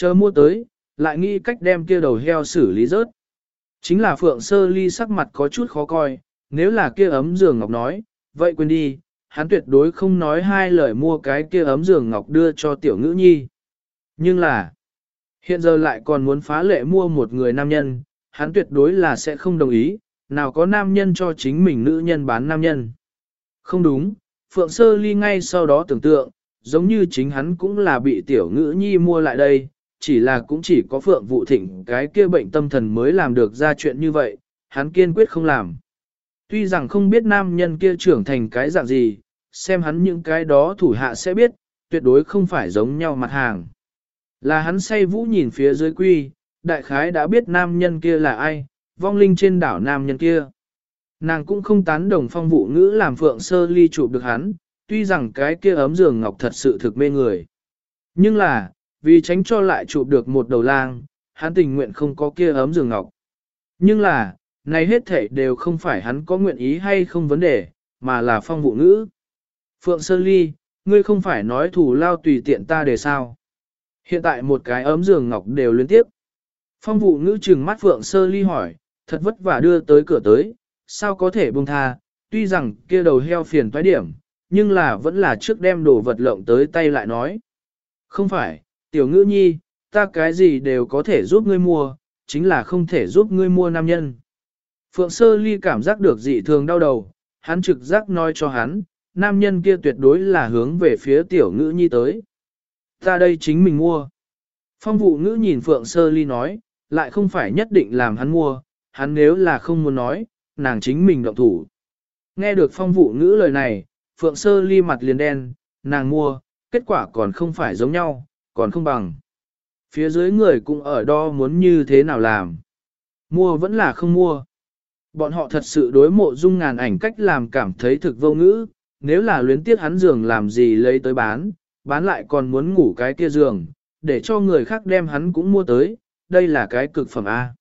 Chờ mua tới, lại nghĩ cách đem kia đầu heo xử lý rớt. Chính là Phượng Sơ Ly sắc mặt có chút khó coi, nếu là kia ấm giường ngọc nói, vậy quên đi, hắn tuyệt đối không nói hai lời mua cái kia ấm giường ngọc đưa cho tiểu ngữ nhi. Nhưng là, hiện giờ lại còn muốn phá lệ mua một người nam nhân, hắn tuyệt đối là sẽ không đồng ý, nào có nam nhân cho chính mình nữ nhân bán nam nhân. Không đúng, Phượng Sơ Ly ngay sau đó tưởng tượng, giống như chính hắn cũng là bị tiểu ngữ nhi mua lại đây, chỉ là cũng chỉ có Phượng vũ Thịnh cái kia bệnh tâm thần mới làm được ra chuyện như vậy, hắn kiên quyết không làm. Tuy rằng không biết nam nhân kia trưởng thành cái dạng gì, xem hắn những cái đó thủ hạ sẽ biết, tuyệt đối không phải giống nhau mặt hàng. Là hắn say vũ nhìn phía dưới quy, đại khái đã biết nam nhân kia là ai, vong linh trên đảo nam nhân kia. Nàng cũng không tán đồng phong vụ ngữ làm phượng sơ ly chụp được hắn, tuy rằng cái kia ấm giường ngọc thật sự thực mê người. Nhưng là, vì tránh cho lại chụp được một đầu lang, hắn tình nguyện không có kia ấm giường ngọc. Nhưng là, này hết thể đều không phải hắn có nguyện ý hay không vấn đề, mà là phong vụ ngữ. Phượng Sơ Ly, ngươi không phải nói thủ lao tùy tiện ta để sao. Hiện tại một cái ấm giường ngọc đều liên tiếp. Phong vụ ngữ trừng mắt Phượng Sơ Ly hỏi, thật vất vả đưa tới cửa tới, sao có thể buông tha, tuy rằng kia đầu heo phiền toái điểm, nhưng là vẫn là trước đem đồ vật lộng tới tay lại nói. Không phải, tiểu ngữ nhi, ta cái gì đều có thể giúp ngươi mua, chính là không thể giúp ngươi mua nam nhân. Phượng Sơ Ly cảm giác được dị thường đau đầu, hắn trực giác nói cho hắn, nam nhân kia tuyệt đối là hướng về phía tiểu ngữ nhi tới. Ta đây chính mình mua. Phong vụ ngữ nhìn Phượng Sơ Ly nói, lại không phải nhất định làm hắn mua, hắn nếu là không muốn nói, nàng chính mình động thủ. Nghe được phong vụ ngữ lời này, Phượng Sơ Ly mặt liền đen, nàng mua, kết quả còn không phải giống nhau, còn không bằng. Phía dưới người cũng ở đo muốn như thế nào làm. Mua vẫn là không mua. Bọn họ thật sự đối mộ dung ngàn ảnh cách làm cảm thấy thực vô ngữ, nếu là luyến tiếc hắn giường làm gì lấy tới bán, bán lại còn muốn ngủ cái kia giường, để cho người khác đem hắn cũng mua tới, đây là cái cực phẩm A.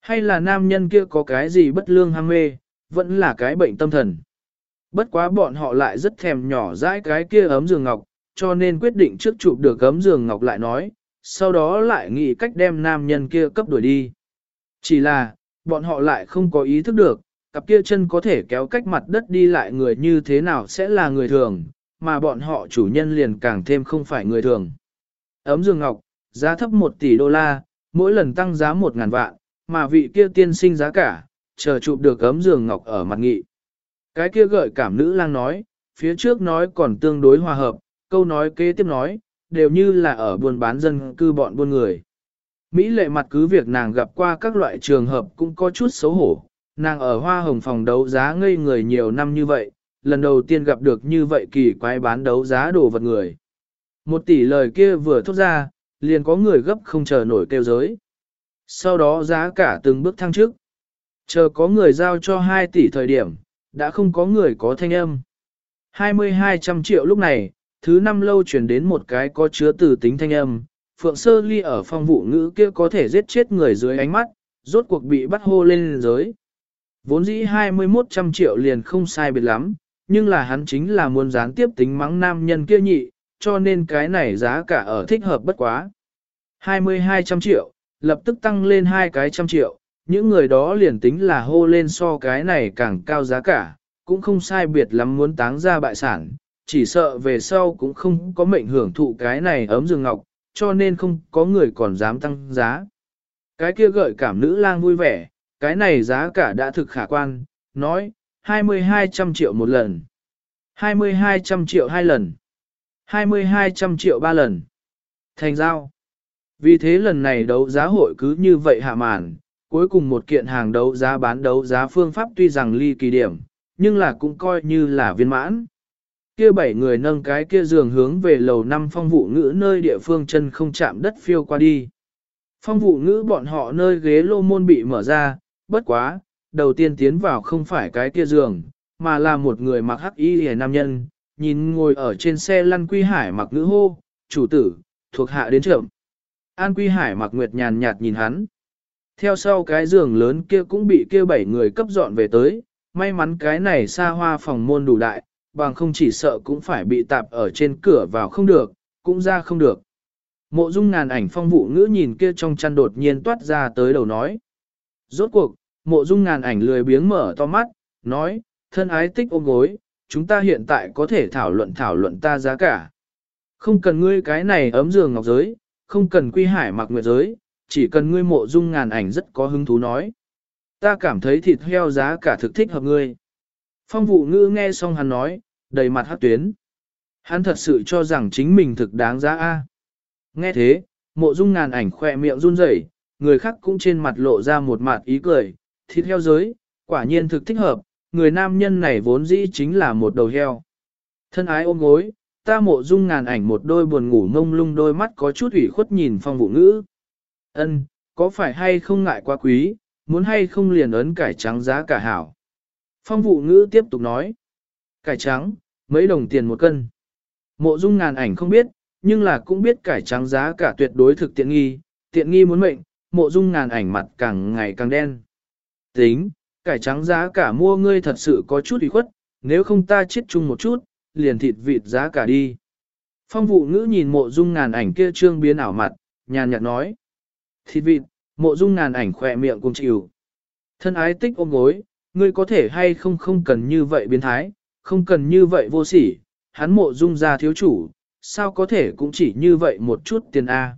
Hay là nam nhân kia có cái gì bất lương ham mê, vẫn là cái bệnh tâm thần. Bất quá bọn họ lại rất thèm nhỏ dãi cái kia ấm giường ngọc, cho nên quyết định trước chụp được gấm giường ngọc lại nói, sau đó lại nghĩ cách đem nam nhân kia cấp đuổi đi. Chỉ là, bọn họ lại không có ý thức được, cặp kia chân có thể kéo cách mặt đất đi lại người như thế nào sẽ là người thường, mà bọn họ chủ nhân liền càng thêm không phải người thường. Ấm giường ngọc, giá thấp 1 tỷ đô la, mỗi lần tăng giá 1 ngàn vạn, mà vị kia tiên sinh giá cả, chờ chụp được ấm giường ngọc ở mặt nghị. Cái kia gợi cảm nữ lang nói, phía trước nói còn tương đối hòa hợp, câu nói kế tiếp nói, đều như là ở buôn bán dân cư bọn buôn người. Mỹ lệ mặt cứ việc nàng gặp qua các loại trường hợp cũng có chút xấu hổ, nàng ở hoa hồng phòng đấu giá ngây người nhiều năm như vậy, lần đầu tiên gặp được như vậy kỳ quái bán đấu giá đồ vật người. Một tỷ lời kia vừa thốt ra, liền có người gấp không chờ nổi kêu giới. Sau đó giá cả từng bước thăng trước. Chờ có người giao cho 2 tỷ thời điểm, đã không có người có thanh âm. 2200 triệu lúc này, thứ năm lâu truyền đến một cái có chứa từ tính thanh âm, Phượng Sơ Ly ở phong vụ ngữ kia có thể giết chết người dưới ánh mắt, rốt cuộc bị bắt hô lên giới. Vốn dĩ 21 trăm triệu liền không sai biệt lắm, nhưng là hắn chính là muốn gián tiếp tính mắng nam nhân kia nhị, cho nên cái này giá cả ở thích hợp bất quá. 22 trăm triệu, lập tức tăng lên hai cái trăm triệu, những người đó liền tính là hô lên so cái này càng cao giá cả, cũng không sai biệt lắm muốn táng ra bại sản, chỉ sợ về sau cũng không có mệnh hưởng thụ cái này ấm rừng ngọc, cho nên không có người còn dám tăng giá. Cái kia gợi cảm nữ lang vui vẻ, cái này giá cả đã thực khả quan, nói, 2200 triệu một lần, 2200 triệu hai lần, 2200 triệu ba lần. Thành giao. Vì thế lần này đấu giá hội cứ như vậy hạ màn, cuối cùng một kiện hàng đấu giá bán đấu giá phương pháp tuy rằng ly kỳ điểm, nhưng là cũng coi như là viên mãn. Kia bảy người nâng cái kia giường hướng về lầu năm phong vụ ngữ nơi địa phương chân không chạm đất phiêu qua đi. Phong vụ ngữ bọn họ nơi ghế lô môn bị mở ra, bất quá, đầu tiên tiến vào không phải cái kia giường, mà là một người mặc hắc y hề nam nhân, nhìn ngồi ở trên xe lăn quy hải mặc nữ hô, chủ tử, thuộc hạ đến trưởng. An quy hải mặc nguyệt nhàn nhạt nhìn hắn. Theo sau cái giường lớn kia cũng bị kia bảy người cấp dọn về tới, may mắn cái này xa hoa phòng môn đủ đại, bằng không chỉ sợ cũng phải bị tạp ở trên cửa vào không được, cũng ra không được. Mộ dung ngàn ảnh phong vụ ngữ nhìn kia trong chăn đột nhiên toát ra tới đầu nói. Rốt cuộc, mộ dung ngàn ảnh lười biếng mở to mắt, nói, thân ái tích ôm gối, chúng ta hiện tại có thể thảo luận thảo luận ta giá cả. Không cần ngươi cái này ấm giường ngọc giới, không cần quy hải mặc nguyệt giới, chỉ cần ngươi mộ dung ngàn ảnh rất có hứng thú nói. Ta cảm thấy thịt heo giá cả thực thích hợp ngươi. Phong vụ ngữ nghe xong hắn nói, đầy mặt hát tuyến. Hắn thật sự cho rằng chính mình thực đáng giá A. Nghe thế, mộ dung ngàn ảnh khỏe miệng run rẩy, người khác cũng trên mặt lộ ra một mặt ý cười, thịt heo giới, quả nhiên thực thích hợp, người nam nhân này vốn dĩ chính là một đầu heo. Thân ái ôm gối, ta mộ dung ngàn ảnh một đôi buồn ngủ ngông lung đôi mắt có chút ủy khuất nhìn phong vụ ngữ. Ân, có phải hay không ngại quá quý, muốn hay không liền ấn cải trắng giá cả hảo. Phong vụ ngữ tiếp tục nói. Cải trắng, mấy đồng tiền một cân. Mộ dung ngàn ảnh không biết, nhưng là cũng biết cải trắng giá cả tuyệt đối thực tiện nghi, tiện nghi muốn mệnh, mộ dung ngàn ảnh mặt càng ngày càng đen. Tính, cải trắng giá cả mua ngươi thật sự có chút ủy khuất, nếu không ta chết chung một chút, liền thịt vịt giá cả đi. Phong vụ ngữ nhìn mộ dung ngàn ảnh kia trương biến ảo mặt, nhàn nhạt nói. Thịt vịt, mộ dung ngàn ảnh khỏe miệng cùng chịu. Thân ái tích ôm gối, ngươi có thể hay không không cần như vậy biến thái, không cần như vậy vô sỉ, hắn mộ dung ra thiếu chủ, sao có thể cũng chỉ như vậy một chút tiền A.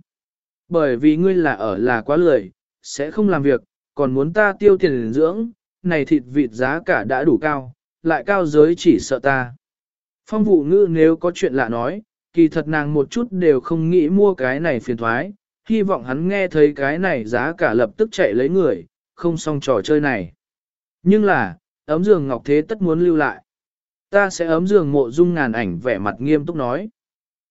Bởi vì ngươi là ở là quá lười, sẽ không làm việc, còn muốn ta tiêu tiền dưỡng, này thịt vịt giá cả đã đủ cao, lại cao giới chỉ sợ ta. Phong vụ ngữ nếu có chuyện lạ nói, kỳ thật nàng một chút đều không nghĩ mua cái này phiền thoái, hy vọng hắn nghe thấy cái này giá cả lập tức chạy lấy người, không xong trò chơi này. Nhưng là, ấm giường ngọc thế tất muốn lưu lại. Ta sẽ ấm giường mộ dung ngàn ảnh vẻ mặt nghiêm túc nói.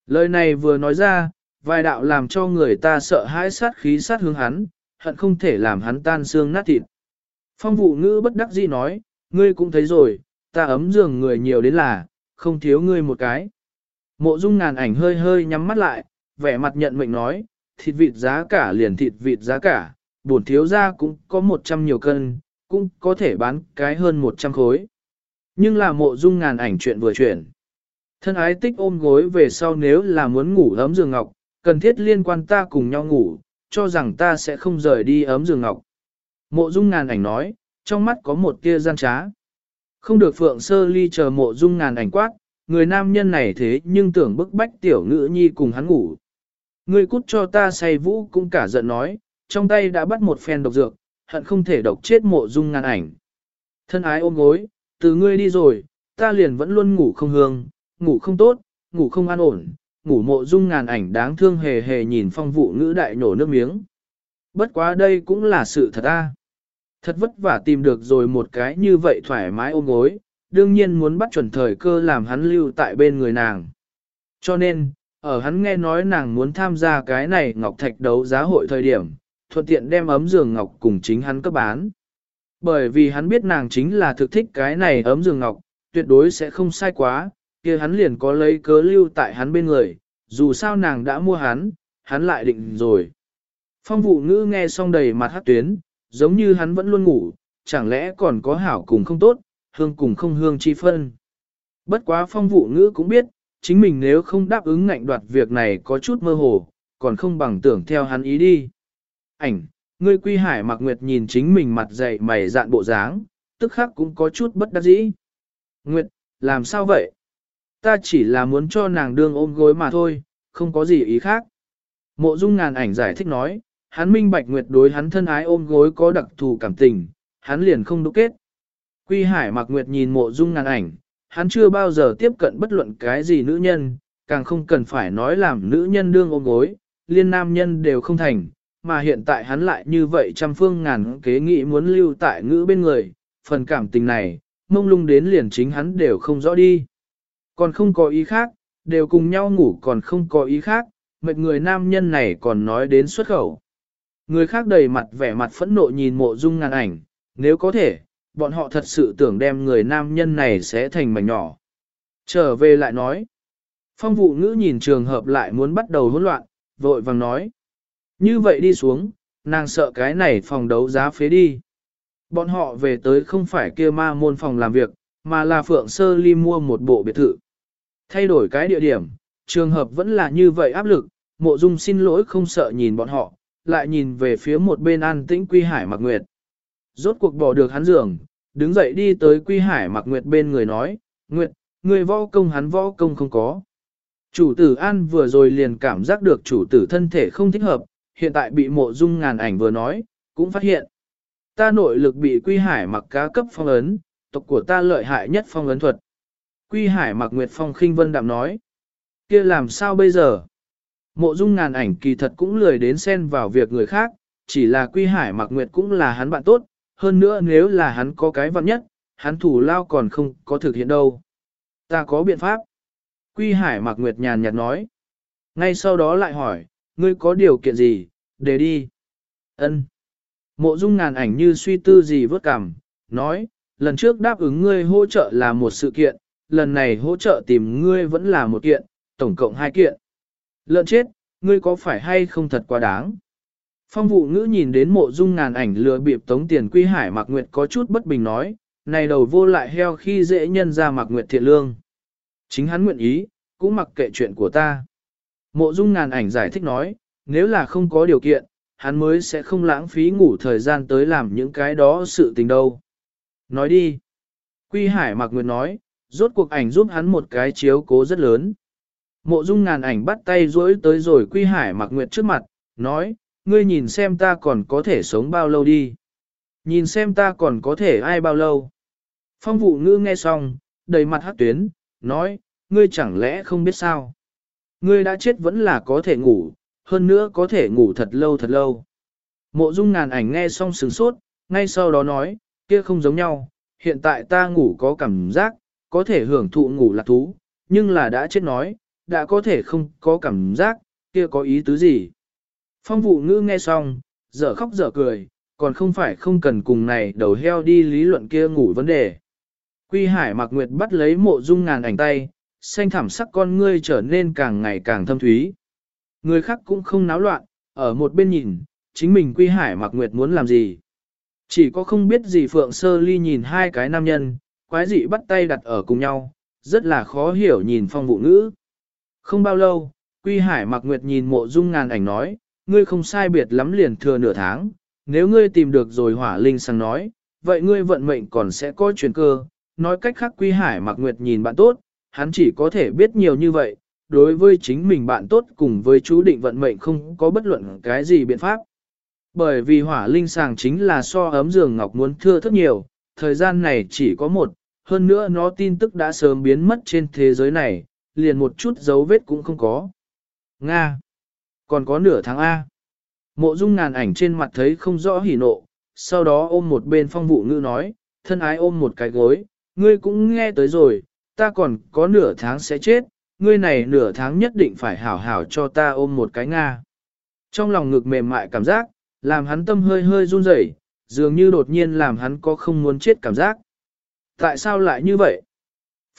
Lời này vừa nói ra, vài đạo làm cho người ta sợ hãi sát khí sát hướng hắn, hận không thể làm hắn tan xương nát thịt. Phong vụ ngữ bất đắc dĩ nói, ngươi cũng thấy rồi, ta ấm giường người nhiều đến là, không thiếu ngươi một cái. Mộ dung ngàn ảnh hơi hơi nhắm mắt lại, vẻ mặt nhận mệnh nói, thịt vịt giá cả liền thịt vịt giá cả, bổn thiếu ra cũng có 100 nhiều cân, cũng có thể bán cái hơn 100 khối. Nhưng là mộ dung ngàn ảnh chuyện vừa chuyển. Thân ái tích ôm gối về sau nếu là muốn ngủ ấm giường ngọc, cần thiết liên quan ta cùng nhau ngủ, cho rằng ta sẽ không rời đi ấm giường ngọc. Mộ dung ngàn ảnh nói, trong mắt có một tia gian trá. Không được phượng sơ ly chờ mộ dung ngàn ảnh quát, người nam nhân này thế nhưng tưởng bức bách tiểu ngữ nhi cùng hắn ngủ. Người cút cho ta say vũ cũng cả giận nói, trong tay đã bắt một phen độc dược, hận không thể độc chết mộ dung ngàn ảnh. Thân ái ôm gối, từ ngươi đi rồi, ta liền vẫn luôn ngủ không hương, ngủ không tốt, ngủ không an ổn, ngủ mộ dung ngàn ảnh đáng thương hề hề nhìn phong vụ ngữ đại nổ nước miếng. Bất quá đây cũng là sự thật a. Thật vất vả tìm được rồi một cái như vậy thoải mái ôm gối, đương nhiên muốn bắt chuẩn thời cơ làm hắn lưu tại bên người nàng. Cho nên, ở hắn nghe nói nàng muốn tham gia cái này ngọc thạch đấu giá hội thời điểm, thuận tiện đem ấm giường ngọc cùng chính hắn cấp bán. Bởi vì hắn biết nàng chính là thực thích cái này ấm giường ngọc, tuyệt đối sẽ không sai quá, kia hắn liền có lấy cớ lưu tại hắn bên người, dù sao nàng đã mua hắn, hắn lại định rồi. Phong vụ ngữ nghe xong đầy mặt hát tuyến, giống như hắn vẫn luôn ngủ, chẳng lẽ còn có hảo cùng không tốt, hương cùng không hương chi phân. Bất quá phong vụ ngữ cũng biết, chính mình nếu không đáp ứng ngạnh đoạt việc này có chút mơ hồ, còn không bằng tưởng theo hắn ý đi. Ảnh, ngươi quy hải mặc nguyệt nhìn chính mình mặt dày mày dạn bộ dáng, tức khắc cũng có chút bất đắc dĩ. Nguyệt, làm sao vậy? Ta chỉ là muốn cho nàng đương ôm gối mà thôi, không có gì ý khác. Mộ dung ngàn ảnh giải thích nói, hắn minh bạch nguyệt đối hắn thân ái ôm gối có đặc thù cảm tình, hắn liền không đúc kết. Quy hải mặc nguyệt nhìn mộ dung ngàn ảnh, hắn chưa bao giờ tiếp cận bất luận cái gì nữ nhân, càng không cần phải nói làm nữ nhân đương ôm gối, liên nam nhân đều không thành, mà hiện tại hắn lại như vậy trăm phương ngàn kế nghị muốn lưu tại ngữ bên người, phần cảm tình này, mông lung đến liền chính hắn đều không rõ đi. Còn không có ý khác, đều cùng nhau ngủ còn không có ý khác, mệt người nam nhân này còn nói đến xuất khẩu. Người khác đầy mặt vẻ mặt phẫn nộ nhìn mộ dung ngàn ảnh, nếu có thể, bọn họ thật sự tưởng đem người nam nhân này sẽ thành mảnh nhỏ. Trở về lại nói, phong vụ ngữ nhìn trường hợp lại muốn bắt đầu hỗn loạn, vội vàng nói. Như vậy đi xuống, nàng sợ cái này phòng đấu giá phế đi. Bọn họ về tới không phải kia ma môn phòng làm việc, mà là Phượng Sơ Ly mua một bộ biệt thự. Thay đổi cái địa điểm, trường hợp vẫn là như vậy áp lực, mộ dung xin lỗi không sợ nhìn bọn họ, lại nhìn về phía một bên an tĩnh quy hải mặc nguyệt. Rốt cuộc bỏ được hắn giường, đứng dậy đi tới quy hải mặc nguyệt bên người nói, Nguyệt, người võ công hắn võ công không có. Chủ tử An vừa rồi liền cảm giác được chủ tử thân thể không thích hợp, hiện tại bị mộ dung ngàn ảnh vừa nói, cũng phát hiện. Ta nội lực bị quy hải mặc cá cấp phong ấn, tộc của ta lợi hại nhất phong ấn thuật. Quy hải mặc nguyệt phong khinh vân đạm nói. kia làm sao bây giờ? Mộ dung ngàn ảnh kỳ thật cũng lười đến xen vào việc người khác, chỉ là quy hải mặc nguyệt cũng là hắn bạn tốt, hơn nữa nếu là hắn có cái vặn nhất, hắn thủ lao còn không có thực hiện đâu. Ta có biện pháp. Quy hải mặc nguyệt nhàn nhạt nói. Ngay sau đó lại hỏi, ngươi có điều kiện gì, để đi. Ân. Mộ dung ngàn ảnh như suy tư gì vớt cằm, nói, lần trước đáp ứng ngươi hỗ trợ là một sự kiện, lần này hỗ trợ tìm ngươi vẫn là một kiện, tổng cộng hai kiện. Lợn chết, ngươi có phải hay không thật quá đáng? Phong vụ ngữ nhìn đến mộ dung ngàn ảnh lừa bịp tống tiền quy hải mặc nguyệt có chút bất bình nói, này đầu vô lại heo khi dễ nhân ra mặc nguyệt thiện lương. Chính hắn nguyện ý, cũng mặc kệ chuyện của ta. Mộ dung ngàn ảnh giải thích nói, nếu là không có điều kiện, hắn mới sẽ không lãng phí ngủ thời gian tới làm những cái đó sự tình đâu. Nói đi. Quy Hải Mạc Nguyệt nói, rốt cuộc ảnh giúp hắn một cái chiếu cố rất lớn. Mộ dung ngàn ảnh bắt tay rỗi tới rồi Quy Hải Mạc Nguyệt trước mặt, nói, ngươi nhìn xem ta còn có thể sống bao lâu đi. Nhìn xem ta còn có thể ai bao lâu. Phong vụ ngư nghe xong, đầy mặt hát tuyến, nói, ngươi chẳng lẽ không biết sao. Ngươi đã chết vẫn là có thể ngủ, hơn nữa có thể ngủ thật lâu thật lâu. Mộ dung ngàn ảnh nghe xong sừng sốt, ngay sau đó nói, kia không giống nhau, hiện tại ta ngủ có cảm giác, có thể hưởng thụ ngủ lạc thú, nhưng là đã chết nói, đã có thể không có cảm giác, kia có ý tứ gì. Phong vụ ngữ nghe xong, dở khóc dở cười, còn không phải không cần cùng này đầu heo đi lý luận kia ngủ vấn đề. Quy Hải Mạc Nguyệt bắt lấy mộ dung ngàn ảnh tay, xanh thảm sắc con ngươi trở nên càng ngày càng thâm thúy. Người khác cũng không náo loạn, ở một bên nhìn, chính mình Quy Hải Mặc Nguyệt muốn làm gì. Chỉ có không biết gì Phượng Sơ Ly nhìn hai cái nam nhân, quái dị bắt tay đặt ở cùng nhau, rất là khó hiểu nhìn phong vụ ngữ. Không bao lâu, Quy Hải Mạc Nguyệt nhìn mộ dung ngàn ảnh nói, ngươi không sai biệt lắm liền thừa nửa tháng, nếu ngươi tìm được rồi hỏa linh sang nói, vậy ngươi vận mệnh còn sẽ có chuyển cơ, nói cách khác Quy Hải Mạc Nguyệt nhìn bạn tốt, hắn chỉ có thể biết nhiều như vậy, đối với chính mình bạn tốt cùng với chú định vận mệnh không có bất luận cái gì biện pháp. Bởi vì hỏa linh sàng chính là so ấm giường ngọc muốn thưa thất nhiều, thời gian này chỉ có một, hơn nữa nó tin tức đã sớm biến mất trên thế giới này, liền một chút dấu vết cũng không có. Nga còn có nửa tháng A. Mộ dung ngàn ảnh trên mặt thấy không rõ hỉ nộ, sau đó ôm một bên phong vụ ngữ nói, thân ái ôm một cái gối, ngươi cũng nghe tới rồi, ta còn có nửa tháng sẽ chết, ngươi này nửa tháng nhất định phải hảo hảo cho ta ôm một cái Nga. Trong lòng ngực mềm mại cảm giác, làm hắn tâm hơi hơi run rẩy, dường như đột nhiên làm hắn có không muốn chết cảm giác. Tại sao lại như vậy?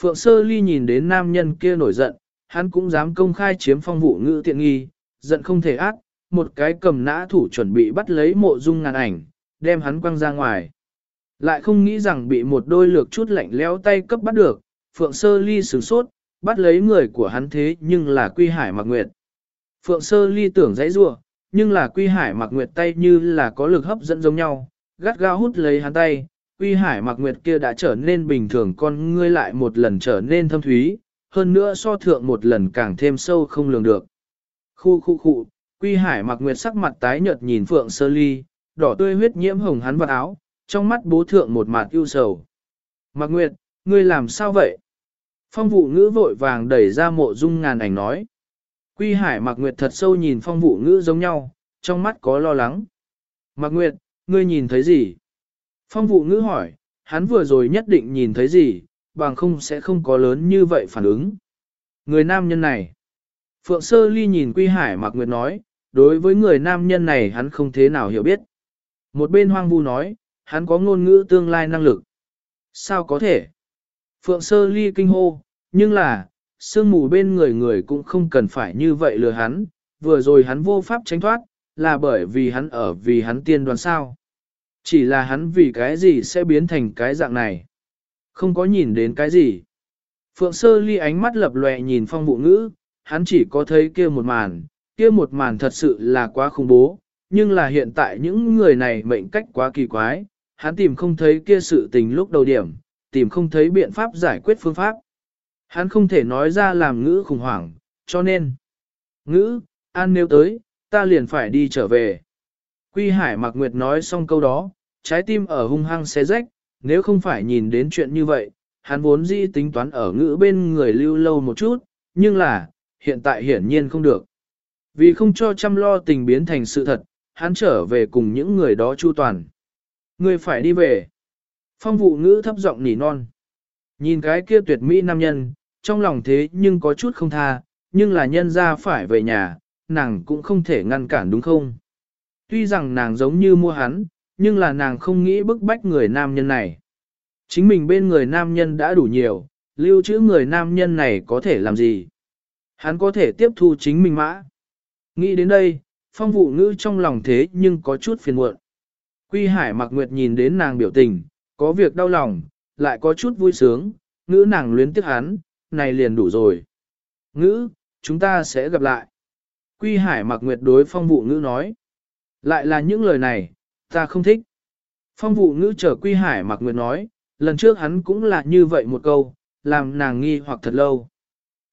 Phượng Sơ Ly nhìn đến nam nhân kia nổi giận, hắn cũng dám công khai chiếm phong vụ ngữ tiện nghi, giận không thể ác, một cái cầm nã thủ chuẩn bị bắt lấy mộ dung ngàn ảnh, đem hắn quăng ra ngoài. Lại không nghĩ rằng bị một đôi lược chút lạnh lẽo tay cấp bắt được, Phượng Sơ Ly sửng sốt, bắt lấy người của hắn thế nhưng là Quy Hải Mạc Nguyệt. Phượng Sơ Ly tưởng dãy rua, nhưng là Quy Hải Mạc Nguyệt tay như là có lực hấp dẫn giống nhau, gắt gao hút lấy hắn tay. Quy Hải Mạc Nguyệt kia đã trở nên bình thường con ngươi lại một lần trở nên thâm thúy, hơn nữa so thượng một lần càng thêm sâu không lường được. Khu khu khu, Quy Hải Mạc Nguyệt sắc mặt tái nhợt nhìn Phượng Sơ Ly, đỏ tươi huyết nhiễm hồng hắn vào áo, trong mắt bố thượng một mặt ưu sầu. Mạc Nguyệt, ngươi làm sao vậy? Phong vụ ngữ vội vàng đẩy ra mộ dung ngàn ảnh nói. Quy Hải Mạc Nguyệt thật sâu nhìn phong vụ ngữ giống nhau, trong mắt có lo lắng. Mạc Nguyệt, ngươi nhìn thấy gì? Phong vụ ngữ hỏi, hắn vừa rồi nhất định nhìn thấy gì, bằng không sẽ không có lớn như vậy phản ứng. Người nam nhân này. Phượng Sơ Ly nhìn Quy Hải Mạc Nguyệt nói, đối với người nam nhân này hắn không thế nào hiểu biết. Một bên hoang vu nói, hắn có ngôn ngữ tương lai năng lực. Sao có thể? Phượng Sơ Ly kinh hô, nhưng là, sương mù bên người người cũng không cần phải như vậy lừa hắn, vừa rồi hắn vô pháp tránh thoát, là bởi vì hắn ở vì hắn tiên đoán sao. Chỉ là hắn vì cái gì sẽ biến thành cái dạng này. Không có nhìn đến cái gì. Phượng Sơ Ly ánh mắt lập lòe nhìn phong vụ ngữ, hắn chỉ có thấy kia một màn, kia kia một màn thật sự là quá khủng bố, nhưng là hiện tại những người này mệnh cách quá kỳ quái, hắn tìm không thấy kia sự tình lúc đầu điểm, tìm không thấy biện pháp giải quyết phương pháp. Hắn không thể nói ra làm ngữ khủng hoảng, cho nên, ngữ, an nếu tới, ta liền phải đi trở về. Quy Hải Mạc Nguyệt nói xong câu đó, trái tim ở hung hăng xé rách, nếu không phải nhìn đến chuyện như vậy, hắn vốn dĩ tính toán ở ngữ bên người lưu lâu một chút, nhưng là, hiện tại hiển nhiên không được. Vì không cho chăm lo tình biến thành sự thật, hắn trở về cùng những người đó chu toàn. Người phải đi về. Phong vụ ngữ thấp giọng nỉ non. Nhìn cái kia tuyệt mỹ nam nhân, trong lòng thế nhưng có chút không tha, nhưng là nhân ra phải về nhà, nàng cũng không thể ngăn cản đúng không? Tuy rằng nàng giống như mua hắn, nhưng là nàng không nghĩ bức bách người nam nhân này. Chính mình bên người nam nhân đã đủ nhiều, lưu trữ người nam nhân này có thể làm gì? Hắn có thể tiếp thu chính mình mã. Nghĩ đến đây, phong vụ ngữ trong lòng thế nhưng có chút phiền muộn. Quy Hải mặc nguyệt nhìn đến nàng biểu tình, có việc đau lòng, lại có chút vui sướng, ngữ nàng luyến tiếc hắn, này liền đủ rồi. Ngữ, chúng ta sẽ gặp lại. Quy Hải mặc nguyệt đối phong vụ ngữ nói. Lại là những lời này, ta không thích. Phong vụ ngữ trở Quy Hải mặc nguyệt nói, lần trước hắn cũng là như vậy một câu, làm nàng nghi hoặc thật lâu.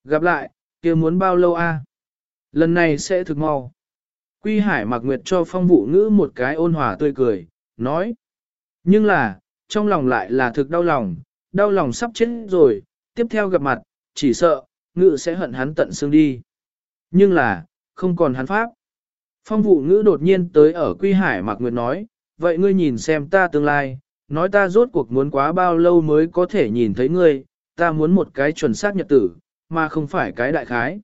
Gặp lại, kia muốn bao lâu a? Lần này sẽ thực mau. Quy Hải mặc nguyệt cho phong vụ ngữ một cái ôn hòa tươi cười, nói. Nhưng là, trong lòng lại là thực đau lòng, đau lòng sắp chết rồi, tiếp theo gặp mặt, chỉ sợ, ngự sẽ hận hắn tận xương đi. Nhưng là, không còn hắn pháp. Phong vụ ngữ đột nhiên tới ở Quy Hải mặc nguyệt nói, vậy ngươi nhìn xem ta tương lai, nói ta rốt cuộc muốn quá bao lâu mới có thể nhìn thấy ngươi, ta muốn một cái chuẩn xác nhật tử, mà không phải cái đại khái.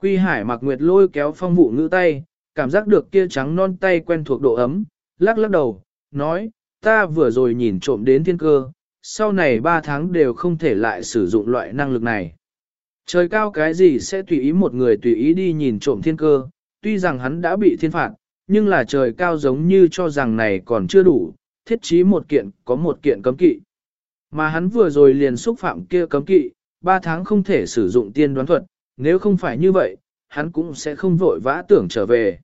Quy Hải mặc nguyệt lôi kéo phong vụ ngữ tay, cảm giác được kia trắng non tay quen thuộc độ ấm, lắc lắc đầu, nói, ta vừa rồi nhìn trộm đến thiên cơ, sau này 3 tháng đều không thể lại sử dụng loại năng lực này. Trời cao cái gì sẽ tùy ý một người tùy ý đi nhìn trộm thiên cơ, tuy rằng hắn đã bị thiên phạt, nhưng là trời cao giống như cho rằng này còn chưa đủ, thiết trí một kiện có một kiện cấm kỵ. Mà hắn vừa rồi liền xúc phạm kia cấm kỵ, 3 tháng không thể sử dụng tiên đoán thuật, nếu không phải như vậy, hắn cũng sẽ không vội vã tưởng trở về.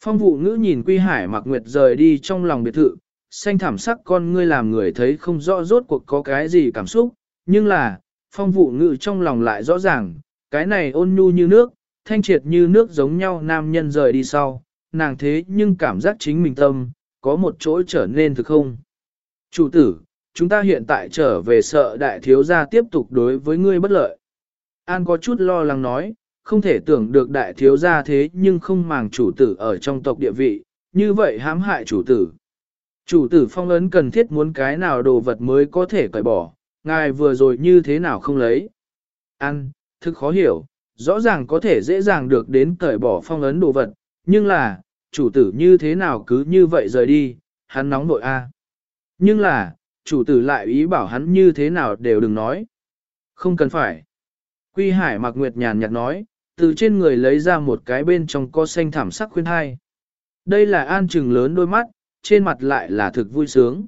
Phong vụ ngữ nhìn Quy Hải mặc nguyệt rời đi trong lòng biệt thự, xanh thảm sắc con ngươi làm người thấy không rõ rốt cuộc có cái gì cảm xúc, nhưng là, phong vụ ngữ trong lòng lại rõ ràng, cái này ôn nhu như nước, thanh triệt như nước giống nhau nam nhân rời đi sau, nàng thế nhưng cảm giác chính mình tâm, có một chỗ trở nên thực không. Chủ tử, chúng ta hiện tại trở về sợ đại thiếu gia tiếp tục đối với ngươi bất lợi. An có chút lo lắng nói, không thể tưởng được đại thiếu gia thế nhưng không màng chủ tử ở trong tộc địa vị, như vậy hãm hại chủ tử. Chủ tử phong ấn cần thiết muốn cái nào đồ vật mới có thể cởi bỏ, ngài vừa rồi như thế nào không lấy. An, thực khó hiểu, rõ ràng có thể dễ dàng được đến cởi bỏ phong ấn đồ vật, nhưng là, chủ tử như thế nào cứ như vậy rời đi, hắn nóng nội a. Nhưng là, chủ tử lại ý bảo hắn như thế nào đều đừng nói. Không cần phải. Quy Hải mặc nguyệt nhàn nhạt nói, từ trên người lấy ra một cái bên trong co xanh thảm sắc khuyên hai. Đây là an trừng lớn đôi mắt, trên mặt lại là thực vui sướng.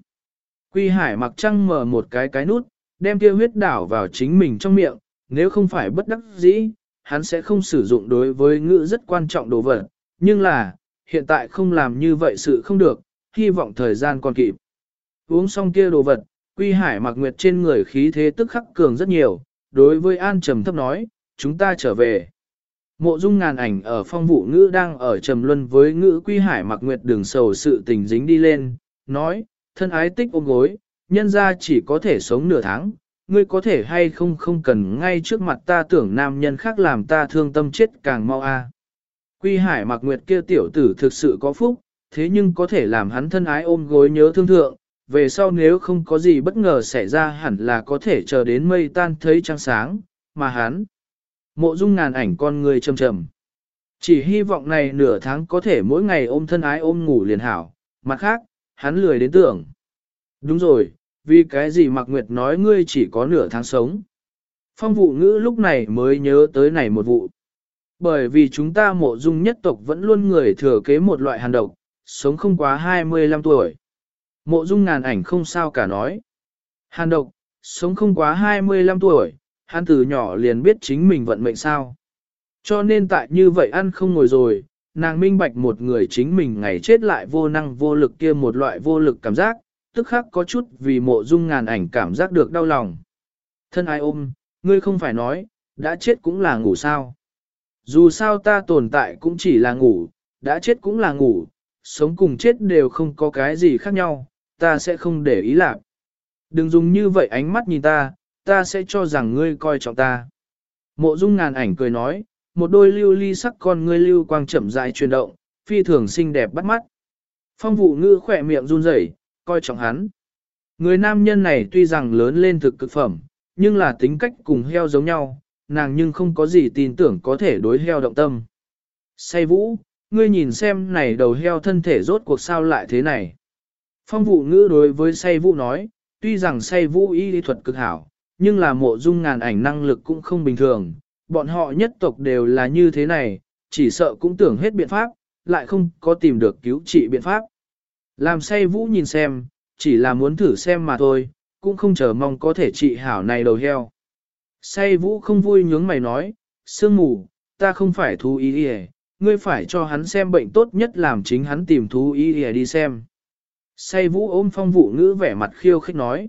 Quy Hải mặc trăng mở một cái cái nút, đem kia huyết đảo vào chính mình trong miệng, nếu không phải bất đắc dĩ, hắn sẽ không sử dụng đối với ngữ rất quan trọng đồ vật, nhưng là, hiện tại không làm như vậy sự không được, hy vọng thời gian còn kịp. Uống xong kia đồ vật, Quy Hải mặc nguyệt trên người khí thế tức khắc cường rất nhiều, đối với An trầm thấp nói, chúng ta trở về. Mộ dung ngàn ảnh ở phong vụ ngữ đang ở trầm luân với ngữ Quy Hải mặc nguyệt đường sầu sự tình dính đi lên, nói, thân ái tích ôm gối, nhân ra chỉ có thể sống nửa tháng, ngươi có thể hay không không cần ngay trước mặt ta tưởng nam nhân khác làm ta thương tâm chết càng mau a. Quy Hải mặc nguyệt kia tiểu tử thực sự có phúc, thế nhưng có thể làm hắn thân ái ôm gối nhớ thương thượng, về sau nếu không có gì bất ngờ xảy ra hẳn là có thể chờ đến mây tan thấy trăng sáng, mà hắn, mộ dung ngàn ảnh con người trầm trầm. Chỉ hy vọng này nửa tháng có thể mỗi ngày ôm thân ái ôm ngủ liền hảo, mặt khác, hắn lười đến tưởng. Đúng rồi, vì cái gì Mạc Nguyệt nói ngươi chỉ có nửa tháng sống. Phong vụ ngữ lúc này mới nhớ tới này một vụ. Bởi vì chúng ta mộ dung nhất tộc vẫn luôn người thừa kế một loại hàn độc, sống không quá 25 tuổi. Mộ dung ngàn ảnh không sao cả nói. Hàn độc, sống không quá 25 tuổi, hắn từ nhỏ liền biết chính mình vận mệnh sao. Cho nên tại như vậy ăn không ngồi rồi, nàng minh bạch một người chính mình ngày chết lại vô năng vô lực kia một loại vô lực cảm giác, tức khắc có chút vì mộ dung ngàn ảnh cảm giác được đau lòng. Thân ai ôm, ngươi không phải nói, đã chết cũng là ngủ sao. Dù sao ta tồn tại cũng chỉ là ngủ, đã chết cũng là ngủ, sống cùng chết đều không có cái gì khác nhau, ta sẽ không để ý lạc. Đừng dùng như vậy ánh mắt nhìn ta, ta sẽ cho rằng ngươi coi trọng ta. Mộ dung ngàn ảnh cười nói, một đôi lưu ly sắc con ngươi lưu quang chậm rãi chuyển động, phi thường xinh đẹp bắt mắt. Phong vụ ngữ khỏe miệng run rẩy, coi trọng hắn. Người nam nhân này tuy rằng lớn lên thực cực phẩm, nhưng là tính cách cùng heo giống nhau, nàng nhưng không có gì tin tưởng có thể đối heo động tâm. Say vũ, ngươi nhìn xem này đầu heo thân thể rốt cuộc sao lại thế này. Phong vụ ngữ đối với say vũ nói, tuy rằng say vũ y lý thuật cực hảo, nhưng là mộ dung ngàn ảnh năng lực cũng không bình thường, bọn họ nhất tộc đều là như thế này, chỉ sợ cũng tưởng hết biện pháp, lại không có tìm được cứu trị biện pháp. Làm say vũ nhìn xem, chỉ là muốn thử xem mà thôi, cũng không chờ mong có thể trị hảo này đầu heo. Say vũ không vui nhướng mày nói, sương mù, ta không phải thú ý đi ngươi phải cho hắn xem bệnh tốt nhất làm chính hắn tìm thú ý đi đi xem. Say vũ ôm phong vụ ngữ vẻ mặt khiêu khích nói.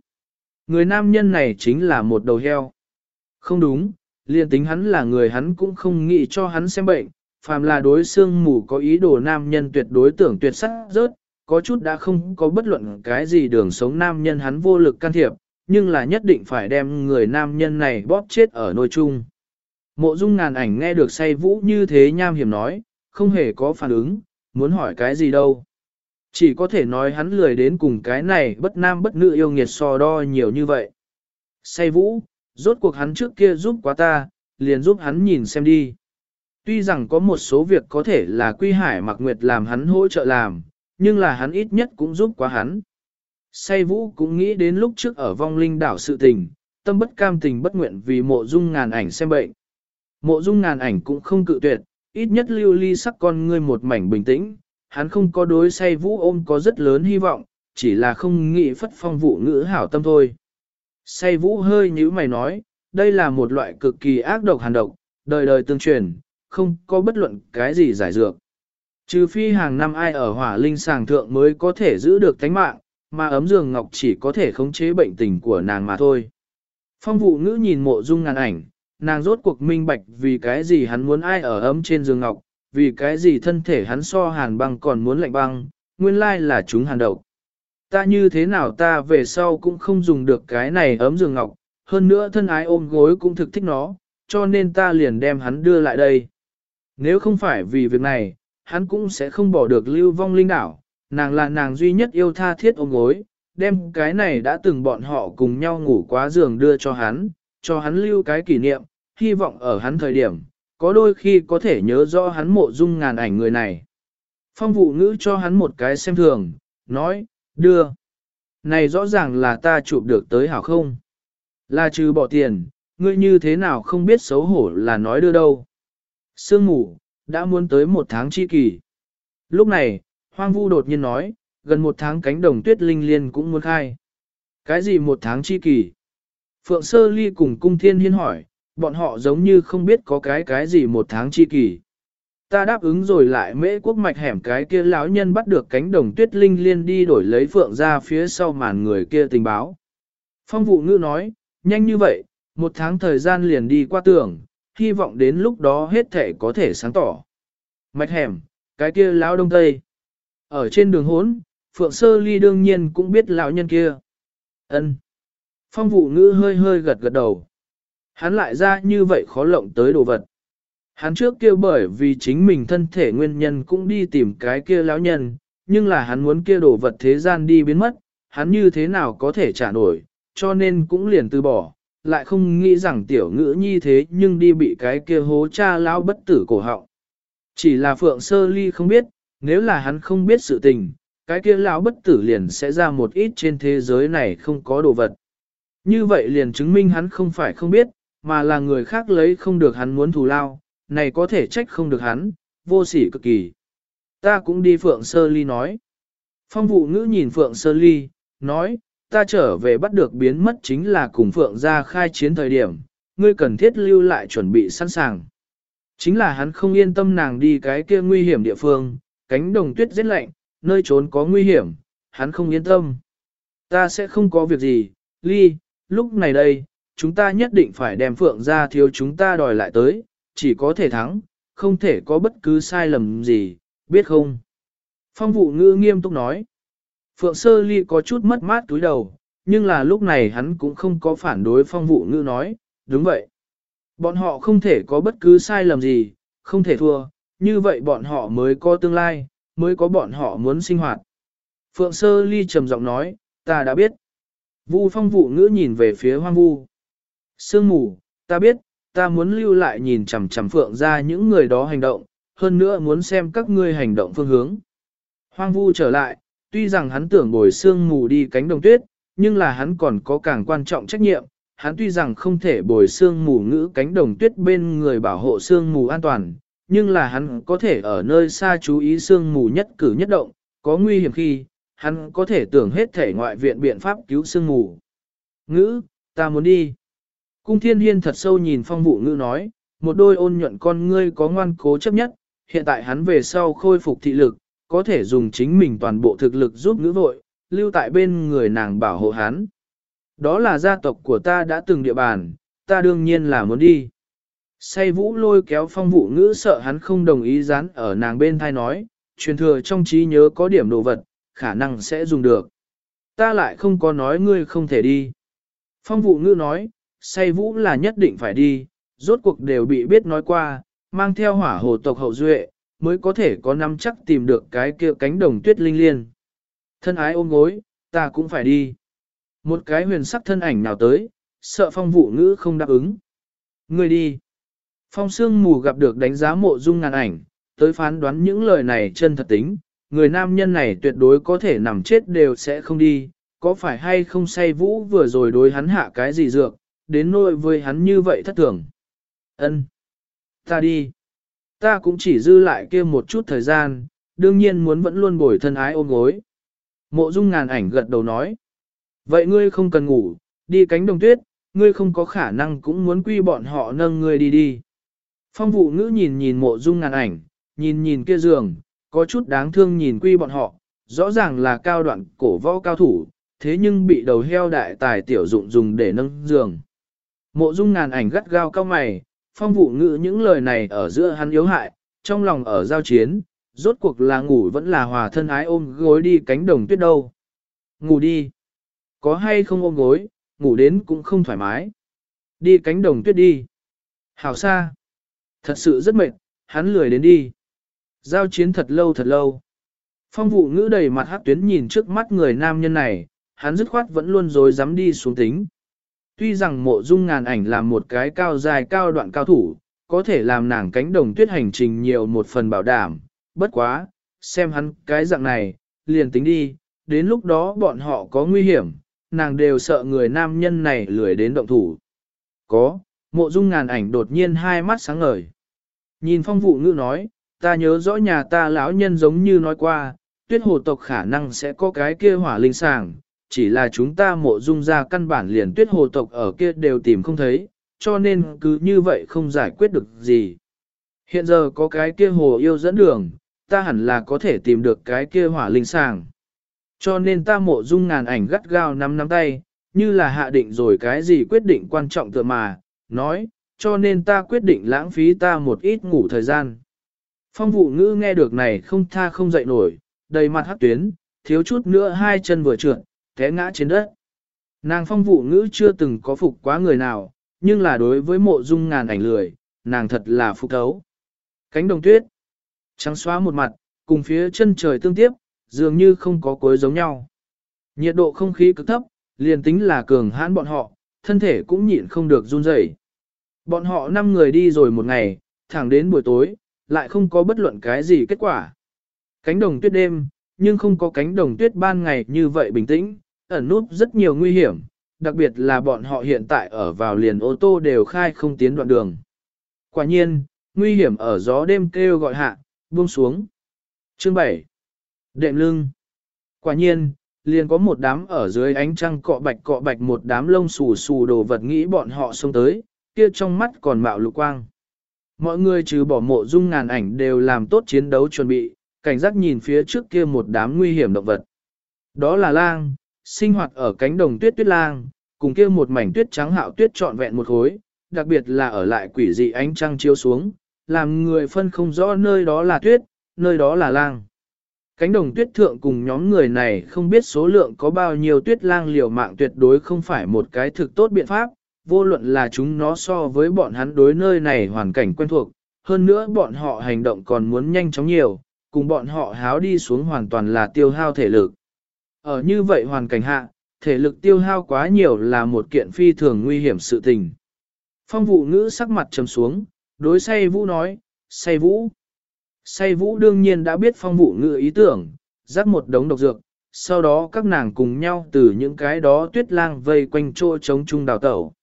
Người nam nhân này chính là một đầu heo. Không đúng, liền tính hắn là người hắn cũng không nghĩ cho hắn xem bệnh, phàm là đối xương mù có ý đồ nam nhân tuyệt đối tưởng tuyệt sắc rớt, có chút đã không có bất luận cái gì đường sống nam nhân hắn vô lực can thiệp, nhưng là nhất định phải đem người nam nhân này bóp chết ở nôi chung. Mộ dung ngàn ảnh nghe được say vũ như thế nham hiểm nói, không hề có phản ứng, muốn hỏi cái gì đâu. Chỉ có thể nói hắn lười đến cùng cái này bất nam bất nữ yêu nghiệt so đo nhiều như vậy. Say vũ, rốt cuộc hắn trước kia giúp quá ta, liền giúp hắn nhìn xem đi. Tuy rằng có một số việc có thể là quy hải mặc nguyệt làm hắn hỗ trợ làm, nhưng là hắn ít nhất cũng giúp quá hắn. Say vũ cũng nghĩ đến lúc trước ở vong linh đảo sự tình, tâm bất cam tình bất nguyện vì mộ dung ngàn ảnh xem bệnh. Mộ dung ngàn ảnh cũng không cự tuyệt, ít nhất lưu ly sắc con ngươi một mảnh bình tĩnh, hắn không có đối say vũ ôm có rất lớn hy vọng, chỉ là không nghĩ phất phong vụ ngữ hảo tâm thôi. Say vũ hơi như mày nói, đây là một loại cực kỳ ác độc hàn độc, đời đời tương truyền, không có bất luận cái gì giải dược. Trừ phi hàng năm ai ở hỏa linh sàng thượng mới có thể giữ được tánh mạng, mà ấm giường ngọc chỉ có thể khống chế bệnh tình của nàng mà thôi. Phong vụ ngữ nhìn mộ dung ngàn ảnh, nàng rốt cuộc minh bạch vì cái gì hắn muốn ai ở ấm trên giường ngọc, vì cái gì thân thể hắn so hàn băng còn muốn lạnh băng, nguyên lai là chúng hàn độc. Ta như thế nào ta về sau cũng không dùng được cái này ấm giường ngọc, hơn nữa thân ái ôm gối cũng thực thích nó, cho nên ta liền đem hắn đưa lại đây. Nếu không phải vì việc này, hắn cũng sẽ không bỏ được lưu vong linh đảo, nàng là nàng duy nhất yêu tha thiết ôm gối, đem cái này đã từng bọn họ cùng nhau ngủ quá giường đưa cho hắn, cho hắn lưu cái kỷ niệm, hy vọng ở hắn thời điểm, có đôi khi có thể nhớ rõ hắn mộ dung ngàn ảnh người này. Phong vụ ngữ cho hắn một cái xem thường, nói, đưa. Này rõ ràng là ta chụp được tới hảo không? Là trừ bỏ tiền, ngươi như thế nào không biết xấu hổ là nói đưa đâu. Sương ngủ, đã muốn tới một tháng chi kỳ. Lúc này, hoang vu đột nhiên nói, gần một tháng cánh đồng tuyết linh liên cũng muốn khai. Cái gì một tháng chi kỳ? Phượng Sơ Ly cùng cung thiên hiên hỏi, bọn họ giống như không biết có cái cái gì một tháng chi kỳ. Ta đáp ứng rồi lại mễ quốc mạch hẻm cái kia lão nhân bắt được cánh đồng tuyết linh liên đi đổi lấy phượng ra phía sau màn người kia tình báo. Phong vụ ngữ nói, nhanh như vậy, một tháng thời gian liền đi qua tưởng, hy vọng đến lúc đó hết thể có thể sáng tỏ. Mạch hẻm, cái kia lão đông tây. Ở trên đường hốn, Phượng Sơ Ly đương nhiên cũng biết lão nhân kia. Ân. Phong vụ ngữ hơi hơi gật gật đầu. Hắn lại ra như vậy khó lộng tới đồ vật. Hắn trước kia bởi vì chính mình thân thể nguyên nhân cũng đi tìm cái kia lão nhân, nhưng là hắn muốn kia đồ vật thế gian đi biến mất, hắn như thế nào có thể trả nổi, cho nên cũng liền từ bỏ, lại không nghĩ rằng tiểu ngữ nhi thế nhưng đi bị cái kia hố cha lão bất tử cổ họng. Chỉ là Phượng Sơ Ly không biết, nếu là hắn không biết sự tình, cái kia lão bất tử liền sẽ ra một ít trên thế giới này không có đồ vật. Như vậy liền chứng minh hắn không phải không biết, mà là người khác lấy không được hắn muốn thù lao, này có thể trách không được hắn, vô sỉ cực kỳ. Ta cũng đi Phượng Sơ Ly nói. Phong vụ ngữ nhìn Phượng Sơ Ly, nói, ta trở về bắt được biến mất chính là cùng Phượng ra khai chiến thời điểm, ngươi cần thiết lưu lại chuẩn bị sẵn sàng. Chính là hắn không yên tâm nàng đi cái kia nguy hiểm địa phương, cánh đồng tuyết rất lạnh, nơi trốn có nguy hiểm, hắn không yên tâm. Ta sẽ không có việc gì, ly, lúc này đây, chúng ta nhất định phải đem phượng ra thiếu chúng ta đòi lại tới, chỉ có thể thắng, không thể có bất cứ sai lầm gì, biết không? Phong vụ ngữ nghiêm túc nói. Phượng sơ ly có chút mất mát túi đầu, nhưng là lúc này hắn cũng không có phản đối phong vụ ngữ nói, đúng vậy. Bọn họ không thể có bất cứ sai lầm gì, không thể thua, như vậy bọn họ mới có tương lai, mới có bọn họ muốn sinh hoạt. Phượng sơ ly trầm giọng nói, ta đã biết. Vu phong vụ ngữ nhìn về phía hoang vu. Sương mù, ta biết, ta muốn lưu lại nhìn chằm chằm phượng ra những người đó hành động, hơn nữa muốn xem các ngươi hành động phương hướng. Hoang vu trở lại, tuy rằng hắn tưởng bồi sương mù đi cánh đồng tuyết, nhưng là hắn còn có càng quan trọng trách nhiệm. Hắn tuy rằng không thể bồi sương mù ngữ cánh đồng tuyết bên người bảo hộ sương mù an toàn, nhưng là hắn có thể ở nơi xa chú ý sương mù nhất cử nhất động, có nguy hiểm khi, hắn có thể tưởng hết thể ngoại viện biện pháp cứu sương mù. Ngữ, ta muốn đi. Cung thiên hiên thật sâu nhìn phong vụ ngữ nói, một đôi ôn nhuận con ngươi có ngoan cố chấp nhất, hiện tại hắn về sau khôi phục thị lực, có thể dùng chính mình toàn bộ thực lực giúp ngữ vội, lưu tại bên người nàng bảo hộ hắn. Đó là gia tộc của ta đã từng địa bàn, ta đương nhiên là muốn đi. Say vũ lôi kéo phong vụ ngữ sợ hắn không đồng ý dán ở nàng bên thai nói, truyền thừa trong trí nhớ có điểm đồ vật, khả năng sẽ dùng được. Ta lại không có nói ngươi không thể đi. Phong vụ ngữ nói, say vũ là nhất định phải đi, rốt cuộc đều bị biết nói qua, mang theo hỏa hồ tộc hậu duệ, mới có thể có năm chắc tìm được cái kia cánh đồng tuyết linh liên. Thân ái ôm gối, ta cũng phải đi. Một cái huyền sắc thân ảnh nào tới, sợ phong vụ ngữ không đáp ứng. Người đi. Phong sương mù gặp được đánh giá mộ dung ngàn ảnh, tới phán đoán những lời này chân thật tính, người nam nhân này tuyệt đối có thể nằm chết đều sẽ không đi, có phải hay không say vũ vừa rồi đối hắn hạ cái gì dược, đến nỗi với hắn như vậy thất thường. Ân, Ta đi. Ta cũng chỉ dư lại kia một chút thời gian, đương nhiên muốn vẫn luôn bồi thân ái ôm gối. Mộ dung ngàn ảnh gật đầu nói. Vậy ngươi không cần ngủ, đi cánh đồng tuyết, ngươi không có khả năng cũng muốn quy bọn họ nâng ngươi đi đi. Phong vụ ngữ nhìn nhìn mộ dung ngàn ảnh, nhìn nhìn kia giường, có chút đáng thương nhìn quy bọn họ, rõ ràng là cao đoạn cổ võ cao thủ, thế nhưng bị đầu heo đại tài tiểu dụng dùng để nâng giường. Mộ dung ngàn ảnh gắt gao cao mày, phong vụ ngữ những lời này ở giữa hắn yếu hại, trong lòng ở giao chiến, rốt cuộc là ngủ vẫn là hòa thân ái ôm gối đi cánh đồng tuyết đâu. Ngủ đi. Có hay không ôm gối, ngủ đến cũng không thoải mái. Đi cánh đồng tuyết đi. Hảo xa. Thật sự rất mệt, hắn lười đến đi. Giao chiến thật lâu thật lâu. Phong vụ ngữ đầy mặt hát tuyến nhìn trước mắt người nam nhân này, hắn dứt khoát vẫn luôn dối dám đi xuống tính. Tuy rằng mộ dung ngàn ảnh là một cái cao dài cao đoạn cao thủ, có thể làm nàng cánh đồng tuyết hành trình nhiều một phần bảo đảm, bất quá, xem hắn cái dạng này, liền tính đi, đến lúc đó bọn họ có nguy hiểm, nàng đều sợ người nam nhân này lười đến động thủ. Có, mộ dung ngàn ảnh đột nhiên hai mắt sáng ngời. Nhìn phong vụ ngữ nói, ta nhớ rõ nhà ta lão nhân giống như nói qua, tuyết hồ tộc khả năng sẽ có cái kia hỏa linh sàng, chỉ là chúng ta mộ dung ra căn bản liền tuyết hồ tộc ở kia đều tìm không thấy, cho nên cứ như vậy không giải quyết được gì. Hiện giờ có cái kia hồ yêu dẫn đường, ta hẳn là có thể tìm được cái kia hỏa linh sàng. Cho nên ta mộ dung ngàn ảnh gắt gao nắm nắm tay, như là hạ định rồi cái gì quyết định quan trọng tựa mà, nói, cho nên ta quyết định lãng phí ta một ít ngủ thời gian. Phong vụ ngữ nghe được này không tha không dậy nổi, đầy mặt hát tuyến, thiếu chút nữa hai chân vừa trượt, té ngã trên đất. Nàng phong vụ ngữ chưa từng có phục quá người nào, nhưng là đối với mộ dung ngàn ảnh lười, nàng thật là phục thấu. Cánh đồng tuyết, trắng xóa một mặt, cùng phía chân trời tương tiếp, dường như không có cối giống nhau. Nhiệt độ không khí cực thấp, liền tính là cường hãn bọn họ, thân thể cũng nhịn không được run rẩy. Bọn họ năm người đi rồi một ngày, thẳng đến buổi tối, lại không có bất luận cái gì kết quả. Cánh đồng tuyết đêm, nhưng không có cánh đồng tuyết ban ngày như vậy bình tĩnh, ẩn núp rất nhiều nguy hiểm, đặc biệt là bọn họ hiện tại ở vào liền ô tô đều khai không tiến đoạn đường. Quả nhiên, nguy hiểm ở gió đêm kêu gọi hạ, buông xuống. Chương 7. Đệm lưng. Quả nhiên, liền có một đám ở dưới ánh trăng cọ bạch cọ bạch một đám lông xù xù đồ vật nghĩ bọn họ xông tới, kia trong mắt còn mạo lục quang. Mọi người trừ bỏ mộ dung ngàn ảnh đều làm tốt chiến đấu chuẩn bị, cảnh giác nhìn phía trước kia một đám nguy hiểm động vật. Đó là lang, sinh hoạt ở cánh đồng tuyết tuyết lang, cùng kia một mảnh tuyết trắng hạo tuyết trọn vẹn một khối, đặc biệt là ở lại quỷ dị ánh trăng chiếu xuống, làm người phân không rõ nơi đó là tuyết, nơi đó là lang. Cánh đồng tuyết thượng cùng nhóm người này không biết số lượng có bao nhiêu tuyết lang liều mạng tuyệt đối không phải một cái thực tốt biện pháp, vô luận là chúng nó so với bọn hắn đối nơi này hoàn cảnh quen thuộc, hơn nữa bọn họ hành động còn muốn nhanh chóng nhiều, cùng bọn họ háo đi xuống hoàn toàn là tiêu hao thể lực. Ở như vậy hoàn cảnh hạ, thể lực tiêu hao quá nhiều là một kiện phi thường nguy hiểm sự tình. Phong vụ ngữ sắc mặt trầm xuống, đối say vũ nói, say vũ. Say vũ đương nhiên đã biết phong vụ ngữ ý tưởng, rắc một đống độc dược, sau đó các nàng cùng nhau từ những cái đó tuyết lang vây quanh chỗ chống chung đào tẩu.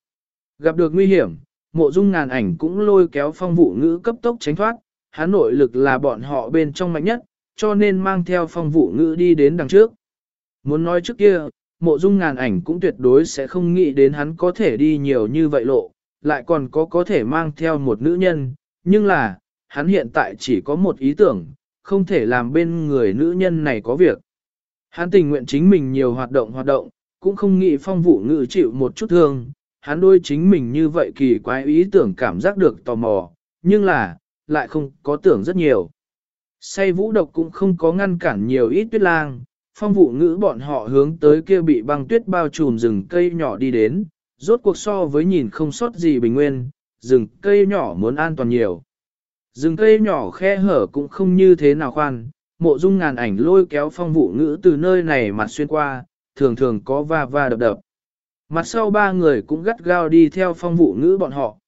Gặp được nguy hiểm, mộ dung ngàn ảnh cũng lôi kéo phong vụ ngữ cấp tốc tránh thoát, hắn nội lực là bọn họ bên trong mạnh nhất, cho nên mang theo phong vụ ngữ đi đến đằng trước. Muốn nói trước kia, mộ dung ngàn ảnh cũng tuyệt đối sẽ không nghĩ đến hắn có thể đi nhiều như vậy lộ, lại còn có có thể mang theo một nữ nhân, nhưng là, hắn hiện tại chỉ có một ý tưởng, không thể làm bên người nữ nhân này có việc. Hắn tình nguyện chính mình nhiều hoạt động hoạt động, cũng không nghĩ phong vụ ngự chịu một chút thương, hắn đôi chính mình như vậy kỳ quái ý tưởng cảm giác được tò mò, nhưng là, lại không có tưởng rất nhiều. Say vũ độc cũng không có ngăn cản nhiều ít tuyết lang, phong vụ ngữ bọn họ hướng tới kia bị băng tuyết bao trùm rừng cây nhỏ đi đến, rốt cuộc so với nhìn không sót gì bình nguyên, rừng cây nhỏ muốn an toàn nhiều. Rừng cây nhỏ khe hở cũng không như thế nào khoan, mộ dung ngàn ảnh lôi kéo phong vụ ngữ từ nơi này mặt xuyên qua, thường thường có va va đập đập. Mặt sau ba người cũng gắt gao đi theo phong vụ ngữ bọn họ.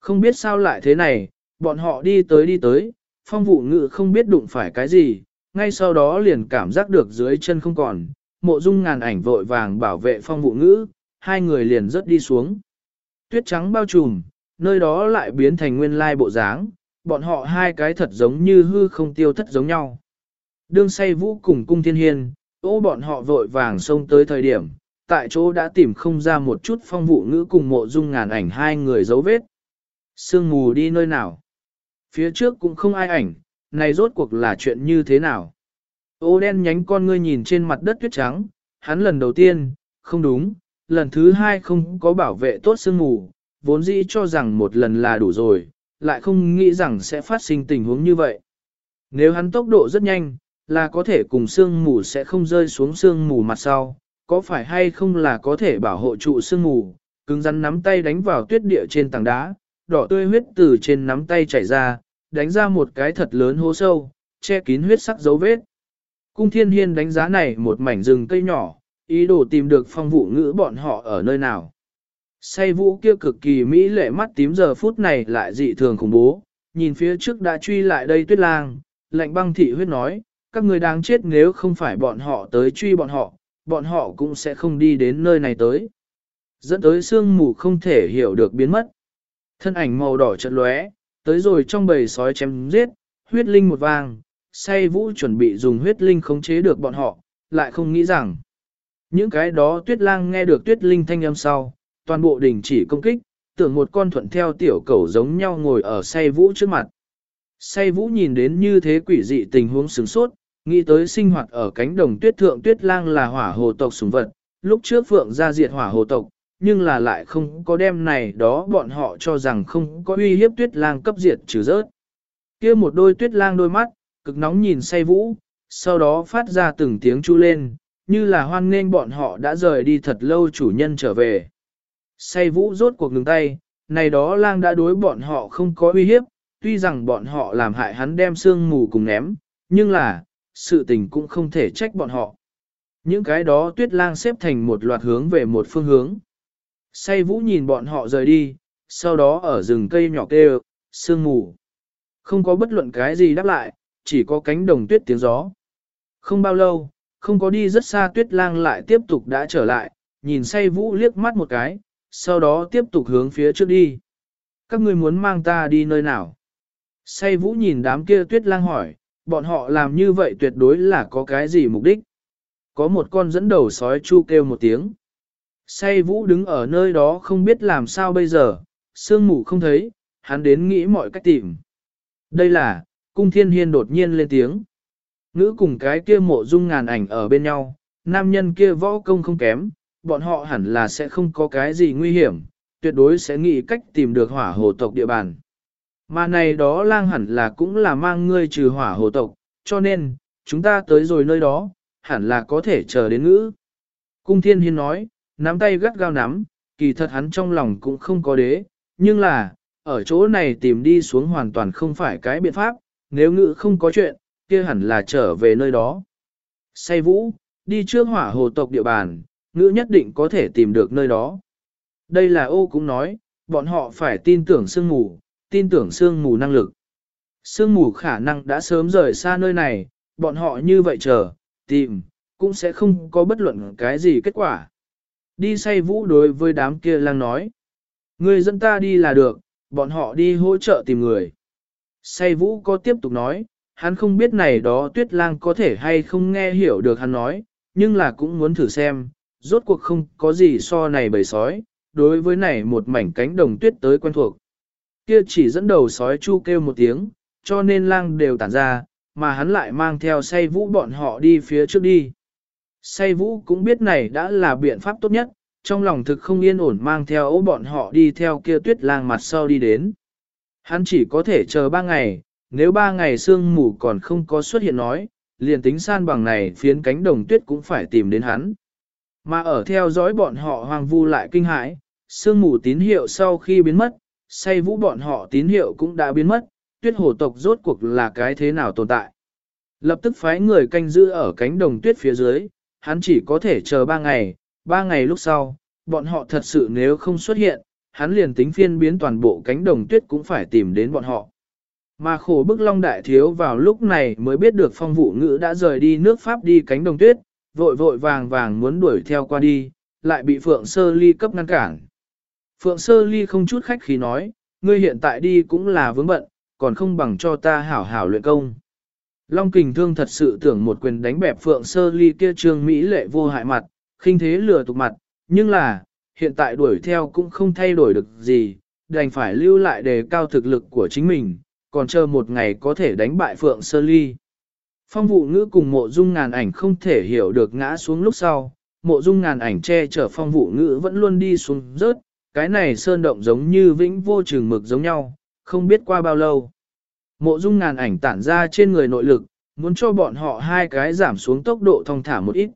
Không biết sao lại thế này, bọn họ đi tới đi tới, phong vụ ngữ không biết đụng phải cái gì, ngay sau đó liền cảm giác được dưới chân không còn, mộ dung ngàn ảnh vội vàng bảo vệ phong vụ ngữ, hai người liền rớt đi xuống. Tuyết trắng bao trùm, nơi đó lại biến thành nguyên lai bộ dáng, bọn họ hai cái thật giống như hư không tiêu thất giống nhau. Đương say vũ cùng cung thiên hiên, ô bọn họ vội vàng xông tới thời điểm, tại chỗ đã tìm không ra một chút phong vụ ngữ cùng mộ dung ngàn ảnh hai người dấu vết. Sương mù đi nơi nào? Phía trước cũng không ai ảnh, này rốt cuộc là chuyện như thế nào? Ô đen nhánh con ngươi nhìn trên mặt đất tuyết trắng, hắn lần đầu tiên, không đúng, lần thứ hai không có bảo vệ tốt sương mù, vốn dĩ cho rằng một lần là đủ rồi, lại không nghĩ rằng sẽ phát sinh tình huống như vậy. Nếu hắn tốc độ rất nhanh, là có thể cùng sương mù sẽ không rơi xuống sương mù mặt sau, có phải hay không là có thể bảo hộ trụ sương mù, cứng rắn nắm tay đánh vào tuyết địa trên tảng đá, đỏ tươi huyết từ trên nắm tay chảy ra, đánh ra một cái thật lớn hố sâu, che kín huyết sắc dấu vết. Cung thiên hiên đánh giá này một mảnh rừng cây nhỏ, ý đồ tìm được phong vụ ngữ bọn họ ở nơi nào. Say vũ kia cực kỳ mỹ lệ mắt tím giờ phút này lại dị thường khủng bố, nhìn phía trước đã truy lại đây tuyết lang, lạnh băng thị huyết nói, các người đáng chết nếu không phải bọn họ tới truy bọn họ, bọn họ cũng sẽ không đi đến nơi này tới. Dẫn tới sương mù không thể hiểu được biến mất. Thân ảnh màu đỏ chợt lóe, tới rồi trong bầy sói chém giết, huyết linh một vang, say vũ chuẩn bị dùng huyết linh khống chế được bọn họ, lại không nghĩ rằng. Những cái đó tuyết lang nghe được tuyết linh thanh âm sau, toàn bộ đình chỉ công kích, tưởng một con thuận theo tiểu cẩu giống nhau ngồi ở say vũ trước mặt. Say vũ nhìn đến như thế quỷ dị tình huống sướng sốt, nghĩ tới sinh hoạt ở cánh đồng tuyết thượng tuyết lang là hỏa hồ tộc sùng vật, lúc trước phượng ra diệt hỏa hồ tộc, nhưng là lại không có đem này đó bọn họ cho rằng không có uy hiếp tuyết lang cấp diệt trừ rớt. kia một đôi tuyết lang đôi mắt, cực nóng nhìn say vũ, sau đó phát ra từng tiếng chu lên, như là hoan nghênh bọn họ đã rời đi thật lâu chủ nhân trở về. Say vũ rốt cuộc ngừng tay, này đó lang đã đối bọn họ không có uy hiếp, tuy rằng bọn họ làm hại hắn đem xương mù cùng ném, nhưng là, sự tình cũng không thể trách bọn họ. Những cái đó tuyết lang xếp thành một loạt hướng về một phương hướng. Say vũ nhìn bọn họ rời đi, sau đó ở rừng cây nhỏ kêu, sương mù. Không có bất luận cái gì đáp lại, chỉ có cánh đồng tuyết tiếng gió. Không bao lâu, không có đi rất xa tuyết lang lại tiếp tục đã trở lại, nhìn say vũ liếc mắt một cái, sau đó tiếp tục hướng phía trước đi. Các ngươi muốn mang ta đi nơi nào? Say vũ nhìn đám kia tuyết lang hỏi, bọn họ làm như vậy tuyệt đối là có cái gì mục đích? Có một con dẫn đầu sói chu kêu một tiếng. Say vũ đứng ở nơi đó không biết làm sao bây giờ, sương mù không thấy, hắn đến nghĩ mọi cách tìm. Đây là, cung thiên hiên đột nhiên lên tiếng. Ngữ cùng cái kia mộ dung ngàn ảnh ở bên nhau, nam nhân kia võ công không kém, bọn họ hẳn là sẽ không có cái gì nguy hiểm, tuyệt đối sẽ nghĩ cách tìm được hỏa hồ tộc địa bàn. Mà này đó lang hẳn là cũng là mang ngươi trừ hỏa hồ tộc, cho nên, chúng ta tới rồi nơi đó, hẳn là có thể chờ đến ngữ. Cung thiên hiên nói, nắm tay gắt gao nắm, kỳ thật hắn trong lòng cũng không có đế, nhưng là, ở chỗ này tìm đi xuống hoàn toàn không phải cái biện pháp, nếu ngự không có chuyện, kia hẳn là trở về nơi đó. Say vũ, đi trước hỏa hồ tộc địa bàn, ngữ nhất định có thể tìm được nơi đó. Đây là ô cũng nói, bọn họ phải tin tưởng sương mù, tin tưởng sương mù năng lực. Sương mù khả năng đã sớm rời xa nơi này, bọn họ như vậy chờ, tìm, cũng sẽ không có bất luận cái gì kết quả. Đi say vũ đối với đám kia lang nói. Người dẫn ta đi là được, bọn họ đi hỗ trợ tìm người. Say vũ có tiếp tục nói, hắn không biết này đó tuyết lang có thể hay không nghe hiểu được hắn nói, nhưng là cũng muốn thử xem, rốt cuộc không có gì so này bầy sói, đối với này một mảnh cánh đồng tuyết tới quen thuộc. Kia chỉ dẫn đầu sói chu kêu một tiếng, cho nên lang đều tản ra, mà hắn lại mang theo say vũ bọn họ đi phía trước đi. Say vũ cũng biết này đã là biện pháp tốt nhất, trong lòng thực không yên ổn mang theo ố bọn họ đi theo kia tuyết lang mặt sau đi đến. Hắn chỉ có thể chờ ba ngày, nếu ba ngày sương mù còn không có xuất hiện nói, liền tính san bằng này phiến cánh đồng tuyết cũng phải tìm đến hắn. Mà ở theo dõi bọn họ hoàng vu lại kinh hãi, sương mù tín hiệu sau khi biến mất, say vũ bọn họ tín hiệu cũng đã biến mất, tuyết hồ tộc rốt cuộc là cái thế nào tồn tại. Lập tức phái người canh giữ ở cánh đồng tuyết phía dưới, hắn chỉ có thể chờ ba ngày, ba ngày lúc sau, bọn họ thật sự nếu không xuất hiện, hắn liền tính phiên biến toàn bộ cánh đồng tuyết cũng phải tìm đến bọn họ. Mà khổ bức long đại thiếu vào lúc này mới biết được phong vụ ngữ đã rời đi nước Pháp đi cánh đồng tuyết, vội vội vàng vàng muốn đuổi theo qua đi, lại bị Phượng Sơ Ly cấp ngăn cản. Phượng Sơ Ly không chút khách khí nói, ngươi hiện tại đi cũng là vướng bận, còn không bằng cho ta hảo hảo luyện công. Long kình thương thật sự tưởng một quyền đánh bẹp Phượng Sơ Ly kia trương Mỹ lệ vô hại mặt, khinh thế lừa tục mặt, nhưng là, hiện tại đuổi theo cũng không thay đổi được gì, đành phải lưu lại đề cao thực lực của chính mình, còn chờ một ngày có thể đánh bại Phượng Sơ Ly. Phong vụ ngữ cùng mộ dung ngàn ảnh không thể hiểu được ngã xuống lúc sau, mộ dung ngàn ảnh che chở phong vụ ngữ vẫn luôn đi xuống rớt, cái này sơn động giống như vĩnh vô trường mực giống nhau, không biết qua bao lâu. Mộ dung ngàn ảnh tản ra trên người nội lực, muốn cho bọn họ hai cái giảm xuống tốc độ thong thả một ít.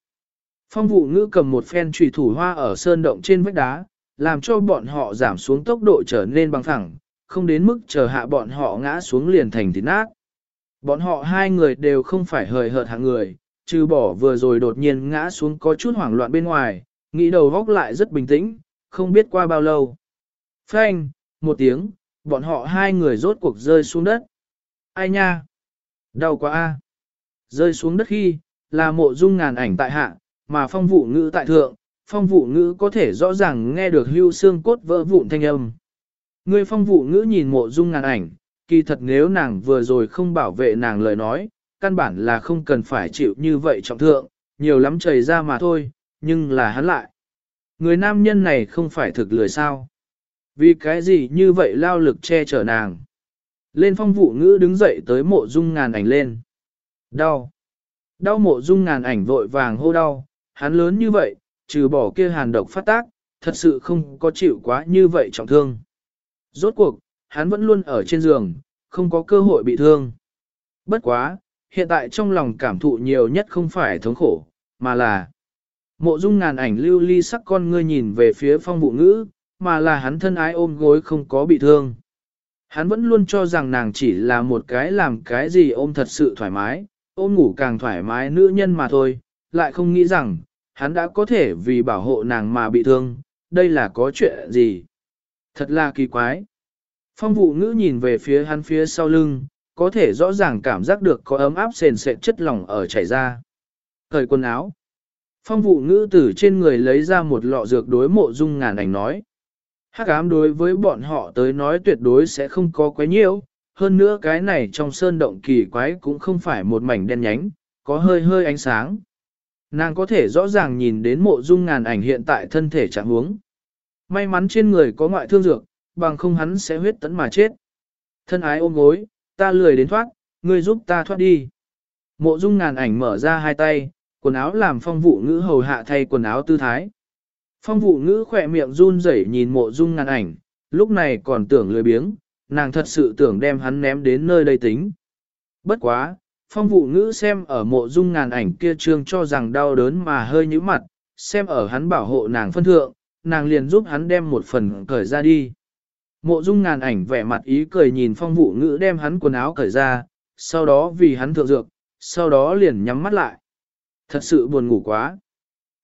Phong vụ ngữ cầm một phen trùy thủ hoa ở sơn động trên vách đá, làm cho bọn họ giảm xuống tốc độ trở nên bằng thẳng, không đến mức chờ hạ bọn họ ngã xuống liền thành thịt nát. Bọn họ hai người đều không phải hời hợt hạng người, trừ bỏ vừa rồi đột nhiên ngã xuống có chút hoảng loạn bên ngoài, nghĩ đầu góc lại rất bình tĩnh, không biết qua bao lâu. Phanh, một tiếng, bọn họ hai người rốt cuộc rơi xuống đất. Ai nha? Đau quá a. Rơi xuống đất khi, là mộ dung ngàn ảnh tại hạ, mà phong vụ ngữ tại thượng, phong vụ ngữ có thể rõ ràng nghe được hưu xương cốt vỡ vụn thanh âm. Người phong vụ ngữ nhìn mộ dung ngàn ảnh, kỳ thật nếu nàng vừa rồi không bảo vệ nàng lời nói, căn bản là không cần phải chịu như vậy trọng thượng, nhiều lắm chảy ra mà thôi, nhưng là hắn lại. Người nam nhân này không phải thực lười sao. Vì cái gì như vậy lao lực che chở nàng. Lên phong vụ ngữ đứng dậy tới mộ dung ngàn ảnh lên. Đau. Đau mộ dung ngàn ảnh vội vàng hô đau, hắn lớn như vậy, trừ bỏ kia hàn độc phát tác, thật sự không có chịu quá như vậy trọng thương. Rốt cuộc, hắn vẫn luôn ở trên giường, không có cơ hội bị thương. Bất quá, hiện tại trong lòng cảm thụ nhiều nhất không phải thống khổ, mà là mộ dung ngàn ảnh lưu ly sắc con ngươi nhìn về phía phong vụ ngữ, mà là hắn thân ái ôm gối không có bị thương. Hắn vẫn luôn cho rằng nàng chỉ là một cái làm cái gì ôm thật sự thoải mái, ôm ngủ càng thoải mái nữ nhân mà thôi, lại không nghĩ rằng, hắn đã có thể vì bảo hộ nàng mà bị thương, đây là có chuyện gì? Thật là kỳ quái. Phong vụ ngữ nhìn về phía hắn phía sau lưng, có thể rõ ràng cảm giác được có ấm áp sền sệt chất lỏng ở chảy ra. Thời quần áo. Phong vụ ngữ từ trên người lấy ra một lọ dược đối mộ dung ngàn ảnh nói. Hắc ám đối với bọn họ tới nói tuyệt đối sẽ không có quái nhiễu, hơn nữa cái này trong sơn động kỳ quái cũng không phải một mảnh đen nhánh, có hơi hơi ánh sáng. Nàng có thể rõ ràng nhìn đến mộ dung ngàn ảnh hiện tại thân thể trạng huống. May mắn trên người có ngoại thương dược, bằng không hắn sẽ huyết tấn mà chết. Thân ái ôm gối, ta lười đến thoát, ngươi giúp ta thoát đi. Mộ dung ngàn ảnh mở ra hai tay, quần áo làm phong vụ ngữ hầu hạ thay quần áo tư thái. Phong vụ ngữ khỏe miệng run rẩy nhìn mộ dung ngàn ảnh, lúc này còn tưởng lười biếng, nàng thật sự tưởng đem hắn ném đến nơi đây tính. Bất quá, phong vụ ngữ xem ở mộ dung ngàn ảnh kia trương cho rằng đau đớn mà hơi nhíu mặt, xem ở hắn bảo hộ nàng phân thượng, nàng liền giúp hắn đem một phần cởi ra đi. Mộ dung ngàn ảnh vẻ mặt ý cười nhìn phong vụ ngữ đem hắn quần áo cởi ra, sau đó vì hắn thượng dược, sau đó liền nhắm mắt lại. Thật sự buồn ngủ quá.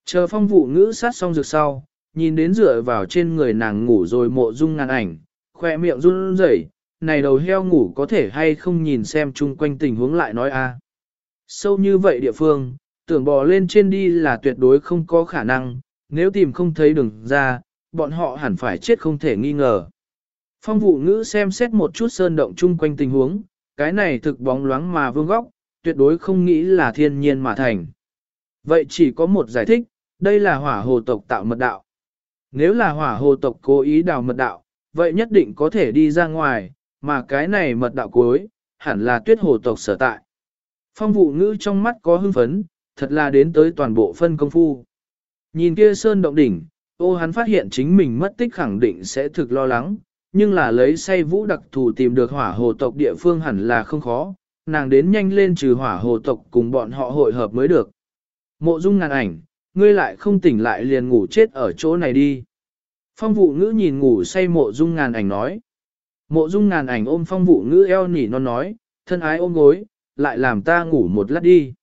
Chờ phong vụ ngữ sát xong dược sau, nhìn đến dựa vào trên người nàng ngủ rồi mộ dung ngàn ảnh, khoe miệng run rẩy, này đầu heo ngủ có thể hay không nhìn xem chung quanh tình huống lại nói a. Sâu như vậy địa phương, tưởng bò lên trên đi là tuyệt đối không có khả năng, nếu tìm không thấy đường ra, bọn họ hẳn phải chết không thể nghi ngờ. Phong vụ ngữ xem xét một chút sơn động chung quanh tình huống, cái này thực bóng loáng mà vương góc, tuyệt đối không nghĩ là thiên nhiên mà thành. Vậy chỉ có một giải thích, đây là hỏa hồ tộc tạo mật đạo. Nếu là hỏa hồ tộc cố ý đào mật đạo, vậy nhất định có thể đi ra ngoài, mà cái này mật đạo cuối, hẳn là tuyết hồ tộc sở tại. Phong vụ ngữ trong mắt có hưng phấn, thật là đến tới toàn bộ phân công phu. Nhìn kia sơn động đỉnh, ô hắn phát hiện chính mình mất tích khẳng định sẽ thực lo lắng, nhưng là lấy say vũ đặc thù tìm được hỏa hồ tộc địa phương hẳn là không khó, nàng đến nhanh lên trừ hỏa hồ tộc cùng bọn họ hội hợp mới được. Mộ dung ngàn ảnh, ngươi lại không tỉnh lại liền ngủ chết ở chỗ này đi. Phong vụ ngữ nhìn ngủ say mộ dung ngàn ảnh nói. Mộ dung ngàn ảnh ôm phong vụ ngữ eo nỉ non nói, thân ái ôm gối, lại làm ta ngủ một lát đi.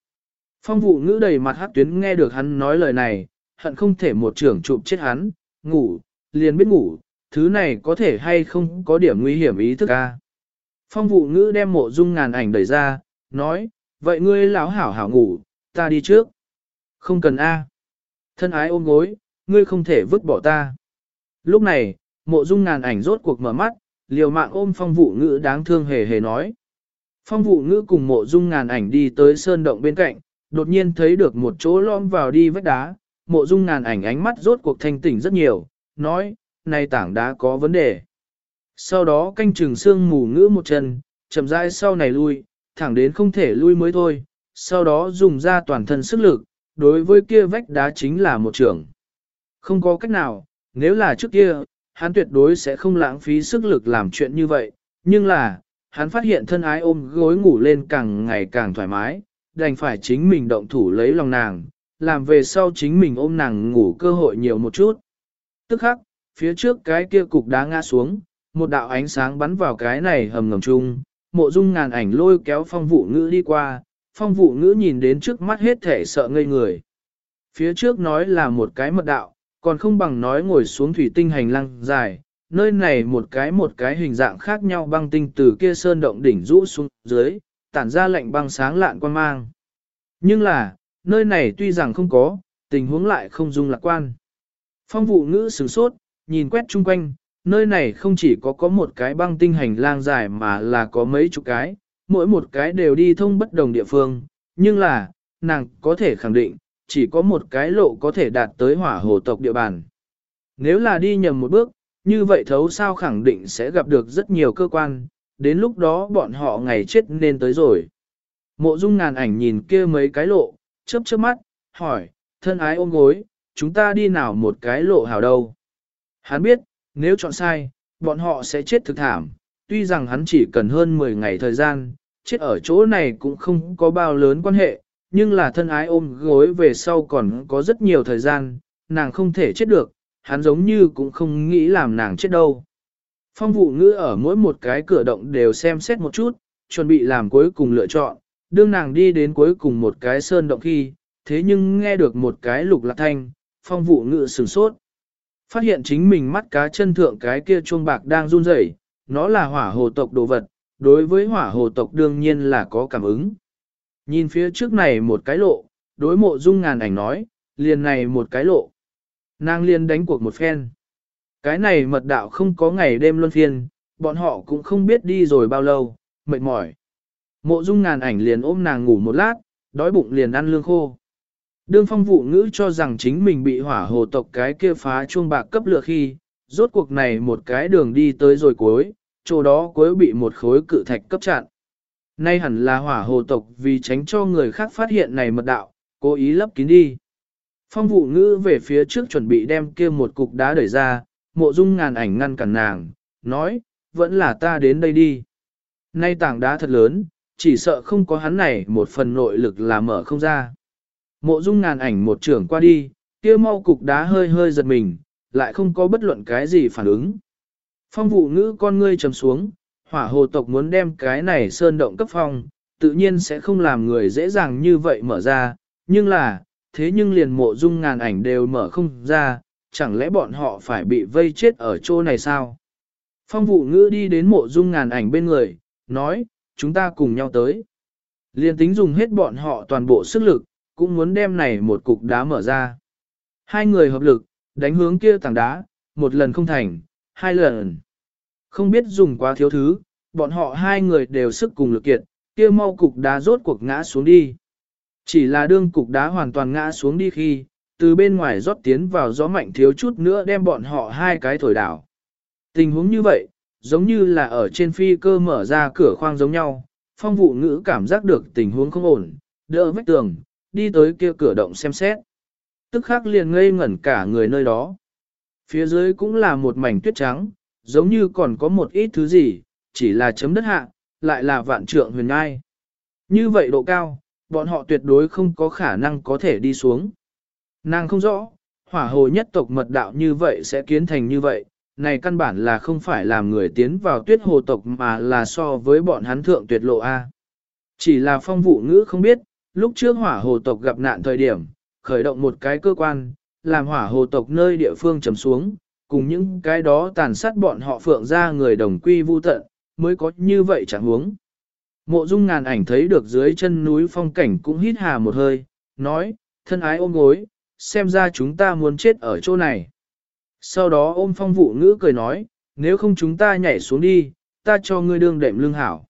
Phong vụ ngữ đầy mặt hát tuyến nghe được hắn nói lời này, hận không thể một trưởng chụp chết hắn, ngủ, liền biết ngủ, thứ này có thể hay không có điểm nguy hiểm ý thức ca. Phong vụ ngữ đem mộ dung ngàn ảnh đẩy ra, nói, vậy ngươi lão hảo hảo ngủ, ta đi trước. Không cần a. Thân ái ôm gối, ngươi không thể vứt bỏ ta. Lúc này, mộ dung ngàn ảnh rốt cuộc mở mắt, liều mạng ôm phong vụ ngữ đáng thương hề hề nói. Phong vụ ngữ cùng mộ dung ngàn ảnh đi tới sơn động bên cạnh, đột nhiên thấy được một chỗ lõm vào đi vách đá, mộ dung ngàn ảnh ánh mắt rốt cuộc thanh tỉnh rất nhiều, nói, này tảng đá có vấn đề. Sau đó canh chừng xương mù ngữ một chân, chậm rãi sau này lui, thẳng đến không thể lui mới thôi, sau đó dùng ra toàn thân sức lực, đối với kia vách đá chính là một trường. Không có cách nào, nếu là trước kia, hắn tuyệt đối sẽ không lãng phí sức lực làm chuyện như vậy, nhưng là, hắn phát hiện thân ái ôm gối ngủ lên càng ngày càng thoải mái, đành phải chính mình động thủ lấy lòng nàng, làm về sau chính mình ôm nàng ngủ cơ hội nhiều một chút. Tức khắc, phía trước cái kia cục đá ngã xuống, một đạo ánh sáng bắn vào cái này hầm ngầm chung, mộ dung ngàn ảnh lôi kéo phong vụ ngữ đi qua, phong vụ ngữ nhìn đến trước mắt hết thể sợ ngây người. Phía trước nói là một cái mật đạo, còn không bằng nói ngồi xuống thủy tinh hành lang dài, nơi này một cái một cái hình dạng khác nhau băng tinh từ kia sơn động đỉnh rũ xuống dưới, tản ra lạnh băng sáng lạn quan mang. Nhưng là, nơi này tuy rằng không có, tình huống lại không dung lạc quan. Phong vụ ngữ sửng sốt, nhìn quét chung quanh, nơi này không chỉ có có một cái băng tinh hành lang dài mà là có mấy chục cái, mỗi một cái đều đi thông bất đồng địa phương, nhưng là, nàng có thể khẳng định, chỉ có một cái lộ có thể đạt tới hỏa hồ tộc địa bàn. Nếu là đi nhầm một bước, như vậy thấu sao khẳng định sẽ gặp được rất nhiều cơ quan, đến lúc đó bọn họ ngày chết nên tới rồi. Mộ dung ngàn ảnh nhìn kia mấy cái lộ, chớp chớp mắt, hỏi, thân ái ôm gối, chúng ta đi nào một cái lộ hào đâu. Hắn biết, nếu chọn sai, bọn họ sẽ chết thực thảm, tuy rằng hắn chỉ cần hơn 10 ngày thời gian, chết ở chỗ này cũng không có bao lớn quan hệ, nhưng là thân ái ôm gối về sau còn có rất nhiều thời gian, nàng không thể chết được, hắn giống như cũng không nghĩ làm nàng chết đâu. Phong vụ ngữ ở mỗi một cái cửa động đều xem xét một chút, chuẩn bị làm cuối cùng lựa chọn, đương nàng đi đến cuối cùng một cái sơn động khi, thế nhưng nghe được một cái lục lạc thanh, phong vụ ngữ sửng sốt. Phát hiện chính mình mắt cá chân thượng cái kia chuông bạc đang run rẩy, nó là hỏa hồ tộc đồ vật, đối với hỏa hồ tộc đương nhiên là có cảm ứng. Nhìn phía trước này một cái lộ, đối mộ dung ngàn ảnh nói, liền này một cái lộ. Nàng liền đánh cuộc một phen. Cái này mật đạo không có ngày đêm luân phiên, bọn họ cũng không biết đi rồi bao lâu, mệt mỏi. Mộ dung ngàn ảnh liền ôm nàng ngủ một lát, đói bụng liền ăn lương khô. Đương phong vụ ngữ cho rằng chính mình bị hỏa hồ tộc cái kia phá chuông bạc cấp lựa khi, rốt cuộc này một cái đường đi tới rồi cuối, chỗ đó cuối bị một khối cự thạch cấp chặn. Nay hẳn là hỏa hồ tộc vì tránh cho người khác phát hiện này mật đạo, cố ý lấp kín đi. Phong vụ ngữ về phía trước chuẩn bị đem kia một cục đá đẩy ra, mộ dung ngàn ảnh ngăn cản nàng, nói, vẫn là ta đến đây đi. Nay tảng đá thật lớn, chỉ sợ không có hắn này một phần nội lực là mở không ra. Mộ dung ngàn ảnh một trưởng qua đi, kia mau cục đá hơi hơi giật mình, lại không có bất luận cái gì phản ứng. Phong vụ ngữ con ngươi trầm xuống, hỏa hồ tộc muốn đem cái này sơn động cấp phong, tự nhiên sẽ không làm người dễ dàng như vậy mở ra, nhưng là, thế nhưng liền mộ dung ngàn ảnh đều mở không ra, chẳng lẽ bọn họ phải bị vây chết ở chỗ này sao? Phong vụ ngữ đi đến mộ dung ngàn ảnh bên người, nói, chúng ta cùng nhau tới. Liên tính dùng hết bọn họ toàn bộ sức lực, cũng muốn đem này một cục đá mở ra. Hai người hợp lực, đánh hướng kia tảng đá, một lần không thành, hai lần. Không biết dùng quá thiếu thứ, bọn họ hai người đều sức cùng lực kiệt, kia mau cục đá rốt cuộc ngã xuống đi. Chỉ là đương cục đá hoàn toàn ngã xuống đi khi, từ bên ngoài rót tiến vào gió mạnh thiếu chút nữa đem bọn họ hai cái thổi đảo. Tình huống như vậy, giống như là ở trên phi cơ mở ra cửa khoang giống nhau, phong vụ ngữ cảm giác được tình huống không ổn, đỡ vách tường, đi tới kia cửa động xem xét. Tức khắc liền ngây ngẩn cả người nơi đó. Phía dưới cũng là một mảnh tuyết trắng, giống như còn có một ít thứ gì, chỉ là chấm đất hạ, lại là vạn trượng huyền ngai. Như vậy độ cao, bọn họ tuyệt đối không có khả năng có thể đi xuống. Nàng không rõ, hỏa hồ nhất tộc mật đạo như vậy sẽ kiến thành như vậy, này căn bản là không phải làm người tiến vào tuyết hồ tộc mà là so với bọn hắn thượng tuyệt lộ A. Chỉ là phong vụ ngữ không biết, lúc trước hỏa hồ tộc gặp nạn thời điểm, khởi động một cái cơ quan, làm hỏa hồ tộc nơi địa phương trầm xuống, cùng những cái đó tàn sát bọn họ phượng ra người đồng quy vu tận, mới có như vậy chẳng huống. Mộ dung ngàn ảnh thấy được dưới chân núi phong cảnh cũng hít hà một hơi, nói, thân ái ôm gối, xem ra chúng ta muốn chết ở chỗ này. Sau đó ôm phong vụ ngữ cười nói, nếu không chúng ta nhảy xuống đi, ta cho ngươi đương đệm lưng hảo.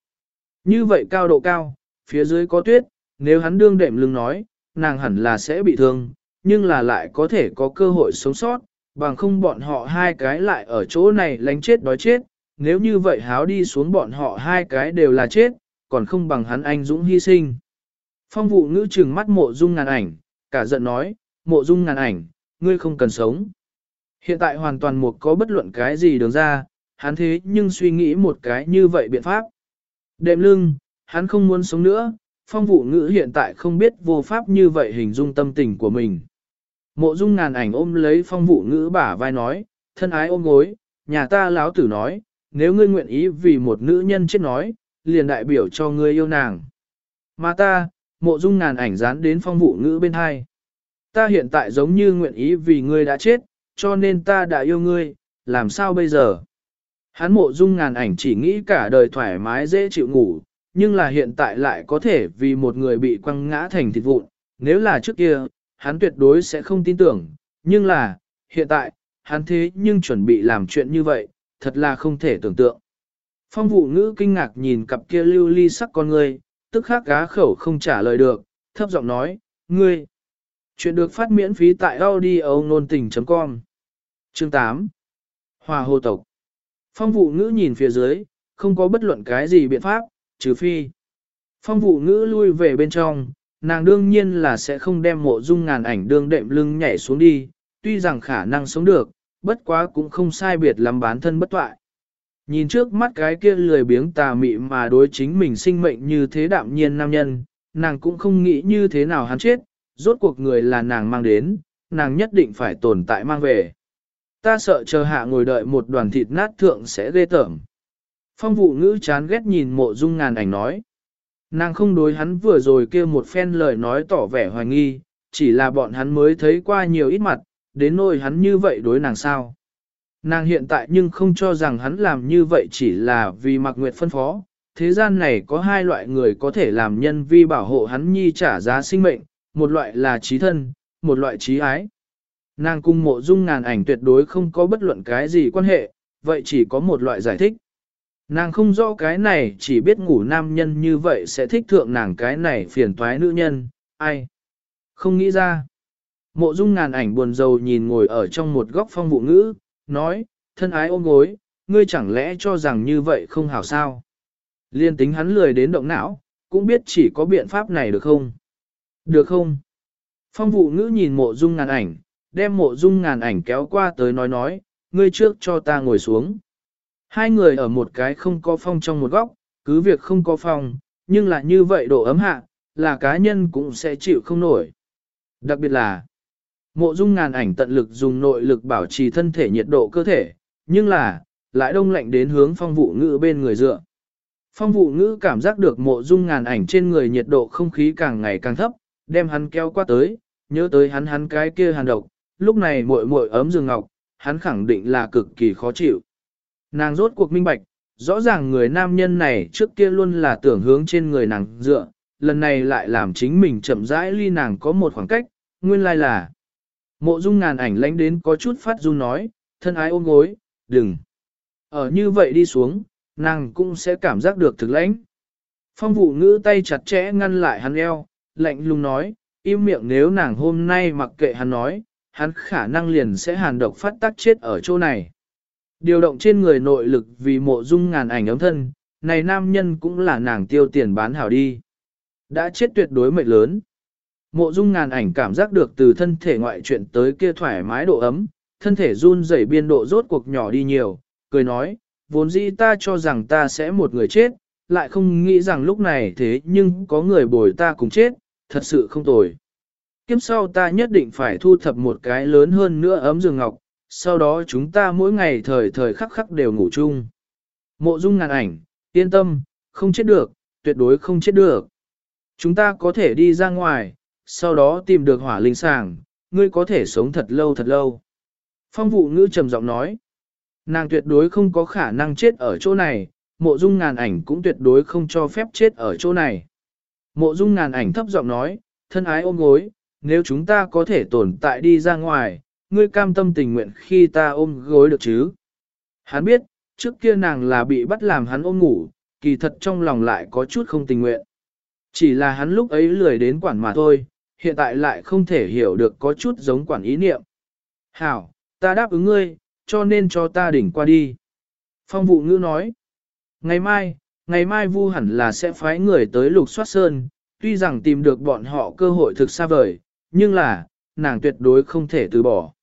Như vậy cao độ cao, phía dưới có tuyết, nếu hắn đương đệm lưng nói, nàng hẳn là sẽ bị thương, nhưng là lại có thể có cơ hội sống sót, bằng không bọn họ hai cái lại ở chỗ này lánh chết đói chết, nếu như vậy háo đi xuống bọn họ hai cái đều là chết, còn không bằng hắn anh dũng hy sinh. Phong vụ ngữ trừng mắt mộ dung ngàn ảnh, cả giận nói, mộ dung ngàn ảnh, ngươi không cần sống. Hiện tại hoàn toàn một có bất luận cái gì đường ra, hắn thế nhưng suy nghĩ một cái như vậy biện pháp. Đệm lưng, hắn không muốn sống nữa, phong vụ ngữ hiện tại không biết vô pháp như vậy hình dung tâm tình của mình. Mộ dung ngàn ảnh ôm lấy phong vụ ngữ bả vai nói, thân ái ôm gối, nhà ta láo tử nói, nếu ngươi nguyện ý vì một nữ nhân chết nói, liền đại biểu cho ngươi yêu nàng. Mà ta, mộ dung ngàn ảnh dán đến phong vụ ngữ bên hai. Ta hiện tại giống như nguyện ý vì ngươi đã chết, cho nên ta đã yêu ngươi, làm sao bây giờ? Hắn mộ dung ngàn ảnh chỉ nghĩ cả đời thoải mái dễ chịu ngủ, nhưng là hiện tại lại có thể vì một người bị quăng ngã thành thịt vụn. Nếu là trước kia, hắn tuyệt đối sẽ không tin tưởng, nhưng là, hiện tại, hắn thế nhưng chuẩn bị làm chuyện như vậy, thật là không thể tưởng tượng. Phong vụ ngữ kinh ngạc nhìn cặp kia lưu ly sắc con ngươi, tức khắc gá khẩu không trả lời được, thấp giọng nói, ngươi. Chuyện được phát miễn phí tại audio nôn tình.com Chương 8 Hòa hồ tộc Phong vụ ngữ nhìn phía dưới, không có bất luận cái gì biện pháp, trừ phi. Phong vụ ngữ lui về bên trong, nàng đương nhiên là sẽ không đem mộ dung ngàn ảnh đương đệm lưng nhảy xuống đi, tuy rằng khả năng sống được, bất quá cũng không sai biệt lắm bán thân bất toại. Nhìn trước mắt cái kia lười biếng tà mị mà đối chính mình sinh mệnh như thế đạm nhiên nam nhân, nàng cũng không nghĩ như thế nào hắn chết, rốt cuộc người là nàng mang đến, nàng nhất định phải tồn tại mang về. Ta sợ chờ hạ ngồi đợi một đoàn thịt nát thượng sẽ ghê tởm. Phong vụ ngữ chán ghét nhìn mộ dung ngàn ảnh nói. Nàng không đối hắn vừa rồi kia một phen lời nói tỏ vẻ hoài nghi, chỉ là bọn hắn mới thấy qua nhiều ít mặt, đến nỗi hắn như vậy đối nàng sao. Nàng hiện tại nhưng không cho rằng hắn làm như vậy chỉ là vì mặc nguyệt phân phó, thế gian này có hai loại người có thể làm nhân vi bảo hộ hắn nhi trả giá sinh mệnh, một loại là trí thân, một loại trí ái. Nàng cung mộ dung ngàn ảnh tuyệt đối không có bất luận cái gì quan hệ, vậy chỉ có một loại giải thích. Nàng không rõ cái này chỉ biết ngủ nam nhân như vậy sẽ thích thượng nàng cái này phiền toái nữ nhân, ai? Không nghĩ ra. Mộ dung ngàn ảnh buồn rầu nhìn ngồi ở trong một góc phong vụ ngữ, nói, thân ái ôm gối, ngươi chẳng lẽ cho rằng như vậy không hảo sao? Liên tính hắn lười đến động não, cũng biết chỉ có biện pháp này được không? Được không? Phong vụ ngữ nhìn mộ dung ngàn ảnh, đem mộ dung ngàn ảnh kéo qua tới nói nói, ngươi trước cho ta ngồi xuống. Hai người ở một cái không có phong trong một góc, cứ việc không có phong, nhưng là như vậy độ ấm hạ, là cá nhân cũng sẽ chịu không nổi. Đặc biệt là, mộ dung ngàn ảnh tận lực dùng nội lực bảo trì thân thể nhiệt độ cơ thể, nhưng là, lại đông lạnh đến hướng phong vụ ngữ bên người dựa. Phong vụ ngữ cảm giác được mộ dung ngàn ảnh trên người nhiệt độ không khí càng ngày càng thấp, đem hắn kéo qua tới, nhớ tới hắn hắn cái kia hàn độc, lúc này muội muội ấm giường ngọc, hắn khẳng định là cực kỳ khó chịu. Nàng rốt cuộc minh bạch, rõ ràng người nam nhân này trước kia luôn là tưởng hướng trên người nàng dựa, lần này lại làm chính mình chậm rãi ly nàng có một khoảng cách, nguyên lai là. Mộ dung ngàn ảnh lánh đến có chút phát run nói, thân ái ôm gối, đừng. Ở như vậy đi xuống, nàng cũng sẽ cảm giác được thực lãnh. Phong vụ ngữ tay chặt chẽ ngăn lại hắn eo, lạnh lùng nói, im miệng nếu nàng hôm nay mặc kệ hắn nói, hắn khả năng liền sẽ hàn độc phát tác chết ở chỗ này. Điều động trên người nội lực vì mộ dung ngàn ảnh ấm thân, này nam nhân cũng là nàng tiêu tiền bán hảo đi. Đã chết tuyệt đối mệnh lớn. Mộ dung ngàn ảnh cảm giác được từ thân thể ngoại chuyện tới kia thoải mái độ ấm, thân thể run rẩy biên độ rốt cuộc nhỏ đi nhiều, cười nói, vốn dĩ ta cho rằng ta sẽ một người chết, lại không nghĩ rằng lúc này thế nhưng có người bồi ta cùng chết, thật sự không tồi. Kiếp sau ta nhất định phải thu thập một cái lớn hơn nữa ấm giường ngọc, sau đó chúng ta mỗi ngày thời thời khắc khắc đều ngủ chung. Mộ dung ngàn ảnh, yên tâm, không chết được, tuyệt đối không chết được. Chúng ta có thể đi ra ngoài, sau đó tìm được hỏa linh sàng, ngươi có thể sống thật lâu thật lâu. Phong vụ ngữ trầm giọng nói, nàng tuyệt đối không có khả năng chết ở chỗ này, mộ dung ngàn ảnh cũng tuyệt đối không cho phép chết ở chỗ này. Mộ dung ngàn ảnh thấp giọng nói, thân ái ôm gối, nếu chúng ta có thể tồn tại đi ra ngoài, ngươi cam tâm tình nguyện khi ta ôm gối được chứ. Hắn biết, trước kia nàng là bị bắt làm hắn ôm ngủ, kỳ thật trong lòng lại có chút không tình nguyện. Chỉ là hắn lúc ấy lười đến quản mà thôi, hiện tại lại không thể hiểu được có chút giống quản ý niệm. Hảo, ta đáp ứng ngươi, cho nên cho ta đỉnh qua đi. Phong vụ ngữ nói, ngày mai, ngày mai vu hẳn là sẽ phái người tới lục soát sơn, tuy rằng tìm được bọn họ cơ hội thực xa vời, nhưng là, nàng tuyệt đối không thể từ bỏ.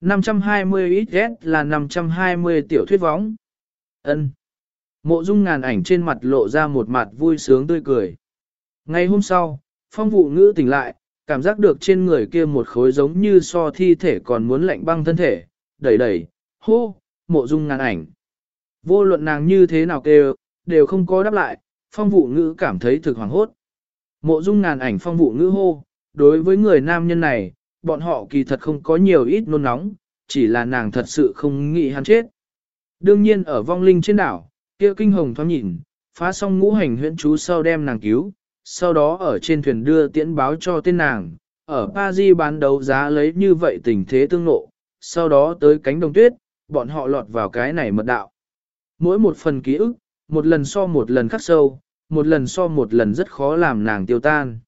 520 XS là 520 tiểu thuyết võng. ân Mộ dung ngàn ảnh trên mặt lộ ra một mặt vui sướng tươi cười. Ngày hôm sau, phong vụ ngữ tỉnh lại, cảm giác được trên người kia một khối giống như so thi thể còn muốn lạnh băng thân thể, đẩy đẩy, hô, mộ dung ngàn ảnh. Vô luận nàng như thế nào kêu, đều không có đáp lại, phong vụ ngữ cảm thấy thực hoàng hốt. Mộ dung ngàn ảnh phong vụ ngữ hô, đối với người nam nhân này, bọn họ kỳ thật không có nhiều ít nôn nóng, chỉ là nàng thật sự không nghĩ hắn chết. Đương nhiên ở vong linh trên đảo, kia kinh hồng thoáng nhìn, phá xong ngũ hành huyễn chú sau đem nàng cứu, sau đó ở trên thuyền đưa tiễn báo cho tên nàng, ở Paris bán đấu giá lấy như vậy tình thế tương nộ, sau đó tới cánh đồng tuyết, bọn họ lọt vào cái này mật đạo. Mỗi một phần ký ức, một lần so một lần khắc sâu, một lần so một lần rất khó làm nàng tiêu tan.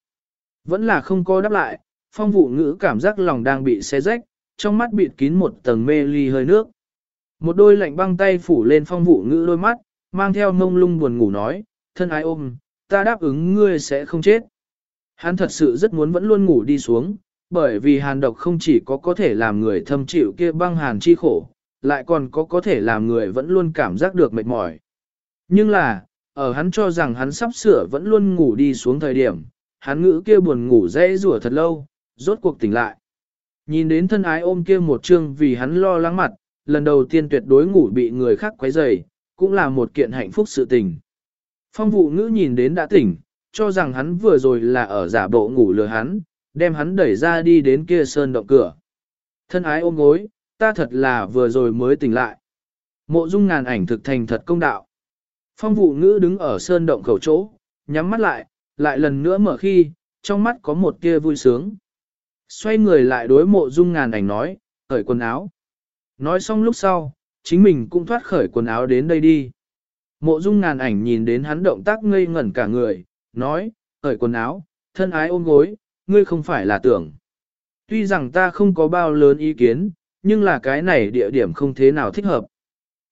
Vẫn là không có đáp lại, phong vụ ngữ cảm giác lòng đang bị xé rách, trong mắt bịt kín một tầng mê ly hơi nước. Một đôi lạnh băng tay phủ lên phong vụ ngữ đôi mắt, mang theo mông lung buồn ngủ nói, thân ái ôm, ta đáp ứng ngươi sẽ không chết. Hắn thật sự rất muốn vẫn luôn ngủ đi xuống, bởi vì hàn độc không chỉ có có thể làm người thâm chịu kia băng hàn chi khổ, lại còn có có thể làm người vẫn luôn cảm giác được mệt mỏi. Nhưng là, ở hắn cho rằng hắn sắp sửa vẫn luôn ngủ đi xuống thời điểm, hắn ngữ kia buồn ngủ dễ rủa thật lâu, rốt cuộc tỉnh lại. Nhìn đến thân ái ôm kia một chương vì hắn lo lắng mặt, lần đầu tiên tuyệt đối ngủ bị người khác quấy rầy, cũng là một kiện hạnh phúc sự tình. Phong vụ ngữ nhìn đến đã tỉnh, cho rằng hắn vừa rồi là ở giả bộ ngủ lừa hắn, đem hắn đẩy ra đi đến kia sơn động cửa. Thân ái ôm gối, ta thật là vừa rồi mới tỉnh lại. Mộ dung ngàn ảnh thực thành thật công đạo. Phong vụ ngữ đứng ở sơn động khẩu chỗ, nhắm mắt lại, lại lần nữa mở khi, trong mắt có một tia vui sướng. Xoay người lại đối mộ dung ngàn ảnh nói, khởi quần áo. Nói xong lúc sau, chính mình cũng thoát khởi quần áo đến đây đi. Mộ dung ngàn ảnh nhìn đến hắn động tác ngây ngẩn cả người, nói, khởi quần áo, thân ái ôm gối, ngươi không phải là tưởng. Tuy rằng ta không có bao lớn ý kiến, nhưng là cái này địa điểm không thế nào thích hợp.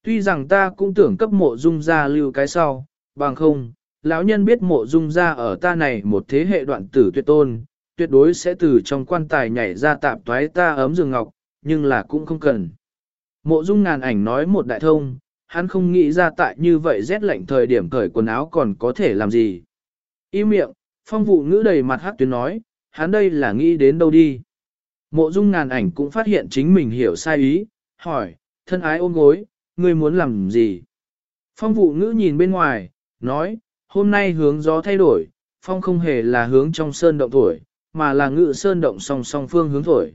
Tuy rằng ta cũng tưởng cấp mộ dung ra lưu cái sau, bằng không, lão nhân biết mộ dung ra ở ta này một thế hệ đoạn tử tuyệt tôn, tuyệt đối sẽ từ trong quan tài nhảy ra tạp toái ta ấm giường ngọc, nhưng là cũng không cần. Mộ dung ngàn ảnh nói một đại thông, hắn không nghĩ ra tại như vậy rét lạnh thời điểm cởi quần áo còn có thể làm gì. Im miệng, phong vụ ngữ đầy mặt hát tuyến nói, hắn đây là nghĩ đến đâu đi. Mộ dung ngàn ảnh cũng phát hiện chính mình hiểu sai ý, hỏi, thân ái ôm gối, ngươi muốn làm gì? Phong vụ ngữ nhìn bên ngoài, nói, hôm nay hướng gió thay đổi, phong không hề là hướng trong sơn động tuổi mà là ngự sơn động song song phương hướng thổi.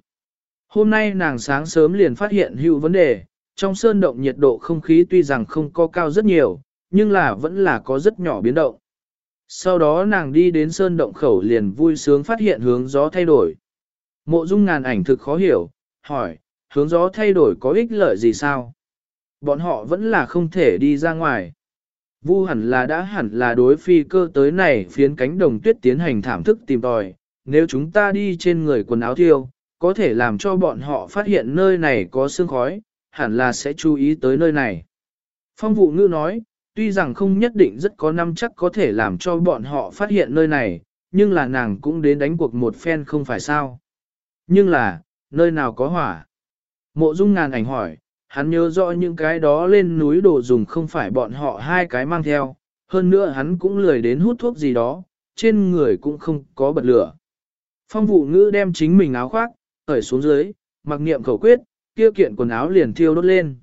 Hôm nay nàng sáng sớm liền phát hiện hữu vấn đề, trong sơn động nhiệt độ không khí tuy rằng không có cao rất nhiều, nhưng là vẫn là có rất nhỏ biến động. Sau đó nàng đi đến sơn động khẩu liền vui sướng phát hiện hướng gió thay đổi. Mộ dung ngàn ảnh thực khó hiểu, hỏi, hướng gió thay đổi có ích lợi gì sao? Bọn họ vẫn là không thể đi ra ngoài. Vu hẳn là đã hẳn là đối phi cơ tới này phiến cánh đồng tuyết tiến hành thảm thức tìm tòi. Nếu chúng ta đi trên người quần áo thiêu, có thể làm cho bọn họ phát hiện nơi này có sương khói, hẳn là sẽ chú ý tới nơi này. Phong vụ ngữ nói, tuy rằng không nhất định rất có năm chắc có thể làm cho bọn họ phát hiện nơi này, nhưng là nàng cũng đến đánh cuộc một phen không phải sao. Nhưng là, nơi nào có hỏa? Mộ dung ngàn ảnh hỏi, hắn nhớ rõ những cái đó lên núi đồ dùng không phải bọn họ hai cái mang theo, hơn nữa hắn cũng lười đến hút thuốc gì đó, trên người cũng không có bật lửa. Phong vụ ngữ đem chính mình áo khoác, khởi xuống dưới, mặc niệm khẩu quyết, kia kiện quần áo liền thiêu đốt lên.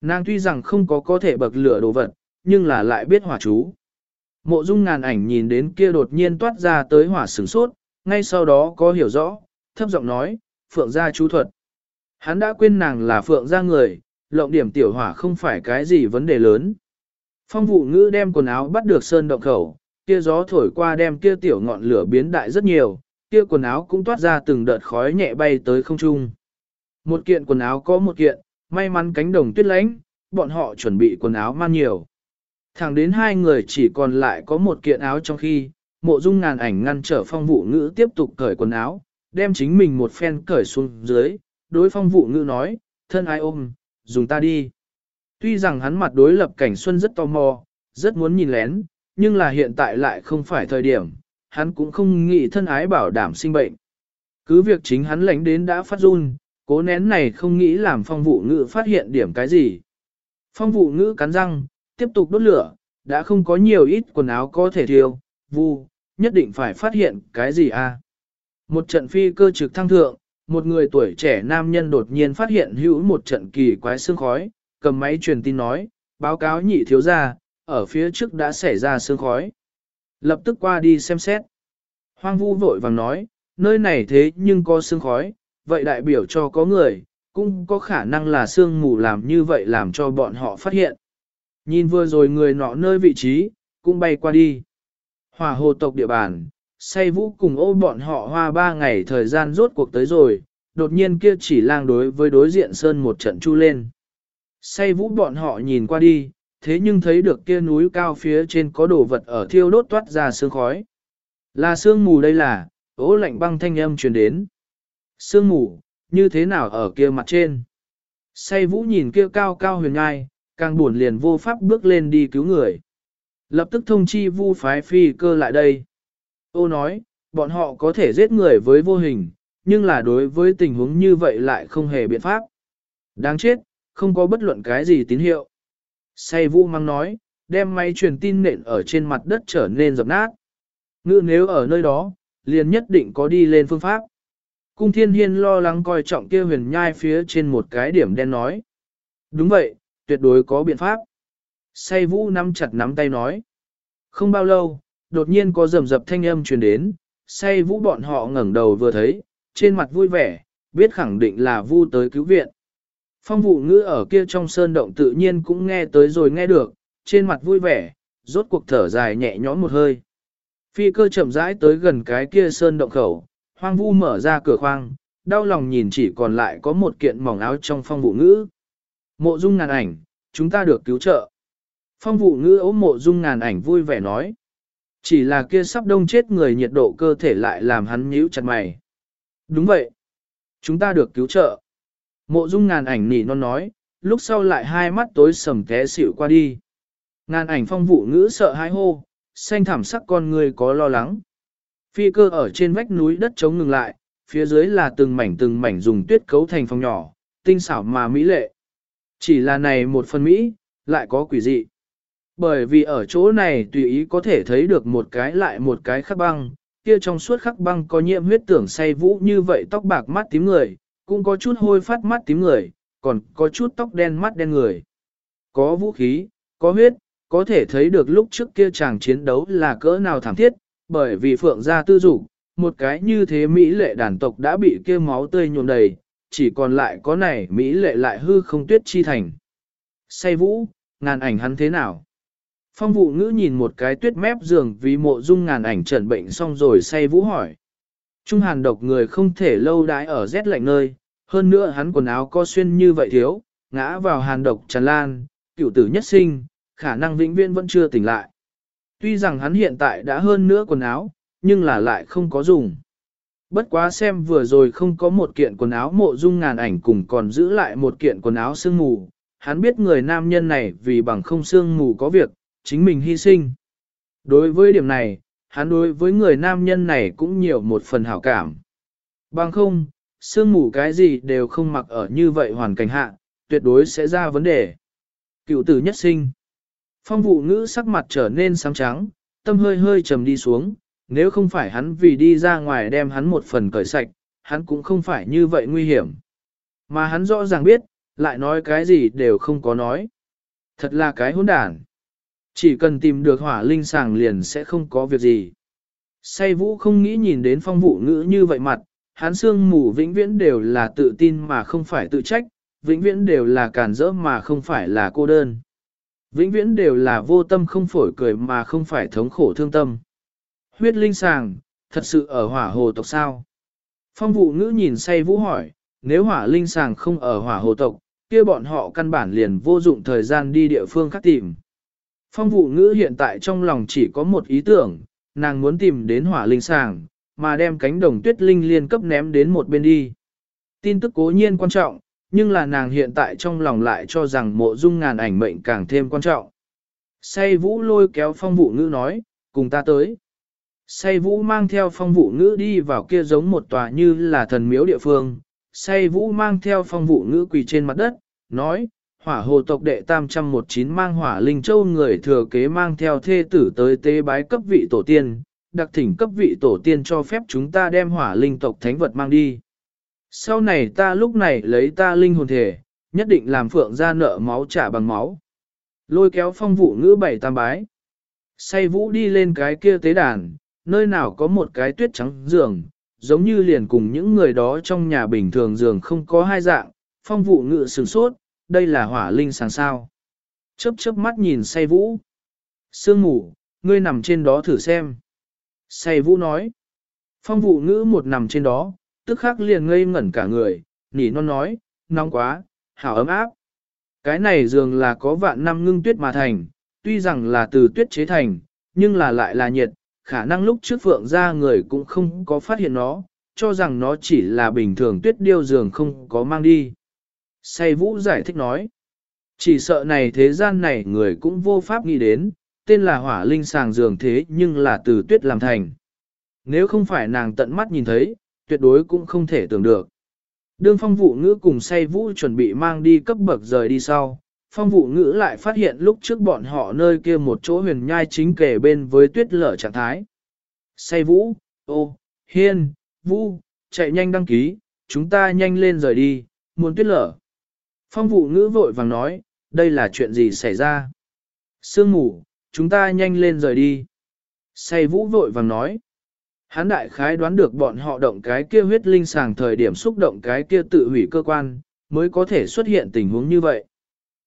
Nàng tuy rằng không có có thể bậc lửa đồ vật, nhưng là lại biết hỏa chú. Mộ dung ngàn ảnh nhìn đến kia đột nhiên toát ra tới hỏa sửng sốt, ngay sau đó có hiểu rõ, thấp giọng nói, phượng gia chú thuật. Hắn đã quên nàng là phượng gia người, lộng điểm tiểu hỏa không phải cái gì vấn đề lớn. Phong vụ ngữ đem quần áo bắt được sơn động khẩu, kia gió thổi qua đem kia tiểu ngọn lửa biến đại rất nhiều, kia quần áo cũng toát ra từng đợt khói nhẹ bay tới không trung. Một kiện quần áo có một kiện, may mắn cánh đồng tuyết lánh, bọn họ chuẩn bị quần áo man nhiều. Thẳng đến hai người chỉ còn lại có một kiện áo trong khi, mộ dung ngàn ảnh ngăn trở phong vụ ngữ tiếp tục cởi quần áo, đem chính mình một phen cởi xuống dưới, đối phong vụ ngữ nói, thân ai ôm, dùng ta đi. Tuy rằng hắn mặt đối lập cảnh xuân rất tò mò, rất muốn nhìn lén, nhưng là hiện tại lại không phải thời điểm, hắn cũng không nghĩ thân ái bảo đảm sinh bệnh. Cứ việc chính hắn lãnh đến đã phát run, cố nén này không nghĩ làm phong vụ ngữ phát hiện điểm cái gì. Phong vụ ngữ cắn răng, tiếp tục đốt lửa, đã không có nhiều ít quần áo có thể thiêu, vu, nhất định phải phát hiện cái gì à. Một trận phi cơ trực thăng thượng, một người tuổi trẻ nam nhân đột nhiên phát hiện hữu một trận kỳ quái sương khói, cầm máy truyền tin nói, báo cáo nhị thiếu gia, ở phía trước đã xảy ra sương khói. Lập tức qua đi xem xét. Hoang vu vội vàng nói, nơi này thế nhưng có sương khói, vậy đại biểu cho có người, cũng có khả năng là sương mù làm như vậy làm cho bọn họ phát hiện. Nhìn vừa rồi người nọ nơi vị trí, cũng bay qua đi. Hòa hồ tộc địa bàn, say vũ cùng ô bọn họ hoa ba ngày thời gian rốt cuộc tới rồi, đột nhiên kia chỉ lang đối với đối diện sơn một trận chu lên. Say vũ bọn họ nhìn qua đi, thế nhưng thấy được kia núi cao phía trên có đồ vật ở thiêu đốt toát ra sương khói. Là sương mù đây là, ố lạnh băng thanh âm truyền đến. Sương mù, như thế nào ở kia mặt trên? Say vũ nhìn kia cao cao huyền ngai, càng buồn liền vô pháp bước lên đi cứu người. Lập tức thông chi vu phái phi cơ lại đây. Ô nói, bọn họ có thể giết người với vô hình, nhưng là đối với tình huống như vậy lại không hề biện pháp. Đáng chết, không có bất luận cái gì tín hiệu. Say vũ mang nói, đem máy truyền tin nện ở trên mặt đất trở nên dập nát. Ngự nếu ở nơi đó, liền nhất định có đi lên phương pháp. Cung thiên hiên lo lắng coi trọng kia huyền nhai phía trên một cái điểm đen nói. Đúng vậy, tuyệt đối có biện pháp. Say vũ nắm chặt nắm tay nói. Không bao lâu, đột nhiên có rầm rập thanh âm truyền đến, say vũ bọn họ ngẩng đầu vừa thấy, trên mặt vui vẻ, biết khẳng định là vu tới cứu viện. Phong vụ ngữ ở kia trong sơn động tự nhiên cũng nghe tới rồi nghe được, trên mặt vui vẻ, rốt cuộc thở dài nhẹ nhõm một hơi. Phi cơ chậm rãi tới gần cái kia sơn động khẩu, hoang vu mở ra cửa khoang, đau lòng nhìn chỉ còn lại có một kiện mỏng áo trong phong vụ ngữ. Mộ dung ngàn ảnh, chúng ta được cứu trợ. Phong vụ ngữ ốm mộ dung ngàn ảnh vui vẻ nói. Chỉ là kia sắp đông chết người nhiệt độ cơ thể lại làm hắn nhíu chặt mày. Đúng vậy. Chúng ta được cứu trợ. Mộ dung ngàn ảnh nỉ non nói, lúc sau lại hai mắt tối sầm té xỉu qua đi. Ngàn ảnh phong vụ ngữ sợ hãi hô, xanh thảm sắc con người có lo lắng. Phi cơ ở trên vách núi đất chống ngừng lại, phía dưới là từng mảnh từng mảnh dùng tuyết cấu thành phòng nhỏ, tinh xảo mà mỹ lệ. Chỉ là này một phần mỹ, lại có quỷ dị. Bởi vì ở chỗ này tùy ý có thể thấy được một cái lại một cái khắc băng, kia trong suốt khắc băng có nhiễm huyết tưởng say vũ như vậy tóc bạc mắt tím người, cũng có chút hôi phát mắt tím người, còn có chút tóc đen mắt đen người. Có vũ khí, có huyết, có thể thấy được lúc trước kia chàng chiến đấu là cỡ nào thảm thiết, bởi vì phượng gia tư dục một cái như thế Mỹ lệ đàn tộc đã bị kia máu tươi nhuộm đầy, chỉ còn lại có này Mỹ lệ lại hư không tuyết chi thành. Say vũ, ngàn ảnh hắn thế nào? Phong vụ ngữ nhìn một cái tuyết mép giường vì mộ dung ngàn ảnh trần bệnh xong rồi say vũ hỏi. Trung hàn độc người không thể lâu đãi ở rét lạnh nơi, hơn nữa hắn quần áo co xuyên như vậy thiếu, ngã vào hàn độc tràn lan, cựu tử nhất sinh, khả năng vĩnh viễn vẫn chưa tỉnh lại. Tuy rằng hắn hiện tại đã hơn nữa quần áo, nhưng là lại không có dùng. Bất quá xem vừa rồi không có một kiện quần áo mộ dung ngàn ảnh cùng còn giữ lại một kiện quần áo sương mù, hắn biết người nam nhân này vì bằng không sương mù có việc, chính mình hy sinh. Đối với điểm này, hắn đối với người nam nhân này cũng nhiều một phần hảo cảm. Bằng không, sương mù cái gì đều không mặc ở như vậy hoàn cảnh hạ, tuyệt đối sẽ ra vấn đề. Cựu tử nhất sinh. Phong vụ ngữ sắc mặt trở nên sáng trắng, tâm hơi hơi trầm đi xuống, nếu không phải hắn vì đi ra ngoài đem hắn một phần cởi sạch, hắn cũng không phải như vậy nguy hiểm. Mà hắn rõ ràng biết, lại nói cái gì đều không có nói. Thật là cái hỗn đản. Chỉ cần tìm được hỏa linh sàng liền sẽ không có việc gì. Say vũ không nghĩ nhìn đến phong vụ ngữ như vậy mặt, hắn xương mù vĩnh viễn đều là tự tin mà không phải tự trách, vĩnh viễn đều là cản rỡ mà không phải là cô đơn. Vĩnh viễn đều là vô tâm không phổi cười mà không phải thống khổ thương tâm. Huyết linh sàng, thật sự ở hỏa hồ tộc sao? Phong vụ ngữ nhìn say vũ hỏi, nếu hỏa linh sàng không ở hỏa hồ tộc, kia bọn họ căn bản liền vô dụng thời gian đi địa phương khác tìm. Phong vụ ngữ hiện tại trong lòng chỉ có một ý tưởng, nàng muốn tìm đến hỏa linh sàng, mà đem cánh đồng tuyết linh liên cấp ném đến một bên đi. Tin tức cố nhiên quan trọng, nhưng là nàng hiện tại trong lòng lại cho rằng mộ dung ngàn ảnh mệnh càng thêm quan trọng. Say vũ lôi kéo phong vụ ngữ nói, cùng ta tới. Say vũ mang theo phong vụ ngữ đi vào kia giống một tòa như là thần miếu địa phương. Say vũ mang theo phong vụ ngữ quỳ trên mặt đất, nói, hỏa hồ tộc đệ tam trăm một chín mang hỏa linh châu người thừa kế mang theo thê tử tới tế bái cấp vị tổ tiên, đặc thỉnh cấp vị tổ tiên cho phép chúng ta đem hỏa linh tộc thánh vật mang đi. Sau này ta lúc này lấy ta linh hồn thể, nhất định làm phượng ra nợ máu trả bằng máu. Lôi kéo phong vụ ngữ bảy tam bái. Say vũ đi lên cái kia tế đàn, nơi nào có một cái tuyết trắng giường, giống như liền cùng những người đó trong nhà bình thường giường không có hai dạng, phong vụ ngự sửng sốt, đây là hỏa linh sáng sao. Chớp chớp mắt nhìn say vũ. Sương ngủ, ngươi nằm trên đó thử xem. Say vũ nói. Phong vụ ngữ một nằm trên đó, tức khắc liền ngây ngẩn cả người, nỉ non nói, nóng quá, hảo ấm áp. Cái này giường là có vạn năm ngưng tuyết mà thành, tuy rằng là từ tuyết chế thành, nhưng là lại là nhiệt, khả năng lúc trước phượng ra người cũng không có phát hiện nó, cho rằng nó chỉ là bình thường tuyết điêu giường không có mang đi. Say vũ giải thích nói, chỉ sợ này thế gian này người cũng vô pháp nghĩ đến, tên là hỏa linh sàng giường thế nhưng là từ tuyết làm thành. Nếu không phải nàng tận mắt nhìn thấy, tuyệt đối cũng không thể tưởng được. Đương phong vụ ngữ cùng say vũ chuẩn bị mang đi cấp bậc rời đi sau, phong vụ ngữ lại phát hiện lúc trước bọn họ nơi kia một chỗ huyền nhai chính kề bên với tuyết lở trạng thái. Say vũ, ô, hiên, vũ, chạy nhanh đăng ký, chúng ta nhanh lên rời đi, muốn tuyết lở. Phong vụ ngữ vội vàng nói, đây là chuyện gì xảy ra? Sương ngủ, chúng ta nhanh lên rời đi. Say vũ vội vàng nói. Hán đại khái đoán được bọn họ động cái kia huyết linh sàng thời điểm xúc động cái kia tự hủy cơ quan, mới có thể xuất hiện tình huống như vậy.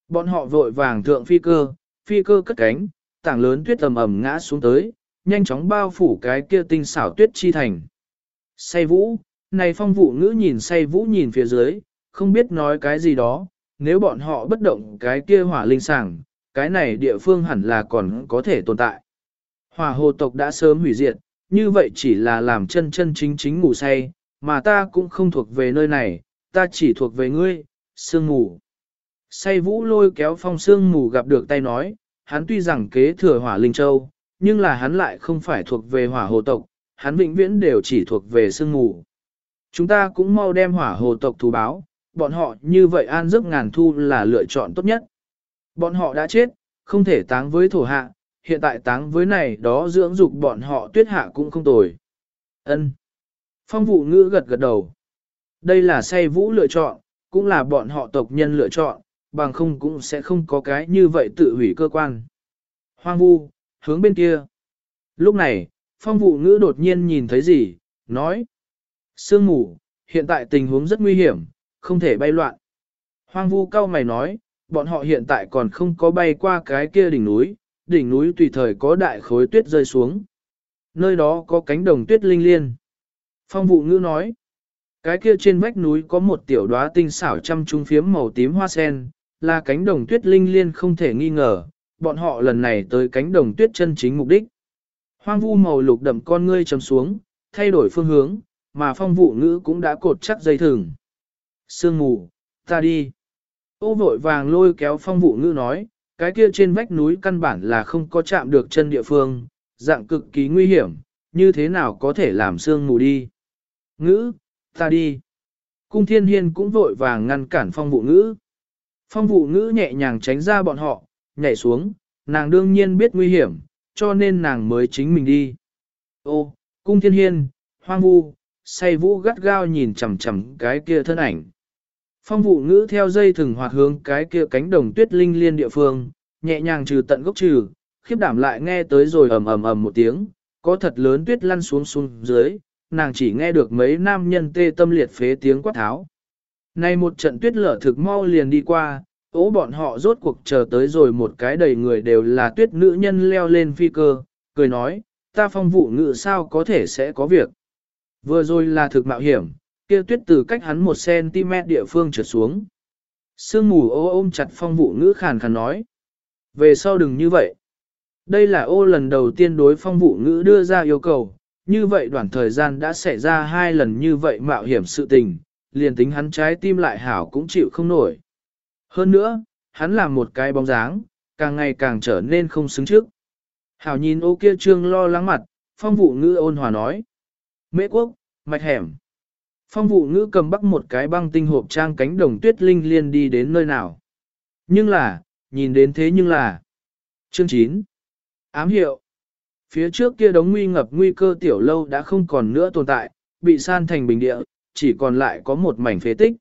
Bọn họ vội vàng thượng phi cơ, phi cơ cất cánh, tảng lớn tuyết ầm ầm ngã xuống tới, nhanh chóng bao phủ cái kia tinh xảo tuyết chi thành. Say vũ, này phong vụ ngữ nhìn say vũ nhìn phía dưới, không biết nói cái gì đó, nếu bọn họ bất động cái kia hỏa linh sàng, cái này địa phương hẳn là còn có thể tồn tại. Hỏa hồ tộc đã sớm hủy diệt, như vậy chỉ là làm chân chân chính chính ngủ say, mà ta cũng không thuộc về nơi này, ta chỉ thuộc về ngươi, sương ngủ. Say vũ lôi kéo phong sương mù gặp được tay nói, hắn tuy rằng kế thừa hỏa linh châu, nhưng là hắn lại không phải thuộc về hỏa hồ tộc, hắn vĩnh viễn đều chỉ thuộc về sương mù. Chúng ta cũng mau đem hỏa hồ tộc thú báo, bọn họ như vậy an giấc ngàn thu là lựa chọn tốt nhất. Bọn họ đã chết, không thể táng với thổ hạ, hiện tại táng với này đó dưỡng dục bọn họ tuyết hạ cũng không tồi. Ân. Phong vụ ngữ gật gật đầu. Đây là say vũ lựa chọn, cũng là bọn họ tộc nhân lựa chọn, bằng không cũng sẽ không có cái như vậy tự hủy cơ quan. Hoang vu, hướng bên kia. Lúc này, phong vụ ngữ đột nhiên nhìn thấy gì, nói. Sương mù, hiện tại tình huống rất nguy hiểm, không thể bay loạn. Hoang vu cao mày nói, bọn họ hiện tại còn không có bay qua cái kia đỉnh núi, đỉnh núi tùy thời có đại khối tuyết rơi xuống. Nơi đó có cánh đồng tuyết linh liên. Phong vụ ngữ nói, cái kia trên vách núi có một tiểu đóa tinh xảo trăm trung phiếm màu tím hoa sen, là cánh đồng tuyết linh liên không thể nghi ngờ, bọn họ lần này tới cánh đồng tuyết chân chính mục đích. Hoang vu màu lục đậm con ngươi chấm xuống, thay đổi phương hướng, mà phong vụ ngữ cũng đã cột chắc dây thừng. Sương mù, ta đi. Ô vội vàng lôi kéo phong vụ ngữ nói, cái kia trên vách núi căn bản là không có chạm được chân địa phương, dạng cực kỳ nguy hiểm, như thế nào có thể làm sương mù đi. Ngữ, ta đi. Cung thiên hiên cũng vội vàng ngăn cản phong vụ ngữ. Phong vụ ngữ nhẹ nhàng tránh ra bọn họ, nhảy xuống, nàng đương nhiên biết nguy hiểm, cho nên nàng mới chính mình đi. Ô, cung thiên hiên, hoang vu, say vũ gắt gao nhìn chằm chằm cái kia thân ảnh. Phong vụ ngữ theo dây thừng hoạt hướng cái kia cánh đồng tuyết linh liên địa phương, nhẹ nhàng trừ tận gốc trừ, khiếp đảm lại nghe tới rồi ầm ầm ầm một tiếng, có thật lớn tuyết lăn xuống xuống dưới, nàng chỉ nghe được mấy nam nhân tê tâm liệt phế tiếng quát tháo. Này một trận tuyết lở thực mau liền đi qua, ố bọn họ rốt cuộc chờ tới rồi một cái đầy người đều là tuyết nữ nhân leo lên phi cơ, cười nói, ta phong vụ ngự sao có thể sẽ có việc. Vừa rồi là thực mạo hiểm, kia tuyết từ cách hắn một cm địa phương trượt xuống. Sương mù ô ôm chặt phong vụ ngữ khàn khàn nói. Về sau đừng như vậy. Đây là ô lần đầu tiên đối phong vụ ngữ đưa ra yêu cầu, như vậy đoạn thời gian đã xảy ra hai lần như vậy mạo hiểm sự tình, liền tính hắn trái tim lại hảo cũng chịu không nổi. Hơn nữa, hắn làm một cái bóng dáng, càng ngày càng trở nên không xứng trước. Hảo nhìn ô kia trương lo lắng mặt, phong vụ ngữ ôn hòa nói. Mễ quốc, mạch hẻm. Phong vụ ngữ cầm bắt một cái băng tinh hộp trang cánh đồng tuyết linh liên đi đến nơi nào. Nhưng là, nhìn đến thế nhưng là. Chương 9. Ám hiệu. Phía trước kia đống nguy ngập nguy cơ tiểu lâu đã không còn nữa tồn tại, bị san thành bình địa, chỉ còn lại có một mảnh phế tích.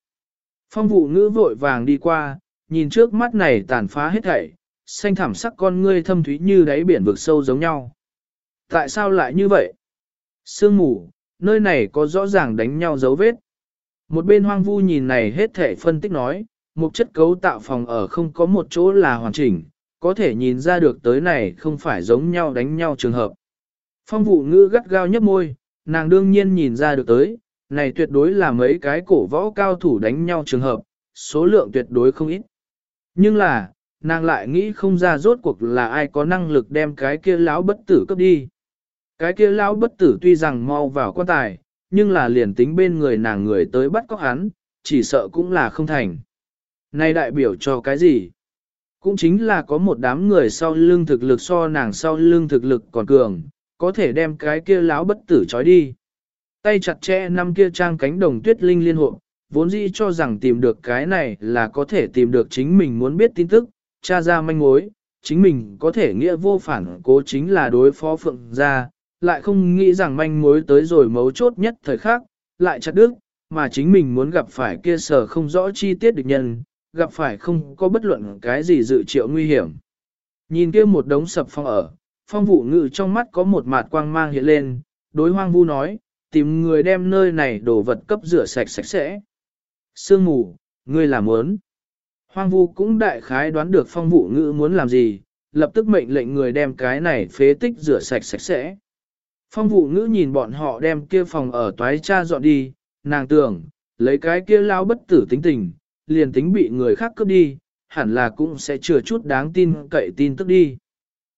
Phong vụ ngữ vội vàng đi qua, nhìn trước mắt này tàn phá hết thảy, xanh thảm sắc con ngươi thâm thúy như đáy biển vực sâu giống nhau. Tại sao lại như vậy? Sương mù, nơi này có rõ ràng đánh nhau dấu vết. Một bên hoang vu nhìn này hết thể phân tích nói, một chất cấu tạo phòng ở không có một chỗ là hoàn chỉnh, có thể nhìn ra được tới này không phải giống nhau đánh nhau trường hợp. Phong vụ ngữ gắt gao nhấp môi, nàng đương nhiên nhìn ra được tới, này tuyệt đối là mấy cái cổ võ cao thủ đánh nhau trường hợp, số lượng tuyệt đối không ít. Nhưng là, nàng lại nghĩ không ra rốt cuộc là ai có năng lực đem cái kia lão bất tử cấp đi. Cái kia lão bất tử tuy rằng mau vào quan tài, nhưng là liền tính bên người nàng người tới bắt cóc hắn, chỉ sợ cũng là không thành. Này đại biểu cho cái gì? Cũng chính là có một đám người sau lưng thực lực so nàng sau lưng thực lực còn cường, có thể đem cái kia lão bất tử trói đi. Tay chặt chẽ năm kia trang cánh đồng tuyết linh liên hộ, vốn dĩ cho rằng tìm được cái này là có thể tìm được chính mình muốn biết tin tức, tra ra manh mối, chính mình có thể nghĩa vô phản cố chính là đối phó phượng gia, lại không nghĩ rằng manh mối tới rồi mấu chốt nhất thời khắc, lại chặt đứt, mà chính mình muốn gặp phải kia sở không rõ chi tiết địch nhân, gặp phải không có bất luận cái gì dự triệu nguy hiểm. Nhìn kia một đống sập phong ở, phong vụ ngự trong mắt có một mạt quang mang hiện lên, đối hoang vu nói, tìm người đem nơi này đổ vật cấp rửa sạch sạch sẽ. Sương mù, ngươi làm muốn. Hoang vu cũng đại khái đoán được phong vụ ngữ muốn làm gì, lập tức mệnh lệnh người đem cái này phế tích rửa sạch sạch sẽ. Phong vụ ngữ nhìn bọn họ đem kia phòng ở toái cha dọn đi, nàng tưởng, lấy cái kia lao bất tử tính tình, liền tính bị người khác cướp đi, hẳn là cũng sẽ chừa chút đáng tin cậy tin tức đi.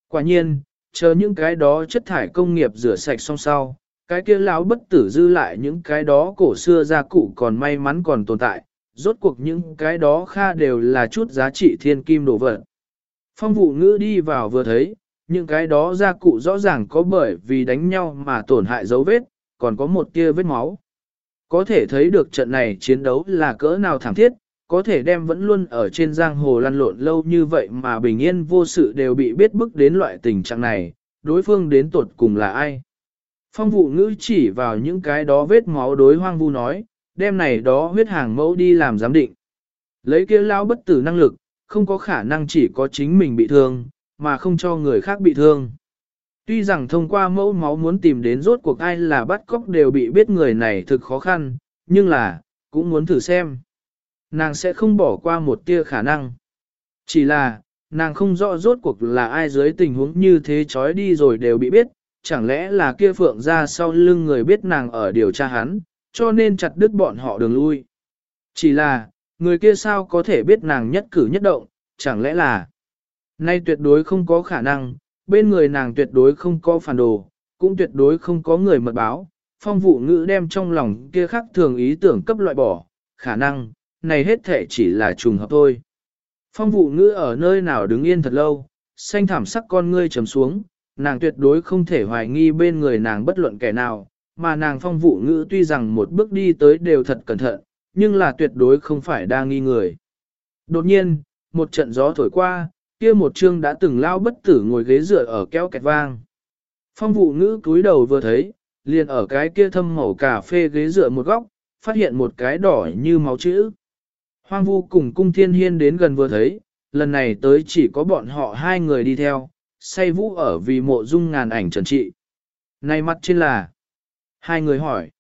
Quả nhiên, chờ những cái đó chất thải công nghiệp rửa sạch xong sau, cái kia lão bất tử dư lại những cái đó cổ xưa gia cụ còn may mắn còn tồn tại, rốt cuộc những cái đó kha đều là chút giá trị thiên kim đồ vật. Phong vụ ngữ đi vào vừa thấy, những cái đó gia cụ rõ ràng có bởi vì đánh nhau mà tổn hại dấu vết, còn có một tia vết máu. Có thể thấy được trận này chiến đấu là cỡ nào thảm thiết, có thể đem vẫn luôn ở trên giang hồ lăn lộn lâu như vậy mà bình yên vô sự đều bị biết bức đến loại tình trạng này, đối phương đến tuột cùng là ai. Phong vụ ngữ chỉ vào những cái đó vết máu đối hoang vu nói, đem này đó huyết hàng mẫu đi làm giám định. Lấy kia lao bất tử năng lực, không có khả năng chỉ có chính mình bị thương, mà không cho người khác bị thương. Tuy rằng thông qua mẫu máu muốn tìm đến rốt cuộc ai là bắt cóc đều bị biết người này thực khó khăn, nhưng là, cũng muốn thử xem. Nàng sẽ không bỏ qua một tia khả năng. Chỉ là, nàng không rõ rốt cuộc là ai dưới tình huống như thế chói đi rồi đều bị biết, chẳng lẽ là kia phượng ra sau lưng người biết nàng ở điều tra hắn, cho nên chặt đứt bọn họ đường lui. Chỉ là, người kia sao có thể biết nàng nhất cử nhất động, chẳng lẽ là, nay tuyệt đối không có khả năng, bên người nàng tuyệt đối không có phản đồ, cũng tuyệt đối không có người mật báo, phong vụ ngữ đem trong lòng kia khắc thường ý tưởng cấp loại bỏ, khả năng, này hết thể chỉ là trùng hợp thôi. Phong vụ ngữ ở nơi nào đứng yên thật lâu, xanh thảm sắc con ngươi trầm xuống, nàng tuyệt đối không thể hoài nghi bên người nàng bất luận kẻ nào, mà nàng phong vụ ngữ tuy rằng một bước đi tới đều thật cẩn thận, nhưng là tuyệt đối không phải đa nghi người. Đột nhiên, một trận gió thổi qua, kia một chương đã từng lao bất tử ngồi ghế dựa ở kéo kẹt vang. Phong vụ ngữ cúi đầu vừa thấy, liền ở cái kia thâm màu cà phê ghế dựa một góc, phát hiện một cái đỏ như máu chữ. Hoang vu cùng cung thiên hiên đến gần vừa thấy, lần này tới chỉ có bọn họ hai người đi theo, say vũ ở vì mộ dung ngàn ảnh trần trị. Này mặt trên là, hai người hỏi.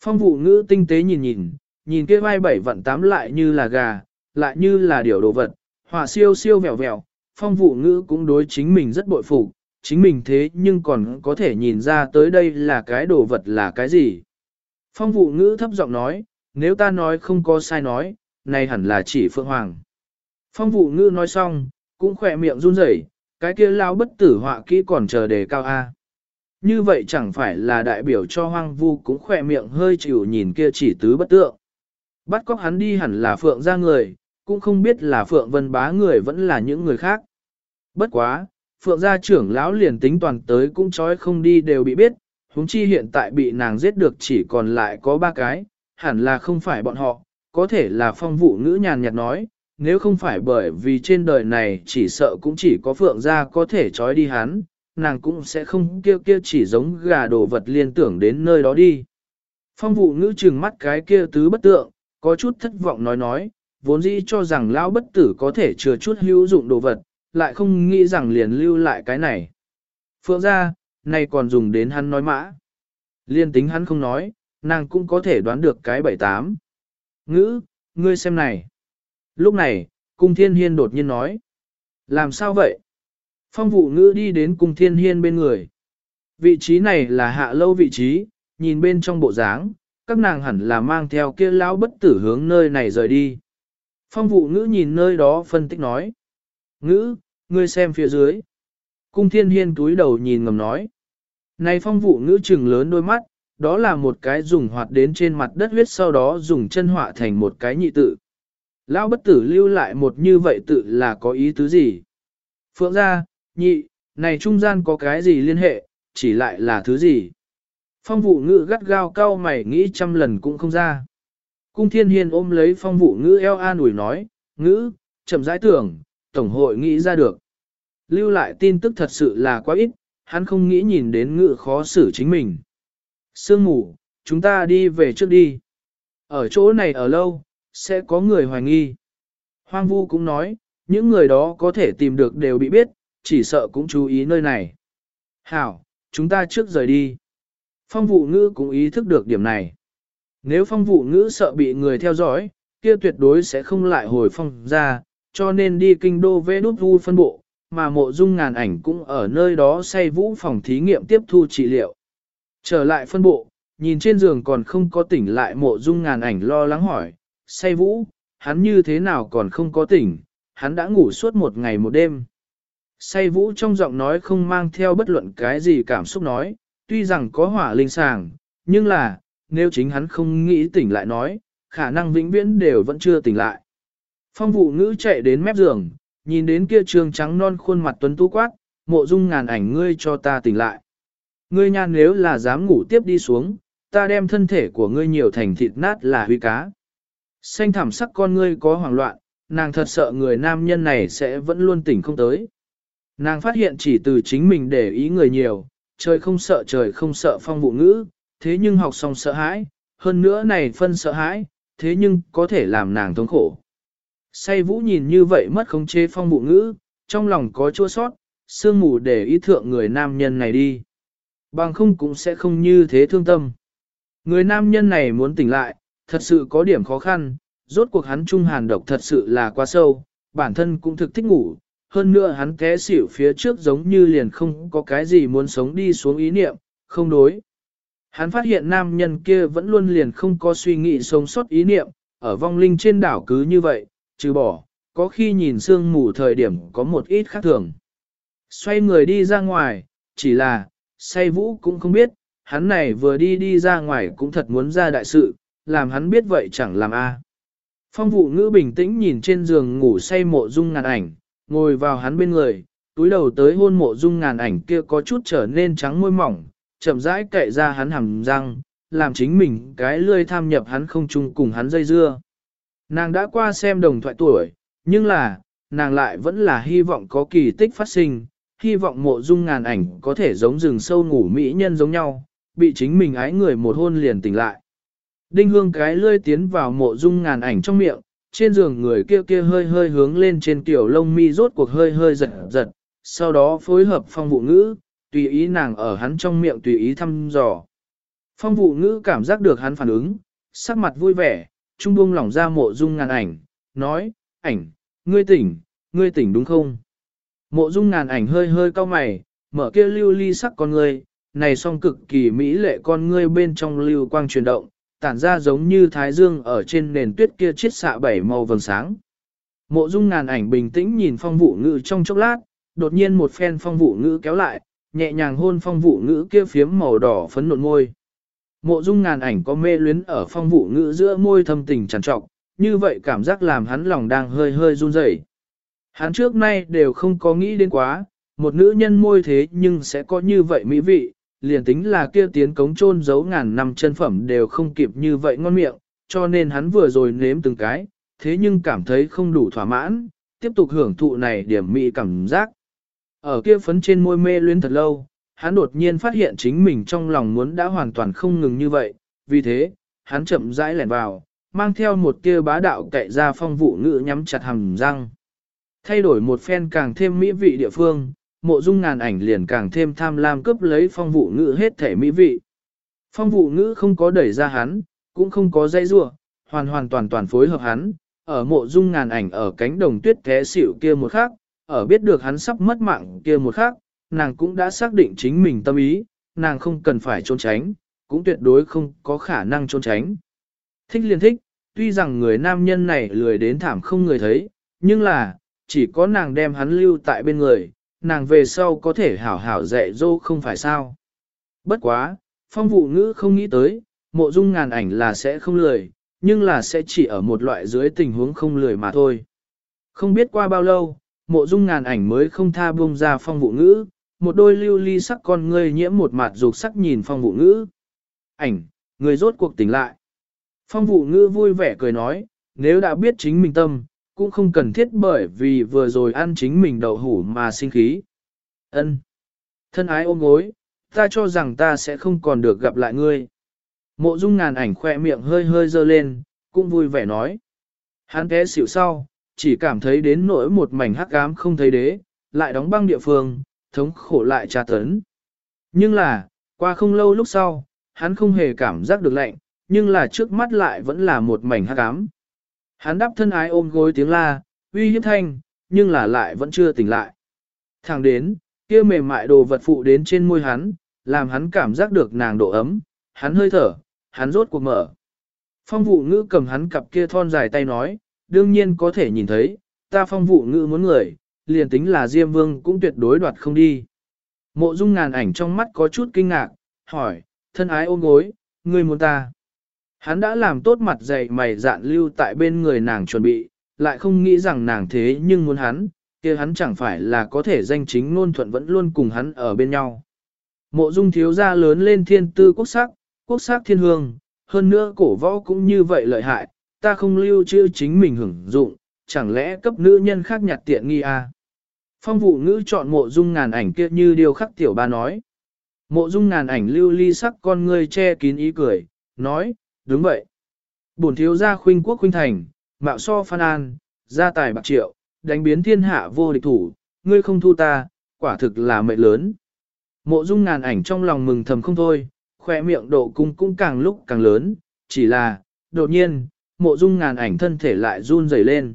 Phong vụ ngữ tinh tế nhìn nhìn, nhìn kia vai bảy vận tám lại như là gà, lại như là điều đồ vật, họa siêu siêu vẹo vẹo, phong vụ ngữ cũng đối chính mình rất bội phục, chính mình thế nhưng còn có thể nhìn ra tới đây là cái đồ vật là cái gì. Phong vụ ngữ thấp giọng nói, nếu ta nói không có sai nói, này hẳn là chỉ Phượng Hoàng. Phong vụ ngữ nói xong, cũng khỏe miệng run rẩy, cái kia lao bất tử họa kỹ còn chờ đề cao A. Như vậy chẳng phải là đại biểu cho hoang vu cũng khỏe miệng hơi chịu nhìn kia chỉ tứ bất tượng. Bắt cóc hắn đi hẳn là Phượng ra người, cũng không biết là Phượng Vân Bá người vẫn là những người khác. Bất quá, Phượng gia trưởng lão liền tính toàn tới cũng trói không đi đều bị biết, huống chi hiện tại bị nàng giết được chỉ còn lại có ba cái, hẳn là không phải bọn họ, có thể là phong vụ ngữ nhàn nhạt nói, nếu không phải bởi vì trên đời này chỉ sợ cũng chỉ có Phượng gia có thể trói đi hắn, nàng cũng sẽ không kêu kia chỉ giống gà đồ vật liên tưởng đến nơi đó đi. Phong vụ ngữ trừng mắt cái kia tứ bất tượng, có chút thất vọng nói nói, vốn dĩ cho rằng lão bất tử có thể chừa chút hữu dụng đồ vật, lại không nghĩ rằng liền lưu lại cái này. Phượng ra, này còn dùng đến hắn nói mã. Liên tính hắn không nói, nàng cũng có thể đoán được cái bảy tám. Ngữ, ngươi xem này. Lúc này, cung thiên hiên đột nhiên nói. Làm sao vậy? Phong vụ ngữ đi đến cung thiên hiên bên người. Vị trí này là hạ lâu vị trí, nhìn bên trong bộ dáng, các nàng hẳn là mang theo kia lão bất tử hướng nơi này rời đi. Phong vụ ngữ nhìn nơi đó phân tích nói. Ngữ, ngươi xem phía dưới. Cung thiên hiên túi đầu nhìn ngầm nói. Này phong vụ ngữ trừng lớn đôi mắt, đó là một cái dùng hoạt đến trên mặt đất huyết sau đó dùng chân họa thành một cái nhị tự. Lão bất tử lưu lại một như vậy tự là có ý tứ gì? Phượng ra, nhị, này trung gian có cái gì liên hệ, chỉ lại là thứ gì? Phong vụ ngữ gắt gao cao mày nghĩ trăm lần cũng không ra. Cung thiên hiên ôm lấy phong vụ ngữ eo an ủi nói, ngữ, chậm rãi tưởng, tổng hội nghĩ ra được. Lưu lại tin tức thật sự là quá ít, hắn không nghĩ nhìn đến ngữ khó xử chính mình. Sương mù, chúng ta đi về trước đi. Ở chỗ này ở lâu, sẽ có người hoài nghi. Hoang vu cũng nói, những người đó có thể tìm được đều bị biết, chỉ sợ cũng chú ý nơi này. Hảo, chúng ta trước rời đi. Phong vụ ngữ cũng ý thức được điểm này. Nếu phong vụ ngữ sợ bị người theo dõi, kia tuyệt đối sẽ không lại hồi phong ra, cho nên đi kinh đô vê đút vu phân bộ, mà mộ dung ngàn ảnh cũng ở nơi đó say vũ phòng thí nghiệm tiếp thu trị liệu. Trở lại phân bộ, nhìn trên giường còn không có tỉnh lại mộ dung ngàn ảnh lo lắng hỏi, say vũ, hắn như thế nào còn không có tỉnh, hắn đã ngủ suốt một ngày một đêm. Say vũ trong giọng nói không mang theo bất luận cái gì cảm xúc nói, tuy rằng có hỏa linh sàng, nhưng là, nếu chính hắn không nghĩ tỉnh lại nói, khả năng vĩnh viễn đều vẫn chưa tỉnh lại. Phong vụ ngữ chạy đến mép giường, nhìn đến kia trường trắng non khuôn mặt tuấn tú quát, mộ dung ngàn ảnh ngươi cho ta tỉnh lại. Ngươi nhan nếu là dám ngủ tiếp đi xuống, ta đem thân thể của ngươi nhiều thành thịt nát là huy cá. Xanh thảm sắc con ngươi có hoảng loạn, nàng thật sợ người nam nhân này sẽ vẫn luôn tỉnh không tới. Nàng phát hiện chỉ từ chính mình để ý người nhiều, trời không sợ trời không sợ phong vụ ngữ, thế nhưng học xong sợ hãi, hơn nữa này phân sợ hãi, thế nhưng có thể làm nàng thống khổ. Say vũ nhìn như vậy mất khống chế phong vụ ngữ, trong lòng có chua sót, sương mù để ý thượng người nam nhân này đi. Bằng không cũng sẽ không như thế thương tâm. Người nam nhân này muốn tỉnh lại, thật sự có điểm khó khăn, rốt cuộc hắn trung hàn độc thật sự là quá sâu, bản thân cũng thực thích ngủ, hơn nữa hắn té xỉu phía trước giống như liền không có cái gì muốn sống đi xuống ý niệm, không đối. Hắn phát hiện nam nhân kia vẫn luôn liền không có suy nghĩ sống sót ý niệm, ở vong linh trên đảo cứ như vậy, trừ bỏ, có khi nhìn sương mù thời điểm có một ít khác thường. Xoay người đi ra ngoài, chỉ là, say vũ cũng không biết, hắn này vừa đi đi ra ngoài cũng thật muốn ra đại sự, làm hắn biết vậy chẳng làm a. Phong vụ ngữ bình tĩnh nhìn trên giường ngủ say mộ dung ngàn ảnh, ngồi vào hắn bên người, túi đầu tới hôn mộ dung ngàn ảnh kia có chút trở nên trắng môi mỏng, chậm rãi kệ ra hắn hàm răng, làm chính mình cái lươi tham nhập hắn không chung cùng hắn dây dưa. Nàng đã qua xem đồng thoại tuổi, nhưng là, nàng lại vẫn là hy vọng có kỳ tích phát sinh, hy vọng mộ dung ngàn ảnh có thể giống rừng sâu ngủ mỹ nhân giống nhau, bị chính mình ái người một hôn liền tỉnh lại. Đinh hương cái lươi tiến vào mộ dung ngàn ảnh trong miệng, trên giường người kia kia hơi hơi hướng lên trên tiểu lông mi rốt cuộc hơi hơi giật giật, sau đó phối hợp phong vụ ngữ, tùy ý nàng ở hắn trong miệng tùy ý thăm dò. Phong vụ ngữ cảm giác được hắn phản ứng, sắc mặt vui vẻ, trung buông lỏng ra mộ dung ngàn ảnh, nói, ảnh, ngươi tỉnh, ngươi tỉnh đúng không? Mộ dung ngàn ảnh hơi hơi cau mày, mở kia lưu ly sắc con ngươi, này song cực kỳ mỹ lệ con ngươi bên trong lưu quang chuyển động, tản ra giống như thái dương ở trên nền tuyết kia chiết xạ bảy màu vầng sáng. Mộ dung ngàn ảnh bình tĩnh nhìn phong vụ ngữ trong chốc lát, đột nhiên một phen phong vụ ngữ kéo lại, nhẹ nhàng hôn phong vụ ngữ kia phiếm màu đỏ phấn nộn môi. Mộ dung ngàn ảnh có mê luyến ở phong vụ ngữ giữa môi thâm tình tràn trọc, như vậy cảm giác làm hắn lòng đang hơi hơi run rẩy. Hắn trước nay đều không có nghĩ đến quá, một nữ nhân môi thế nhưng sẽ có như vậy mỹ vị, liền tính là kia tiến cống chôn giấu ngàn năm chân phẩm đều không kịp như vậy ngon miệng, cho nên hắn vừa rồi nếm từng cái, thế nhưng cảm thấy không đủ thỏa mãn, tiếp tục hưởng thụ này điểm mỹ cảm giác. Ở kia phấn trên môi mê luyến thật lâu, hắn đột nhiên phát hiện chính mình trong lòng muốn đã hoàn toàn không ngừng như vậy, vì thế, hắn chậm rãi lẻn vào, mang theo một tia bá đạo cậy ra phong vụ ngữ nhắm chặt hàm răng. Thay đổi một phen càng thêm mỹ vị địa phương, mộ dung ngàn ảnh liền càng thêm tham lam cướp lấy phong vụ ngữ hết thể mỹ vị. Phong vụ ngữ không có đẩy ra hắn, cũng không có dây rua, hoàn hoàn toàn toàn phối hợp hắn, ở mộ dung ngàn ảnh ở cánh đồng tuyết thế xỉu kia một khắc, ở biết được hắn sắp mất mạng kia một khắc, nàng cũng đã xác định chính mình tâm ý, nàng không cần phải trốn tránh, cũng tuyệt đối không có khả năng trốn tránh. Thích liền thích, tuy rằng người nam nhân này lười đến thảm không người thấy, nhưng là, chỉ có nàng đem hắn lưu tại bên người, nàng về sau có thể hảo hảo dạy dỗ không phải sao. Bất quá, phong vụ ngữ không nghĩ tới, mộ dung ngàn ảnh là sẽ không lười, nhưng là sẽ chỉ ở một loại dưới tình huống không lười mà thôi. Không biết qua bao lâu, mộ dung ngàn ảnh mới không tha buông ra phong vụ ngữ, một đôi lưu ly sắc con ngươi nhiễm một mặt dục sắc nhìn phong vụ ngữ. Ảnh, người rốt cuộc tỉnh lại. Phong vụ ngữ vui vẻ cười nói, nếu đã biết chính mình tâm, cũng không cần thiết bởi vì vừa rồi ăn chính mình đậu hủ mà sinh khí. Ân, Thân ái ôm gối, ta cho rằng ta sẽ không còn được gặp lại ngươi. Mộ dung ngàn ảnh khoe miệng hơi hơi dơ lên, cũng vui vẻ nói. Hắn té xỉu sau, chỉ cảm thấy đến nỗi một mảnh hắc ám không thấy đế, lại đóng băng địa phương, thống khổ lại tra tấn. Nhưng là, qua không lâu lúc sau, hắn không hề cảm giác được lạnh, nhưng là trước mắt lại vẫn là một mảnh hắc ám. Hắn đắp thân ái ôm gối tiếng la, uy hiếp thanh, nhưng là lại vẫn chưa tỉnh lại. Thẳng đến, kia mềm mại đồ vật phụ đến trên môi hắn, làm hắn cảm giác được nàng độ ấm, hắn hơi thở, hắn rốt cuộc mở. Phong vụ ngữ cầm hắn cặp kia thon dài tay nói, đương nhiên có thể nhìn thấy, ta phong vụ ngữ muốn người, liền tính là Diêm Vương cũng tuyệt đối đoạt không đi. Mộ dung ngàn ảnh trong mắt có chút kinh ngạc, hỏi, thân ái ôm gối, ngươi muốn ta. Hắn đã làm tốt mặt dày mày dạn lưu tại bên người nàng chuẩn bị, lại không nghĩ rằng nàng thế nhưng muốn hắn, kia hắn chẳng phải là có thể danh chính ngôn thuận vẫn luôn cùng hắn ở bên nhau. Mộ dung thiếu gia lớn lên thiên tư quốc sắc, quốc sắc thiên hương, hơn nữa cổ võ cũng như vậy lợi hại, ta không lưu trữ chính mình hưởng dụng, chẳng lẽ cấp nữ nhân khác nhặt tiện nghi à? Phong vụ ngữ chọn mộ dung ngàn ảnh kia như điều khắc tiểu ba nói. Mộ dung ngàn ảnh lưu ly sắc con ngươi che kín ý cười, nói, đúng vậy. Bổn thiếu gia khuynh quốc khuynh thành, mạo so phan an, gia tài bạc triệu, đánh biến thiên hạ vô địch thủ, ngươi không thu ta, quả thực là mệnh lớn. Mộ dung ngàn ảnh trong lòng mừng thầm không thôi, khoe miệng độ cung cũng càng lúc càng lớn, chỉ là, đột nhiên, mộ dung ngàn ảnh thân thể lại run rẩy lên.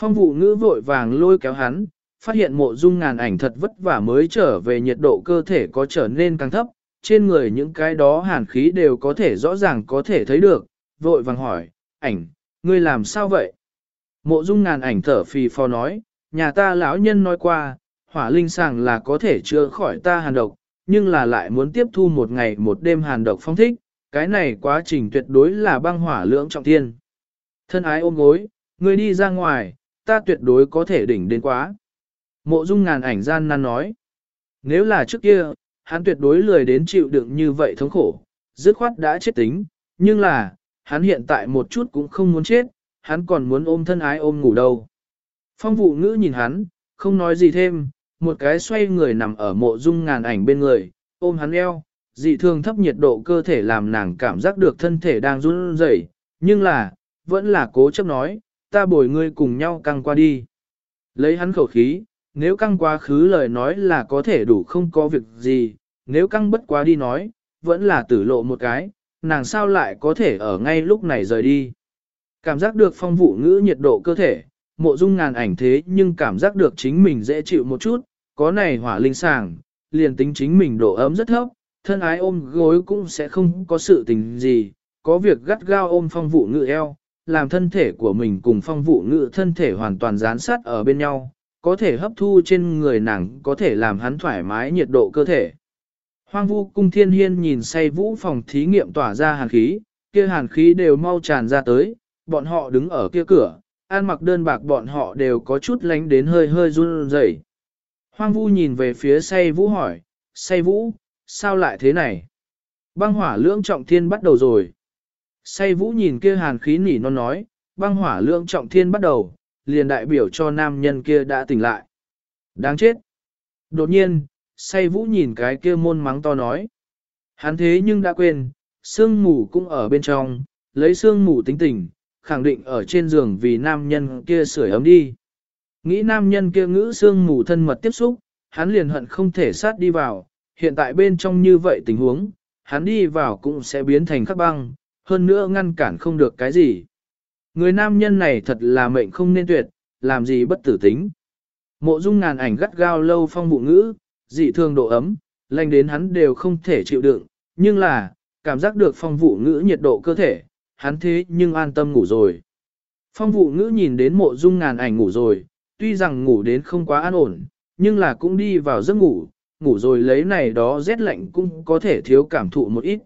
Phong vụ ngữ vội vàng lôi kéo hắn, phát hiện mộ dung ngàn ảnh thật vất vả mới trở về nhiệt độ cơ thể có trở nên càng thấp, trên người những cái đó hàn khí đều có thể rõ ràng có thể thấy được, vội vàng hỏi, ảnh, ngươi làm sao vậy? Mộ dung ngàn ảnh thở phì phò nói, nhà ta lão nhân nói qua, hỏa linh sàng là có thể chữa khỏi ta hàn độc, nhưng là lại muốn tiếp thu một ngày một đêm hàn độc phong thích, cái này quá trình tuyệt đối là băng hỏa lưỡng trọng thiên. Thân ái ôm gối, ngươi đi ra ngoài, ta tuyệt đối có thể đỉnh đến quá. Mộ dung ngàn ảnh gian nan nói. Nếu là trước kia, hắn tuyệt đối lười đến chịu đựng như vậy thống khổ, dứt khoát đã chết tính, nhưng là, hắn hiện tại một chút cũng không muốn chết, hắn còn muốn ôm thân ái ôm ngủ đâu. Phong vụ ngữ nhìn hắn, không nói gì thêm, một cái xoay người nằm ở mộ dung ngàn ảnh bên người, ôm hắn eo, dị thường thấp nhiệt độ cơ thể làm nàng cảm giác được thân thể đang run rẩy, nhưng là, vẫn là cố chấp nói, ta bồi ngươi cùng nhau căng qua đi. Lấy hắn khẩu khí, nếu căng quá khứ lời nói là có thể đủ không có việc gì, nếu căng bất quá đi nói, vẫn là tử lộ một cái, nàng sao lại có thể ở ngay lúc này rời đi. Cảm giác được phong vụ ngữ nhiệt độ cơ thể, mộ dung ngàn ảnh thế nhưng cảm giác được chính mình dễ chịu một chút, có này hỏa linh sàng, liền tính chính mình độ ấm rất thấp, thân ái ôm gối cũng sẽ không có sự tình gì, có việc gắt gao ôm phong vụ ngự eo, làm thân thể của mình cùng phong vụ ngự thân thể hoàn toàn dán sát ở bên nhau, có thể hấp thu trên người nàng có thể làm hắn thoải mái nhiệt độ cơ thể. Hoang vu cung thiên hiên nhìn say vũ phòng thí nghiệm tỏa ra hàn khí, kia hàn khí đều mau tràn ra tới, bọn họ đứng ở kia cửa, ăn mặc đơn bạc bọn họ đều có chút lánh đến hơi hơi run rẩy. Hoang vu nhìn về phía say vũ hỏi, say vũ, sao lại thế này? Băng hỏa lưỡng trọng thiên bắt đầu rồi. Say vũ nhìn kia hàn khí nỉ non nói, băng hỏa lưỡng trọng thiên bắt đầu, liền đại biểu cho nam nhân kia đã tỉnh lại. Đáng chết. Đột nhiên, say vũ nhìn cái kia môn mắng to nói. Hắn thế nhưng đã quên, sương mù cũng ở bên trong, lấy sương mù tính tình, khẳng định ở trên giường vì nam nhân kia sưởi ấm đi. Nghĩ nam nhân kia ngữ sương mù thân mật tiếp xúc, hắn liền hận không thể sát đi vào, hiện tại bên trong như vậy tình huống, hắn đi vào cũng sẽ biến thành khắc băng, hơn nữa ngăn cản không được cái gì. Người nam nhân này thật là mệnh không nên tuyệt, làm gì bất tử tính. Mộ dung ngàn ảnh gắt gao lâu phong bụ ngữ, dị thường độ ấm, lành đến hắn đều không thể chịu đựng, nhưng là, cảm giác được phong vụ ngữ nhiệt độ cơ thể, hắn thế nhưng an tâm ngủ rồi. Phong vụ ngữ nhìn đến mộ dung ngàn ảnh ngủ rồi, tuy rằng ngủ đến không quá an ổn, nhưng là cũng đi vào giấc ngủ, ngủ rồi lấy này đó rét lạnh cũng có thể thiếu cảm thụ một ít.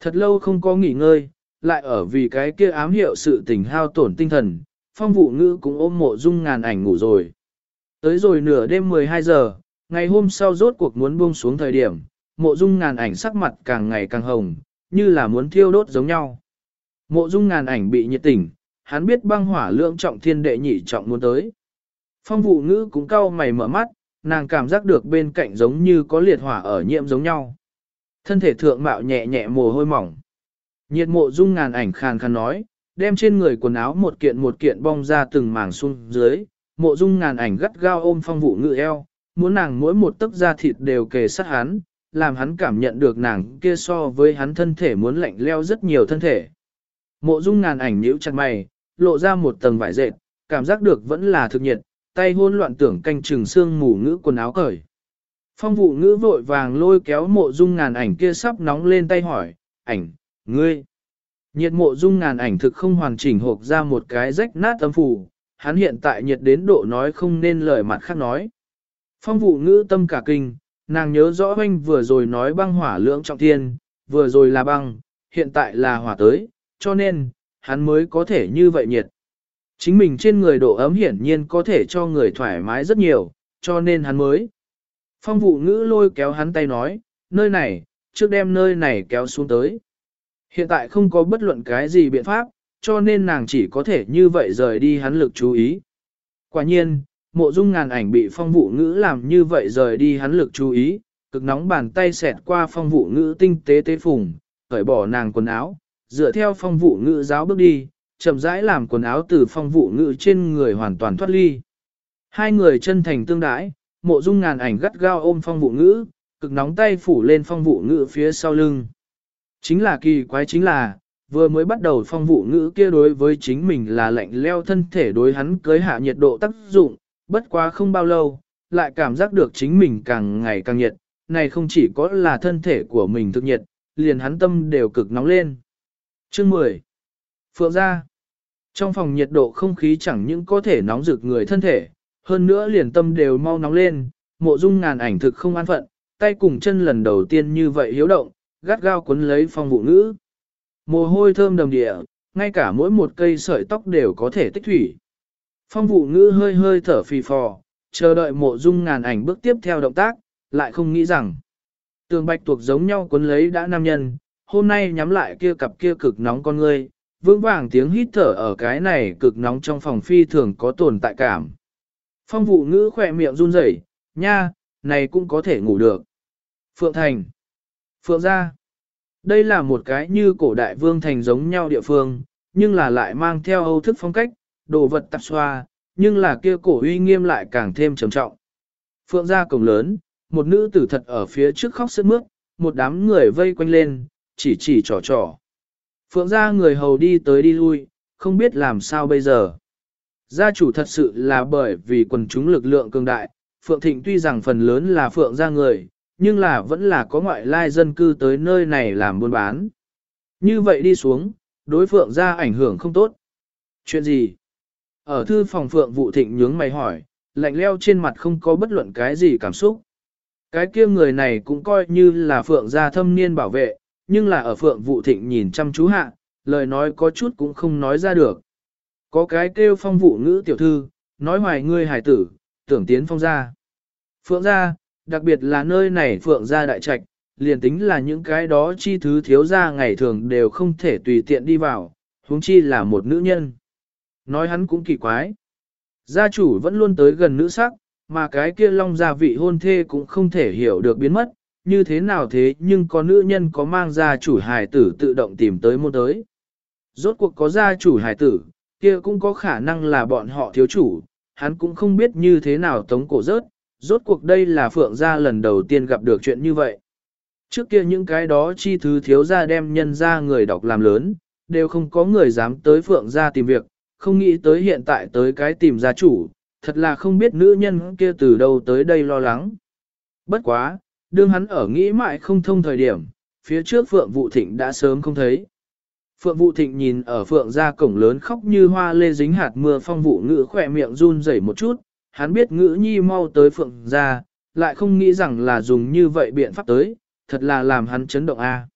Thật lâu không có nghỉ ngơi, lại ở vì cái kia ám hiệu sự tình hao tổn tinh thần, phong vụ ngữ cũng ôm mộ dung ngàn ảnh ngủ rồi. Tới rồi nửa đêm 12 giờ, ngày hôm sau rốt cuộc muốn buông xuống thời điểm, mộ dung ngàn ảnh sắc mặt càng ngày càng hồng, như là muốn thiêu đốt giống nhau. Mộ dung ngàn ảnh bị nhiệt tỉnh, hắn biết băng hỏa lượng trọng thiên đệ nhị trọng muốn tới. Phong vụ ngữ cũng cau mày mở mắt, nàng cảm giác được bên cạnh giống như có liệt hỏa ở nhiễm giống nhau. Thân thể thượng mạo nhẹ nhẹ mồ hôi mỏng. Nhiệt mộ dung ngàn ảnh khàn khàn nói, đem trên người quần áo một kiện một kiện bong ra từng mảng xuống dưới, mộ dung ngàn ảnh gắt gao ôm phong vụ ngự eo, muốn nàng mỗi một tấc da thịt đều kề sát hắn, làm hắn cảm nhận được nàng kia so với hắn thân thể muốn lạnh leo rất nhiều thân thể. Mộ dung ngàn ảnh nhíu chặt mày, lộ ra một tầng vải dệt, cảm giác được vẫn là thực nhiệt, tay hôn loạn tưởng canh chừng xương mù ngữ quần áo cởi. Phong vụ ngữ vội vàng lôi kéo mộ dung ngàn ảnh kia sắp nóng lên tay hỏi, ảnh, ngươi. Nhiệt mộ dung ngàn ảnh thực không hoàn chỉnh hộp ra một cái rách nát âm phủ, hắn hiện tại nhiệt đến độ nói không nên lời mặt khác nói. Phong vụ ngữ tâm cả kinh, nàng nhớ rõ anh vừa rồi nói băng hỏa lưỡng trọng thiên, vừa rồi là băng, hiện tại là hỏa tới, cho nên, hắn mới có thể như vậy nhiệt. Chính mình trên người độ ấm hiển nhiên có thể cho người thoải mái rất nhiều, cho nên hắn mới. Phong vụ ngữ lôi kéo hắn tay nói, nơi này, trước đem nơi này kéo xuống tới. Hiện tại không có bất luận cái gì biện pháp, cho nên nàng chỉ có thể như vậy rời đi hắn lực chú ý. Quả nhiên, mộ dung ngàn ảnh bị phong vụ ngữ làm như vậy rời đi hắn lực chú ý, cực nóng bàn tay xẹt qua phong vụ ngữ tinh tế tế phùng, cởi bỏ nàng quần áo, dựa theo phong vụ ngữ giáo bước đi, chậm rãi làm quần áo từ phong vụ ngự trên người hoàn toàn thoát ly. Hai người chân thành tương đãi, mộ dung ngàn ảnh gắt gao ôm phong vụ ngữ, cực nóng tay phủ lên phong vụ ngữ phía sau lưng. Chính là kỳ quái chính là, vừa mới bắt đầu phong vụ ngữ kia đối với chính mình là lạnh leo thân thể đối hắn cưới hạ nhiệt độ tác dụng, bất quá không bao lâu, lại cảm giác được chính mình càng ngày càng nhiệt, này không chỉ có là thân thể của mình thực nhiệt, liền hắn tâm đều cực nóng lên. Chương 10. Phượng ra Trong phòng nhiệt độ không khí chẳng những có thể nóng rực người thân thể, hơn nữa liền tâm đều mau nóng lên, mộ dung ngàn ảnh thực không an phận, tay cùng chân lần đầu tiên như vậy hiếu động, gắt gao cuốn lấy phong vụ ngữ. Mồ hôi thơm đầm địa, ngay cả mỗi một cây sợi tóc đều có thể tích thủy. Phong vụ ngữ hơi hơi thở phì phò, chờ đợi mộ dung ngàn ảnh bước tiếp theo động tác, lại không nghĩ rằng. Tường bạch tuộc giống nhau cuốn lấy đã nam nhân, hôm nay nhắm lại kia cặp kia cực nóng con ngươi, vững vàng tiếng hít thở ở cái này cực nóng trong phòng phi thường có tồn tại cảm. Phong vụ ngữ khỏe miệng run rẩy, nha, này cũng có thể ngủ được. Phượng Thành. Phượng gia. Đây là một cái như cổ đại vương thành giống nhau địa phương, nhưng là lại mang theo âu thức phong cách, đồ vật tạp xoa, nhưng là kia cổ uy nghiêm lại càng thêm trầm trọng. Phượng gia cổng lớn, một nữ tử thật ở phía trước khóc sướt mướt, một đám người vây quanh lên, chỉ chỉ trò trò. Phượng gia người hầu đi tới đi lui, không biết làm sao bây giờ. Gia chủ thật sự là bởi vì quần chúng lực lượng cường đại, Phượng Thịnh tuy rằng phần lớn là Phượng gia người, nhưng là vẫn là có ngoại lai dân cư tới nơi này làm buôn bán. Như vậy đi xuống, đối Phượng gia ảnh hưởng không tốt. Chuyện gì? Ở thư phòng Phượng Vụ Thịnh nhướng mày hỏi, lạnh leo trên mặt không có bất luận cái gì cảm xúc. Cái kia người này cũng coi như là Phượng gia thâm niên bảo vệ, nhưng là ở Phượng Vụ Thịnh nhìn chăm chú hạ, lời nói có chút cũng không nói ra được. Có cái kêu phong vụ ngữ tiểu thư, nói hoài ngươi hải tử, tưởng tiến phong gia. Phượng gia, đặc biệt là nơi này Phượng gia đại trạch, liền tính là những cái đó chi thứ thiếu gia ngày thường đều không thể tùy tiện đi vào, huống chi là một nữ nhân. Nói hắn cũng kỳ quái. Gia chủ vẫn luôn tới gần nữ sắc, mà cái kia long gia vị hôn thê cũng không thể hiểu được biến mất, như thế nào thế nhưng có nữ nhân có mang ra chủ hài tử tự động tìm tới môn tới. Rốt cuộc có gia chủ hài tử, kia cũng có khả năng là bọn họ thiếu chủ, hắn cũng không biết như thế nào tống cổ rớt, rốt cuộc đây là phượng gia lần đầu tiên gặp được chuyện như vậy. Trước kia những cái đó chi thứ thiếu gia đem nhân ra người đọc làm lớn, đều không có người dám tới phượng gia tìm việc, không nghĩ tới hiện tại tới cái tìm gia chủ, thật là không biết nữ nhân kia từ đâu tới đây lo lắng. Bất quá, đương hắn ở nghĩ mãi không thông thời điểm, phía trước Phượng Vụ Thịnh đã sớm không thấy. Phượng Vụ Thịnh nhìn ở Phượng ra cổng lớn khóc như hoa lê dính hạt mưa phong vụ ngữ khỏe miệng run rẩy một chút, hắn biết ngữ nhi mau tới Phượng ra, lại không nghĩ rằng là dùng như vậy biện pháp tới, thật là làm hắn chấn động a.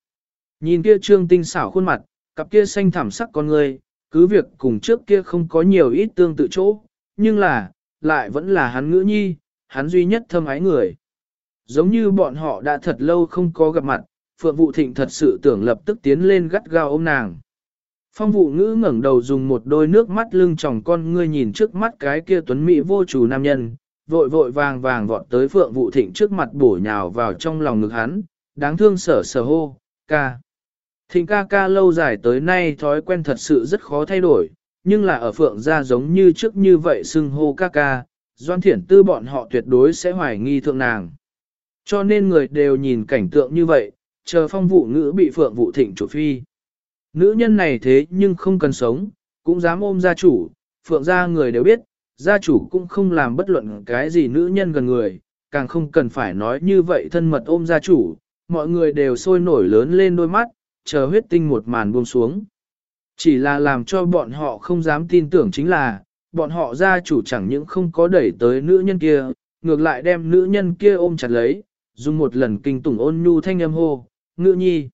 Nhìn kia trương tinh xảo khuôn mặt, cặp kia xanh thảm sắc con người, cứ việc cùng trước kia không có nhiều ít tương tự chỗ, nhưng là, lại vẫn là hắn ngữ nhi, hắn duy nhất thâm ái người. Giống như bọn họ đã thật lâu không có gặp mặt, Phượng Vụ Thịnh thật sự tưởng lập tức tiến lên gắt gao ôm nàng. Phong vụ ngữ ngẩng đầu dùng một đôi nước mắt lưng tròng con ngươi nhìn trước mắt cái kia tuấn mỹ vô chủ nam nhân, vội vội vàng vàng vọt tới Phượng Vụ Thịnh trước mặt bổ nhào vào trong lòng ngực hắn, đáng thương sở sở hô, ca. Thịnh ca ca lâu dài tới nay thói quen thật sự rất khó thay đổi, nhưng là ở Phượng gia giống như trước như vậy xưng hô ca ca, Doan Thiển Tư bọn họ tuyệt đối sẽ hoài nghi thượng nàng. Cho nên người đều nhìn cảnh tượng như vậy, chờ phong vụ ngữ bị phượng vụ thịnh chủ phi. Nữ nhân này thế nhưng không cần sống, cũng dám ôm gia chủ, phượng gia người đều biết, gia chủ cũng không làm bất luận cái gì nữ nhân gần người, càng không cần phải nói như vậy thân mật ôm gia chủ, mọi người đều sôi nổi lớn lên đôi mắt, chờ huyết tinh một màn buông xuống. Chỉ là làm cho bọn họ không dám tin tưởng chính là, bọn họ gia chủ chẳng những không có đẩy tới nữ nhân kia, ngược lại đem nữ nhân kia ôm chặt lấy, dùng một lần kinh tủng ôn nhu thanh âm hô, ngự nhi.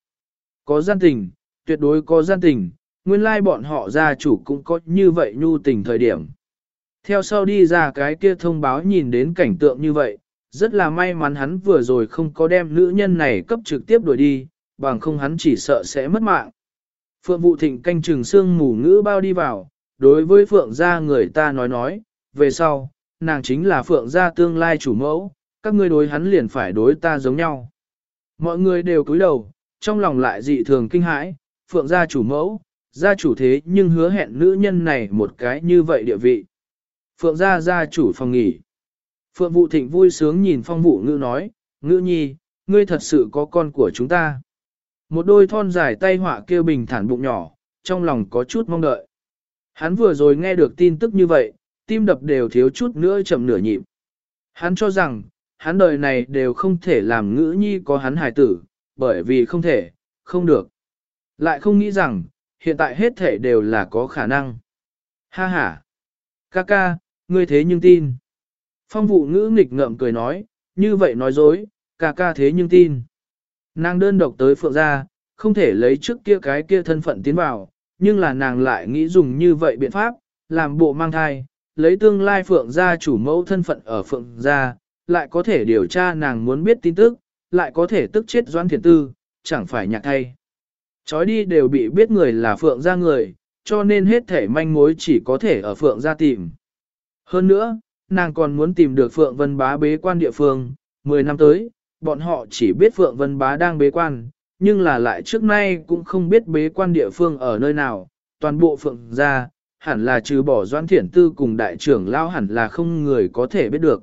Có gian tình, tuyệt đối có gian tình, nguyên lai bọn họ gia chủ cũng có như vậy nhu tình thời điểm. Theo sau đi ra cái kia thông báo nhìn đến cảnh tượng như vậy, rất là may mắn hắn vừa rồi không có đem nữ nhân này cấp trực tiếp đuổi đi, bằng không hắn chỉ sợ sẽ mất mạng. Phượng Vụ Thịnh canh trường xương mù ngữ bao đi vào, đối với Phượng gia người ta nói nói, về sau, nàng chính là Phượng gia tương lai chủ mẫu, các ngươi đối hắn liền phải đối ta giống nhau. Mọi người đều cúi đầu, trong lòng lại dị thường kinh hãi, Phượng gia chủ mẫu, gia chủ thế nhưng hứa hẹn nữ nhân này một cái như vậy địa vị. Phượng gia gia chủ phòng nghỉ. Phượng Vụ Thịnh vui sướng nhìn phong vụ ngữ nói, ngữ nhi, ngươi thật sự có con của chúng ta. Một đôi thon dài tay họa kêu bình thản bụng nhỏ, trong lòng có chút mong đợi. Hắn vừa rồi nghe được tin tức như vậy, tim đập đều thiếu chút nữa chậm nửa nhịp. Hắn cho rằng, hắn đời này đều không thể làm ngữ nhi có hắn hài tử, bởi vì không thể, không được. Lại không nghĩ rằng, hiện tại hết thể đều là có khả năng. Ha ha! Ca ca, ngươi thế nhưng tin. Phong vụ ngữ nghịch ngợm cười nói, như vậy nói dối, ca ca thế nhưng tin. Nàng đơn độc tới phượng gia, không thể lấy trước kia cái kia thân phận tiến vào, nhưng là nàng lại nghĩ dùng như vậy biện pháp, làm bộ mang thai, lấy tương lai phượng gia chủ mẫu thân phận ở phượng gia, lại có thể điều tra nàng muốn biết tin tức, lại có thể tức chết doan thiền tư, chẳng phải nhạc thay. Chói đi đều bị biết người là phượng gia người, cho nên hết thể manh mối chỉ có thể ở phượng gia tìm. Hơn nữa, nàng còn muốn tìm được phượng vân bá bế quan địa phương, 10 năm tới, bọn họ chỉ biết phượng vân bá đang bế quan, nhưng là lại trước nay cũng không biết bế quan địa phương ở nơi nào, toàn bộ phượng gia, hẳn là trừ bỏ doan thiển tư cùng đại trưởng lao hẳn là không người có thể biết được.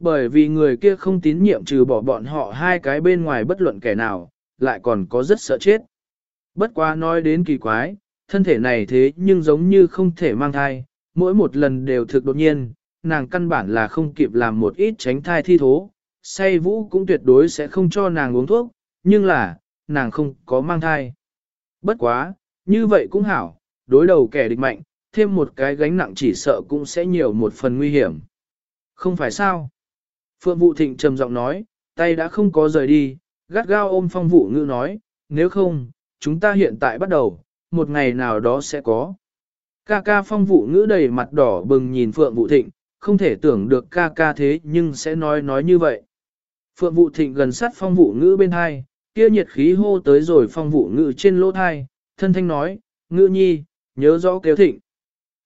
Bởi vì người kia không tín nhiệm trừ bỏ bọn họ hai cái bên ngoài bất luận kẻ nào, lại còn có rất sợ chết. Bất quá nói đến kỳ quái, thân thể này thế nhưng giống như không thể mang thai, mỗi một lần đều thực đột nhiên, nàng căn bản là không kịp làm một ít tránh thai thi thố, say vũ cũng tuyệt đối sẽ không cho nàng uống thuốc, nhưng là, nàng không có mang thai. Bất quá, như vậy cũng hảo, đối đầu kẻ địch mạnh, thêm một cái gánh nặng chỉ sợ cũng sẽ nhiều một phần nguy hiểm. Không phải sao? Phượng Vũ Thịnh trầm giọng nói, tay đã không có rời đi, gắt gao ôm phong vụ ngữ nói, nếu không, chúng ta hiện tại bắt đầu, một ngày nào đó sẽ có. Ca ca phong vụ ngữ đầy mặt đỏ bừng nhìn Phượng Vũ Thịnh, không thể tưởng được ca ca thế nhưng sẽ nói nói như vậy. Phượng Vũ Thịnh gần sát phong vụ ngữ bên hai, kia nhiệt khí hô tới rồi phong vụ ngữ trên lỗ thai, thân thanh nói, ngữ nhi, nhớ rõ kéo thịnh.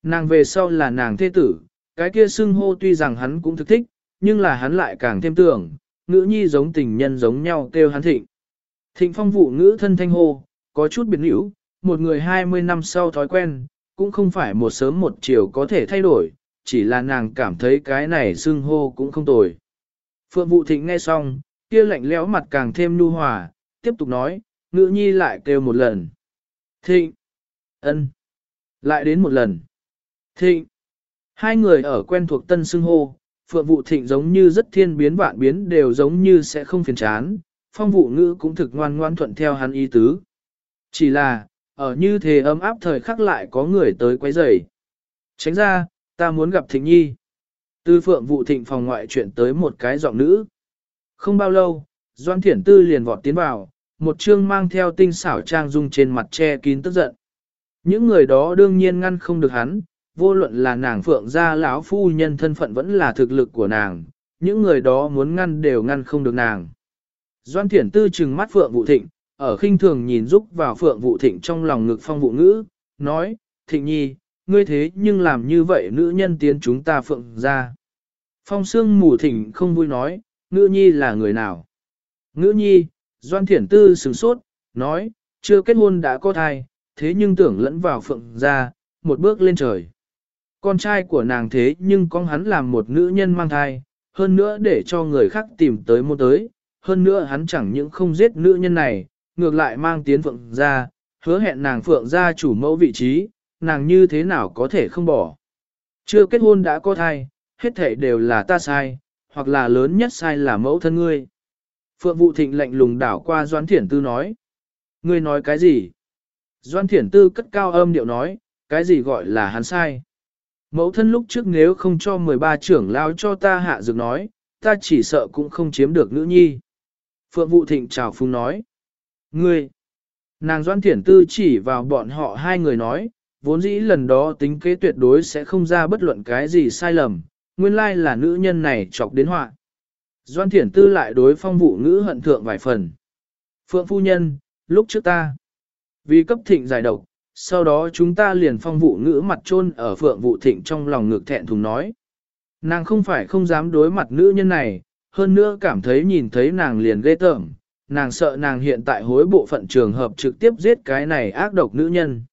Nàng về sau là nàng thế tử, cái kia xưng hô tuy rằng hắn cũng thực thích, nhưng là hắn lại càng thêm tưởng, ngữ nhi giống tình nhân giống nhau kêu hắn thịnh. Thịnh phong vụ ngữ thân thanh hô, có chút biệt hữu một người 20 năm sau thói quen, cũng không phải một sớm một chiều có thể thay đổi, chỉ là nàng cảm thấy cái này xưng hô cũng không tồi. Phượng vụ thịnh nghe xong, kia lạnh lẽo mặt càng thêm nu hòa, tiếp tục nói, ngữ nhi lại kêu một lần. Thịnh! ân, Lại đến một lần. Thịnh! Hai người ở quen thuộc tân xưng hô, phượng vụ thịnh giống như rất thiên biến vạn biến đều giống như sẽ không phiền chán, phong vụ ngữ cũng thực ngoan ngoan thuận theo hắn ý tứ. Chỉ là, ở như thế ấm áp thời khắc lại có người tới quấy rầy. Tránh ra, ta muốn gặp Thịnh Nhi. Tư phượng vụ thịnh phòng ngoại chuyện tới một cái giọng nữ. Không bao lâu, Doan Thiển Tư liền vọt tiến vào, một chương mang theo tinh xảo trang dung trên mặt che kín tức giận. Những người đó đương nhiên ngăn không được hắn, vô luận là nàng phượng gia lão phu nhân thân phận vẫn là thực lực của nàng, những người đó muốn ngăn đều ngăn không được nàng. Doan Thiển Tư trừng mắt phượng vụ thịnh, ở khinh thường nhìn rúc vào phượng vụ thịnh trong lòng ngực phong vụ ngữ, nói, thịnh nhi, ngươi thế nhưng làm như vậy nữ nhân tiến chúng ta phượng ra. Phong sương mù thịnh không vui nói, ngữ nhi là người nào? Ngữ nhi, doan thiển tư sửng sốt, nói, chưa kết hôn đã có thai, thế nhưng tưởng lẫn vào phượng ra, một bước lên trời. Con trai của nàng thế nhưng con hắn làm một nữ nhân mang thai, hơn nữa để cho người khác tìm tới mua tới, hơn nữa hắn chẳng những không giết nữ nhân này, ngược lại mang tiến phượng ra, hứa hẹn nàng phượng ra chủ mẫu vị trí, nàng như thế nào có thể không bỏ. Chưa kết hôn đã có thai, hết thể đều là ta sai, hoặc là lớn nhất sai là mẫu thân ngươi. Phượng vụ thịnh lệnh lùng đảo qua Doan Thiển Tư nói. Ngươi nói cái gì? Doan Thiển Tư cất cao âm điệu nói, cái gì gọi là hắn sai? Mẫu thân lúc trước nếu không cho 13 trưởng lao cho ta hạ dược nói, ta chỉ sợ cũng không chiếm được nữ nhi. Phượng vũ thịnh chào phung nói. Ngươi! Nàng Doan Thiển Tư chỉ vào bọn họ hai người nói, vốn dĩ lần đó tính kế tuyệt đối sẽ không ra bất luận cái gì sai lầm, nguyên lai là nữ nhân này chọc đến họa. Doan Thiển Tư lại đối phong vụ ngữ hận thượng vài phần. Phượng phu nhân, lúc trước ta, vì cấp thịnh giải độc, sau đó chúng ta liền phong vụ ngữ mặt chôn ở phượng vụ thịnh trong lòng ngực thẹn thùng nói. Nàng không phải không dám đối mặt nữ nhân này, hơn nữa cảm thấy nhìn thấy nàng liền ghê tởm, nàng sợ nàng hiện tại hối bộ phận trường hợp trực tiếp giết cái này ác độc nữ nhân.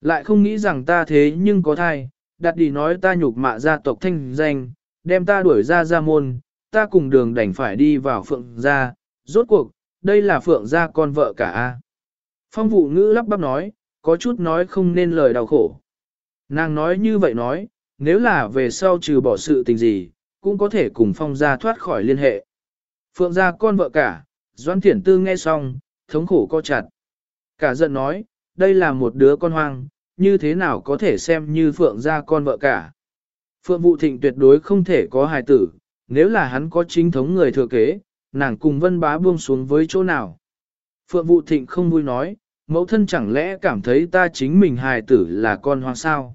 Lại không nghĩ rằng ta thế nhưng có thai, đặt đi nói ta nhục mạ gia tộc thanh danh, đem ta đuổi ra gia môn, ta cùng đường đành phải đi vào phượng gia, rốt cuộc, đây là phượng gia con vợ cả. Phong vụ ngữ lắp bắp nói, có chút nói không nên lời đau khổ. Nàng nói như vậy nói, nếu là về sau trừ bỏ sự tình gì, cũng có thể cùng phong gia thoát khỏi liên hệ. Phượng gia con vợ cả, Doan Thiển Tư nghe xong, thống khổ co chặt. Cả giận nói, đây là một đứa con hoang, như thế nào có thể xem như Phượng gia con vợ cả. Phượng Vụ Thịnh tuyệt đối không thể có hài tử, nếu là hắn có chính thống người thừa kế, nàng cùng vân bá buông xuống với chỗ nào. Phượng Vụ Thịnh không vui nói, mẫu thân chẳng lẽ cảm thấy ta chính mình hài tử là con hoang sao.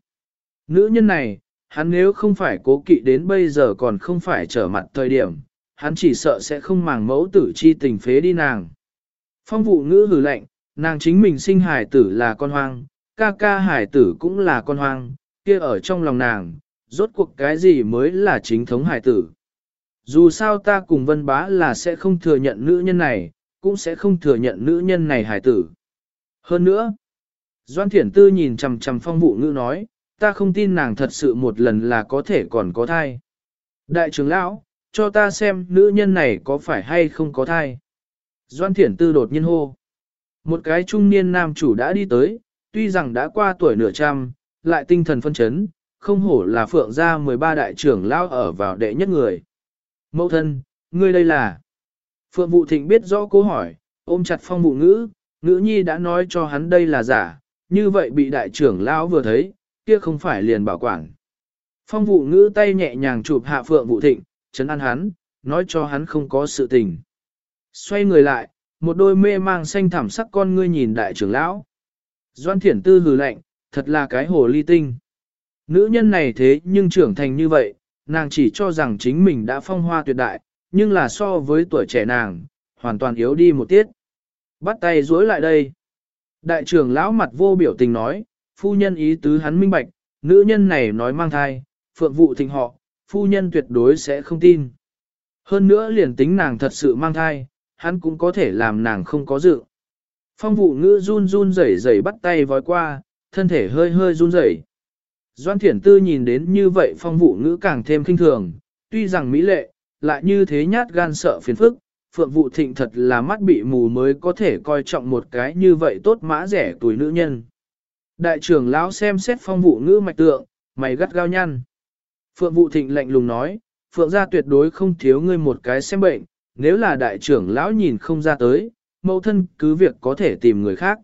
Nữ nhân này, hắn nếu không phải cố kỵ đến bây giờ còn không phải trở mặt thời điểm, hắn chỉ sợ sẽ không màng mẫu tử chi tình phế đi nàng. Phong vụ ngữ hử lạnh, nàng chính mình sinh hài tử là con hoang, ca ca hài tử cũng là con hoang, kia ở trong lòng nàng, rốt cuộc cái gì mới là chính thống hài tử. Dù sao ta cùng vân bá là sẽ không thừa nhận nữ nhân này, cũng sẽ không thừa nhận nữ nhân này hài tử. Hơn nữa, Doan Thiển Tư nhìn chằm chằm phong vụ ngữ nói, ta không tin nàng thật sự một lần là có thể còn có thai. Đại trưởng lão, cho ta xem nữ nhân này có phải hay không có thai. Doan Thiển Tư đột nhiên hô. Một cái trung niên nam chủ đã đi tới, tuy rằng đã qua tuổi nửa trăm, lại tinh thần phân chấn, không hổ là phượng gia 13 đại trưởng lão ở vào đệ nhất người. Mẫu thân, ngươi đây là... Phượng Vụ Thịnh biết rõ câu hỏi, ôm chặt phong vụ ngữ, ngữ nhi đã nói cho hắn đây là giả, như vậy bị đại trưởng lão vừa thấy, kia không phải liền bảo quản. Phong vụ ngữ tay nhẹ nhàng chụp hạ Phượng Vụ Thịnh, chấn an hắn, nói cho hắn không có sự tình. Xoay người lại, một đôi mê mang xanh thảm sắc con ngươi nhìn đại trưởng lão. Doan thiển tư hừ lạnh, thật là cái hồ ly tinh. Nữ nhân này thế nhưng trưởng thành như vậy, nàng chỉ cho rằng chính mình đã phong hoa tuyệt đại, nhưng là so với tuổi trẻ nàng, hoàn toàn yếu đi một tiết. Bắt tay dối lại đây. Đại trưởng lão mặt vô biểu tình nói, phu nhân ý tứ hắn minh bạch, nữ nhân này nói mang thai, phượng vụ thịnh họ, phu nhân tuyệt đối sẽ không tin. Hơn nữa liền tính nàng thật sự mang thai, hắn cũng có thể làm nàng không có dự. Phong vụ ngữ run run rẩy rẩy bắt tay vói qua, thân thể hơi hơi run rẩy. Doan thiển tư nhìn đến như vậy phong vụ ngữ càng thêm kinh thường, tuy rằng mỹ lệ, lại như thế nhát gan sợ phiền phức, phượng vụ thịnh thật là mắt bị mù mới có thể coi trọng một cái như vậy tốt mã rẻ tuổi nữ nhân. Đại trưởng lão xem xét phong vụ ngữ mạch tượng, mày gắt gao nhăn. Phượng vụ thịnh lạnh lùng nói, Phượng gia tuyệt đối không thiếu ngươi một cái xem bệnh, nếu là đại trưởng lão nhìn không ra tới, mẫu thân cứ việc có thể tìm người khác.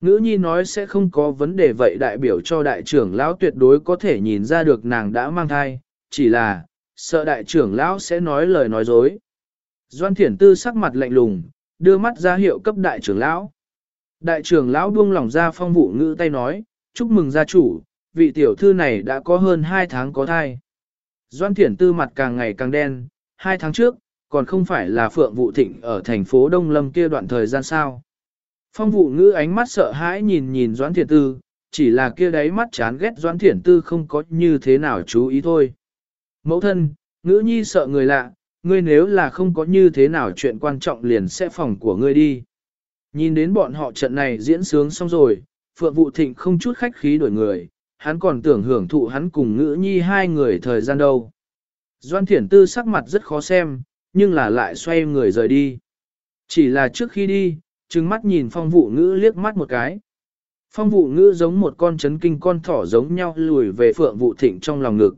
Ngữ nhi nói sẽ không có vấn đề vậy đại biểu cho đại trưởng lão tuyệt đối có thể nhìn ra được nàng đã mang thai, chỉ là, sợ đại trưởng lão sẽ nói lời nói dối. Doan thiển tư sắc mặt lạnh lùng, đưa mắt ra hiệu cấp đại trưởng lão. Đại trưởng lão buông lỏng ra phong vụ ngữ tay nói, chúc mừng gia chủ, vị tiểu thư này đã có hơn 2 tháng có thai. Doan thiển tư mặt càng ngày càng đen, 2 tháng trước, còn không phải là phượng vụ thịnh ở thành phố Đông Lâm kia đoạn thời gian sao. Phong vụ ngữ ánh mắt sợ hãi nhìn nhìn Doan thiển tư, chỉ là kia đáy mắt chán ghét Doan thiển tư không có như thế nào chú ý thôi. Mẫu thân, ngữ nhi sợ người lạ, ngươi nếu là không có như thế nào chuyện quan trọng liền sẽ phòng của ngươi đi. Nhìn đến bọn họ trận này diễn sướng xong rồi, Phượng Vụ Thịnh không chút khách khí đổi người, hắn còn tưởng hưởng thụ hắn cùng ngữ nhi hai người thời gian đâu. Doan Thiển Tư sắc mặt rất khó xem, nhưng là lại xoay người rời đi. Chỉ là trước khi đi, trừng mắt nhìn phong vụ ngữ liếc mắt một cái. Phong vụ ngữ giống một con chấn kinh con thỏ giống nhau lùi về phượng vụ thịnh trong lòng ngực.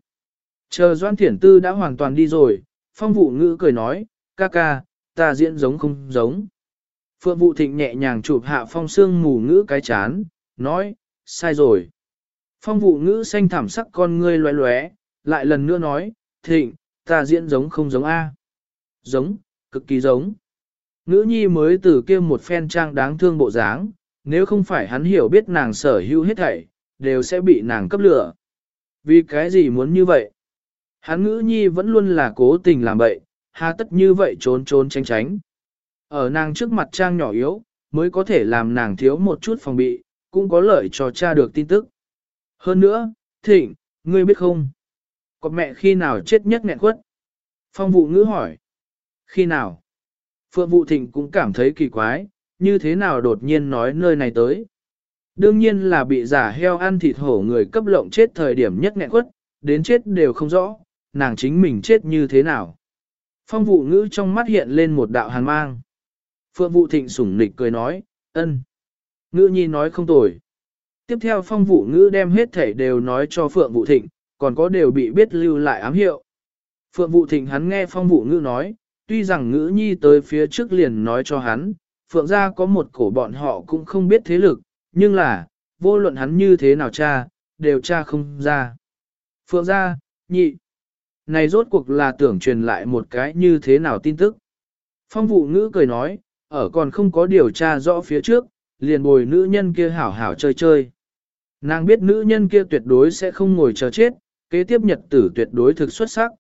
Chờ Doan Thiển Tư đã hoàn toàn đi rồi, phong vụ ngữ cười nói, ca ca, ta diễn giống không giống. Phượng vụ thịnh nhẹ nhàng chụp hạ phong xương mù ngữ cái chán, nói, sai rồi. Phong vụ ngữ xanh thảm sắc con ngươi loé loé, lại lần nữa nói, thịnh, ta diễn giống không giống A. Giống, cực kỳ giống. Ngữ nhi mới từ kia một phen trang đáng thương bộ dáng, nếu không phải hắn hiểu biết nàng sở hữu hết thảy, đều sẽ bị nàng cấp lửa. Vì cái gì muốn như vậy? Hắn ngữ nhi vẫn luôn là cố tình làm bậy, hà tất như vậy trốn trốn tránh tránh. Ở nàng trước mặt trang nhỏ yếu, mới có thể làm nàng thiếu một chút phòng bị, cũng có lợi cho cha được tin tức. Hơn nữa, thịnh, ngươi biết không? Có mẹ khi nào chết nhất nghẹn quất? Phong vụ ngữ hỏi. Khi nào? Phượng vụ thịnh cũng cảm thấy kỳ quái, như thế nào đột nhiên nói nơi này tới. Đương nhiên là bị giả heo ăn thịt hổ người cấp lộng chết thời điểm nhất nghẹn quất, đến chết đều không rõ, nàng chính mình chết như thế nào. Phong vụ ngữ trong mắt hiện lên một đạo hàn mang. Phượng vụ thịnh sủng nịch cười nói, ân. Ngữ nhi nói không tồi. Tiếp theo phong vụ ngữ đem hết thể đều nói cho Phượng vụ thịnh, còn có đều bị biết lưu lại ám hiệu. Phượng vụ thịnh hắn nghe phong vụ ngữ nói, tuy rằng ngữ nhi tới phía trước liền nói cho hắn, Phượng gia có một cổ bọn họ cũng không biết thế lực, nhưng là, vô luận hắn như thế nào cha, đều cha không ra. Phượng gia, nhị. Này rốt cuộc là tưởng truyền lại một cái như thế nào tin tức. Phong vụ ngữ cười nói, ở còn không có điều tra rõ phía trước, liền bồi nữ nhân kia hảo hảo chơi chơi. Nàng biết nữ nhân kia tuyệt đối sẽ không ngồi chờ chết, kế tiếp nhật tử tuyệt đối thực xuất sắc.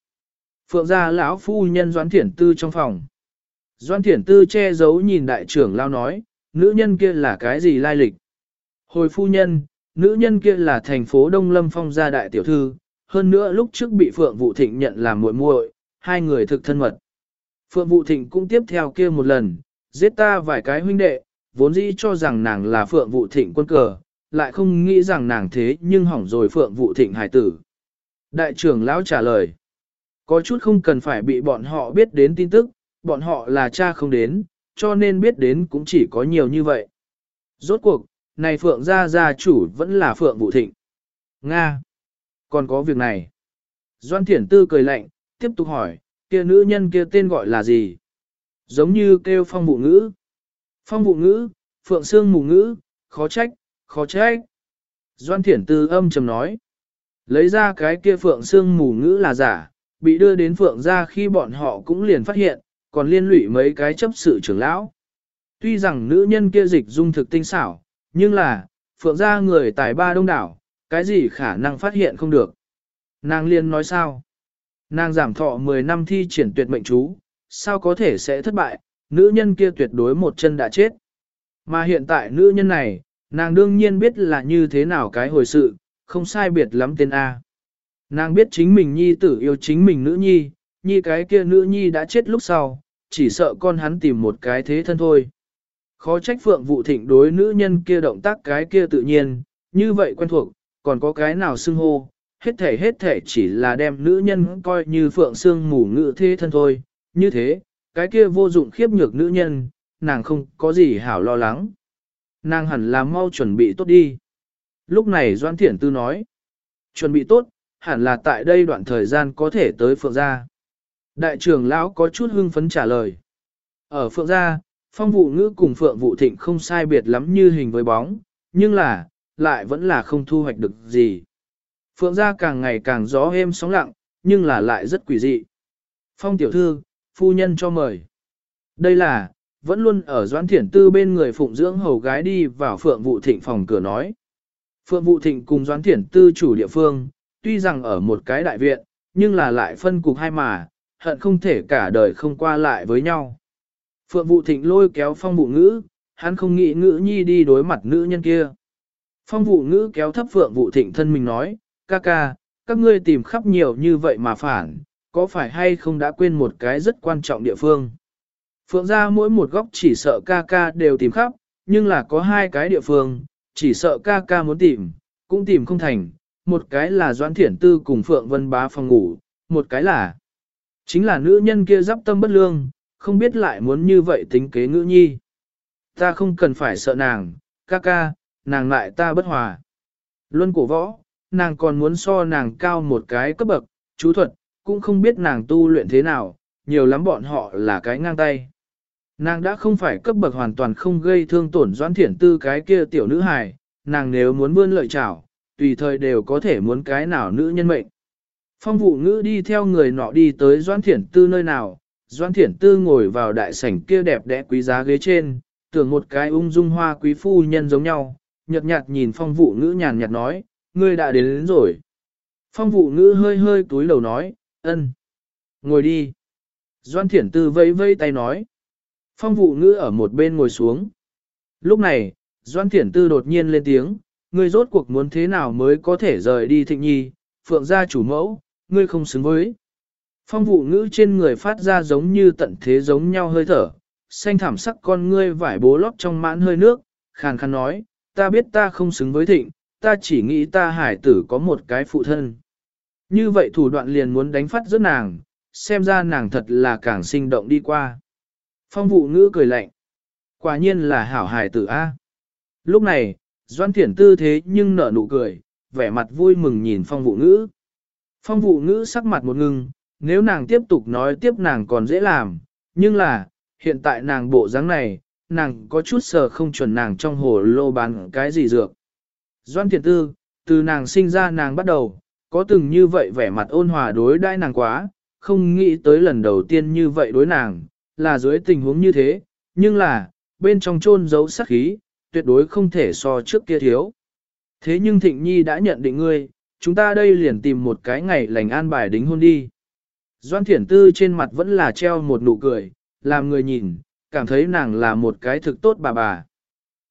Phượng gia lão phu nhân doan Thiển Tư trong phòng. doan Thiển Tư che giấu nhìn đại trưởng lao nói, nữ nhân kia là cái gì lai lịch? Hồi phu nhân, nữ nhân kia là thành phố Đông Lâm Phong gia đại tiểu thư, hơn nữa lúc trước bị Phượng Vũ Thịnh nhận làm muội muội, hai người thực thân mật. Phượng Vũ Thịnh cũng tiếp theo kia một lần, giết ta vài cái huynh đệ, vốn dĩ cho rằng nàng là Phượng Vũ Thịnh quân cờ, lại không nghĩ rằng nàng thế nhưng hỏng rồi Phượng Vũ Thịnh hải tử. Đại trưởng lão trả lời, có chút không cần phải bị bọn họ biết đến tin tức, bọn họ là cha không đến, cho nên biết đến cũng chỉ có nhiều như vậy. Rốt cuộc, này Phượng gia gia chủ vẫn là Phượng Vũ Thịnh. Nga! Còn có việc này. Doan Thiển Tư cười lạnh, tiếp tục hỏi, kia nữ nhân kia tên gọi là gì? Giống như kêu phong vụ ngữ. Phong vụ ngữ, Phượng xương mù ngữ, khó trách, khó trách. Doan Thiển Tư âm trầm nói. Lấy ra cái kia Phượng xương mù ngữ là giả, bị đưa đến Phượng ra khi bọn họ cũng liền phát hiện, còn liên lụy mấy cái chấp sự trưởng lão. Tuy rằng nữ nhân kia dịch dung thực tinh xảo, nhưng là, Phượng ra người tài ba đông đảo, cái gì khả năng phát hiện không được. Nàng liên nói sao? Nàng giảm thọ 10 năm thi triển tuyệt mệnh chú, sao có thể sẽ thất bại, nữ nhân kia tuyệt đối một chân đã chết. Mà hiện tại nữ nhân này, nàng đương nhiên biết là như thế nào cái hồi sự, không sai biệt lắm tên A. Nàng biết chính mình nhi tử yêu chính mình nữ nhi, nhi cái kia nữ nhi đã chết lúc sau, chỉ sợ con hắn tìm một cái thế thân thôi. Khó trách phượng vụ thịnh đối nữ nhân kia động tác cái kia tự nhiên, như vậy quen thuộc, còn có cái nào xưng hô, hết thể hết thể chỉ là đem nữ nhân coi như phượng xương mù ngự thế thân thôi, như thế, cái kia vô dụng khiếp nhược nữ nhân, nàng không có gì hảo lo lắng. Nàng hẳn là mau chuẩn bị tốt đi. Lúc này Doan Thiển Tư nói, chuẩn bị tốt, hẳn là tại đây đoạn thời gian có thể tới Phượng Gia. Đại trưởng lão có chút hưng phấn trả lời. Ở Phượng Gia, phong vụ ngữ cùng Phượng vụ thịnh không sai biệt lắm như hình với bóng, nhưng là, lại vẫn là không thu hoạch được gì. Phượng Gia càng ngày càng gió êm sóng lặng, nhưng là lại rất quỷ dị. Phong tiểu thư, phu nhân cho mời. Đây là, vẫn luôn ở Doãn Thiển Tư bên người phụng dưỡng hầu gái đi vào Phượng Vụ Thịnh phòng cửa nói. Phượng Vụ Thịnh cùng Doãn Thiển Tư chủ địa phương, tuy rằng ở một cái đại viện, nhưng là lại phân cục hai mà, hận không thể cả đời không qua lại với nhau. Phượng Vụ Thịnh lôi kéo phong vụ ngữ, hắn không nghĩ ngữ nhi đi đối mặt nữ nhân kia. Phong vụ ngữ kéo thấp Phượng Vụ Thịnh thân mình nói, ca ca, các ngươi tìm khắp nhiều như vậy mà phản, có phải hay không đã quên một cái rất quan trọng địa phương. Phượng ra mỗi một góc chỉ sợ ca ca đều tìm khắp, nhưng là có hai cái địa phương, chỉ sợ ca ca muốn tìm, cũng tìm không thành, một cái là Doãn Thiển Tư cùng Phượng Vân Bá phòng ngủ, một cái là chính là nữ nhân kia giáp tâm bất lương, không biết lại muốn như vậy tính kế ngữ nhi. Ta không cần phải sợ nàng, ca ca, nàng lại ta bất hòa. Luân cổ võ, nàng còn muốn so nàng cao một cái cấp bậc, chú thuật, cũng không biết nàng tu luyện thế nào, nhiều lắm bọn họ là cái ngang tay. Nàng đã không phải cấp bậc hoàn toàn không gây thương tổn doãn thiển tư cái kia tiểu nữ hài, nàng nếu muốn vươn lợi chảo, tùy thời đều có thể muốn cái nào nữ nhân mệnh. Phong vụ ngữ đi theo người nọ đi tới doãn thiển tư nơi nào, doãn thiển tư ngồi vào đại sảnh kia đẹp đẽ quý giá ghế trên, tưởng một cái ung dung hoa quý phu nhân giống nhau, nhợt nhạt nhìn phong vụ ngữ nhàn nhạt nói, ngươi đã đến, đến rồi. Phong vụ ngữ hơi hơi túi đầu nói, ân, ngồi đi. Doan thiển tư vây vây tay nói. Phong vụ ngữ ở một bên ngồi xuống. Lúc này, Doan thiển tư đột nhiên lên tiếng, ngươi rốt cuộc muốn thế nào mới có thể rời đi thịnh nhi, phượng gia chủ mẫu, ngươi không xứng với. Phong vụ ngữ trên người phát ra giống như tận thế giống nhau hơi thở, xanh thảm sắc con ngươi vải bố lót trong mãn hơi nước, khàn khàn nói, ta biết ta không xứng với thịnh, ta chỉ nghĩ ta hải tử có một cái phụ thân. Như vậy thủ đoạn liền muốn đánh phát rất nàng, xem ra nàng thật là càng sinh động đi qua. Phong vụ ngữ cười lạnh. Quả nhiên là hảo hải tử A. Lúc này, Doan Thiển tư thế nhưng nở nụ cười, vẻ mặt vui mừng nhìn phong vụ ngữ. Phong vụ ngữ sắc mặt một ngưng, nếu nàng tiếp tục nói tiếp nàng còn dễ làm, nhưng là, hiện tại nàng bộ dáng này, nàng có chút sờ không chuẩn nàng trong hồ lô bán cái gì dược. Doan thiện tư, từ nàng sinh ra nàng bắt đầu, có từng như vậy vẻ mặt ôn hòa đối đãi nàng quá, không nghĩ tới lần đầu tiên như vậy đối nàng, là dưới tình huống như thế, nhưng là, bên trong chôn giấu sát khí, tuyệt đối không thể so trước kia thiếu. Thế nhưng Thịnh Nhi đã nhận định ngươi, chúng ta đây liền tìm một cái ngày lành an bài đính hôn đi. Doan Thiển Tư trên mặt vẫn là treo một nụ cười, làm người nhìn, cảm thấy nàng là một cái thực tốt bà bà.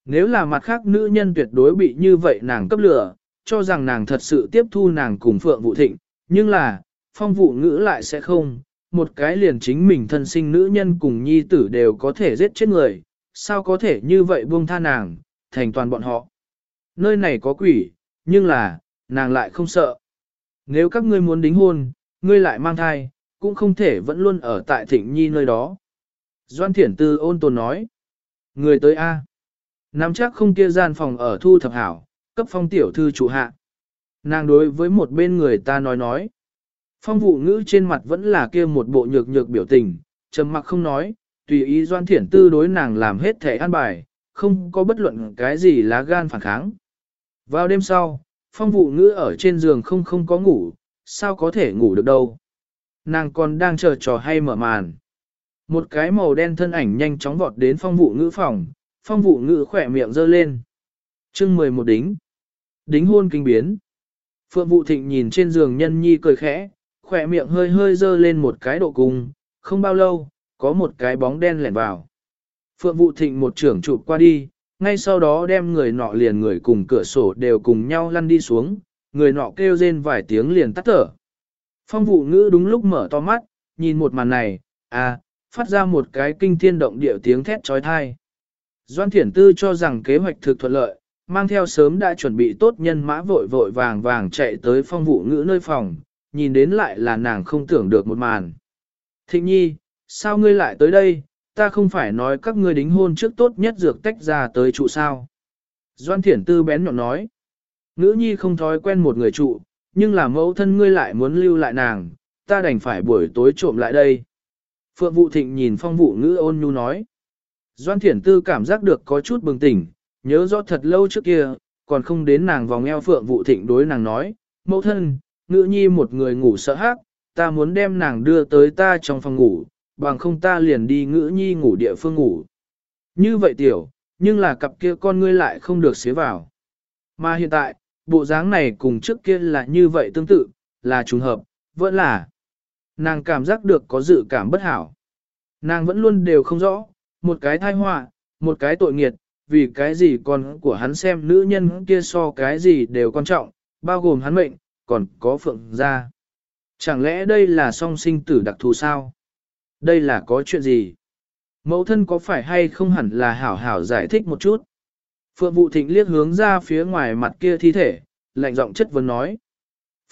Nếu là mặt khác nữ nhân tuyệt đối bị như vậy nàng cấp lửa, cho rằng nàng thật sự tiếp thu nàng cùng Phượng Vụ Thịnh, nhưng là, phong vụ ngữ lại sẽ không, một cái liền chính mình thân sinh nữ nhân cùng nhi tử đều có thể giết chết người, sao có thể như vậy buông tha nàng, thành toàn bọn họ. Nơi này có quỷ, nhưng là, nàng lại không sợ. Nếu các ngươi muốn đính hôn, ngươi lại mang thai, cũng không thể vẫn luôn ở tại thịnh nhi nơi đó. Doan Thiển Tư ôn tồn nói. Người tới A. Nắm chắc không kia gian phòng ở thu thập hảo, cấp phong tiểu thư chủ hạ. Nàng đối với một bên người ta nói nói. Phong vụ ngữ trên mặt vẫn là kia một bộ nhược nhược biểu tình, trầm mặc không nói, tùy ý Doan Thiển Tư đối nàng làm hết thể an bài, không có bất luận cái gì lá gan phản kháng. Vào đêm sau, phong vụ ngữ ở trên giường không không có ngủ, sao có thể ngủ được đâu. Nàng còn đang chờ trò hay mở màn. Một cái màu đen thân ảnh nhanh chóng vọt đến phong vụ ngữ phòng, phong vụ ngữ khỏe miệng giơ lên. chương 11 đính. Đính hôn kinh biến. Phượng vụ thịnh nhìn trên giường nhân nhi cười khẽ, khỏe miệng hơi hơi giơ lên một cái độ cung, không bao lâu, có một cái bóng đen lẻn vào. Phượng vụ thịnh một trưởng chụp qua đi, ngay sau đó đem người nọ liền người cùng cửa sổ đều cùng nhau lăn đi xuống, người nọ kêu rên vài tiếng liền tắt thở. Phong vụ ngữ đúng lúc mở to mắt, nhìn một màn này, à, phát ra một cái kinh thiên động địa tiếng thét trói thai. Doan Thiển Tư cho rằng kế hoạch thực thuận lợi, mang theo sớm đã chuẩn bị tốt nhân mã vội vội vàng vàng chạy tới phong vụ ngữ nơi phòng, nhìn đến lại là nàng không tưởng được một màn. Thịnh nhi, sao ngươi lại tới đây, ta không phải nói các ngươi đính hôn trước tốt nhất dược tách ra tới trụ sao. Doan Thiển Tư bén nhọn nói, ngữ nhi không thói quen một người trụ, nhưng là mẫu thân ngươi lại muốn lưu lại nàng, ta đành phải buổi tối trộm lại đây. Phượng Vũ Thịnh nhìn phong vụ ngữ ôn nhu nói. Doan Thiển Tư cảm giác được có chút bừng tỉnh, nhớ rõ thật lâu trước kia, còn không đến nàng vòng eo Phượng Vũ Thịnh đối nàng nói, mẫu thân, ngữ nhi một người ngủ sợ hát, ta muốn đem nàng đưa tới ta trong phòng ngủ, bằng không ta liền đi ngữ nhi ngủ địa phương ngủ. Như vậy tiểu, nhưng là cặp kia con ngươi lại không được xế vào. Mà hiện tại, bộ dáng này cùng trước kia là như vậy tương tự, là trùng hợp, vẫn là. Nàng cảm giác được có dự cảm bất hảo. Nàng vẫn luôn đều không rõ, một cái thai họa, một cái tội nghiệt, vì cái gì con của hắn xem nữ nhân kia so cái gì đều quan trọng, bao gồm hắn mệnh, còn có phượng gia. Chẳng lẽ đây là song sinh tử đặc thù sao? Đây là có chuyện gì? Mẫu thân có phải hay không hẳn là hảo hảo giải thích một chút? Phượng Vụ Thịnh liếc hướng ra phía ngoài mặt kia thi thể, lạnh giọng chất vấn nói.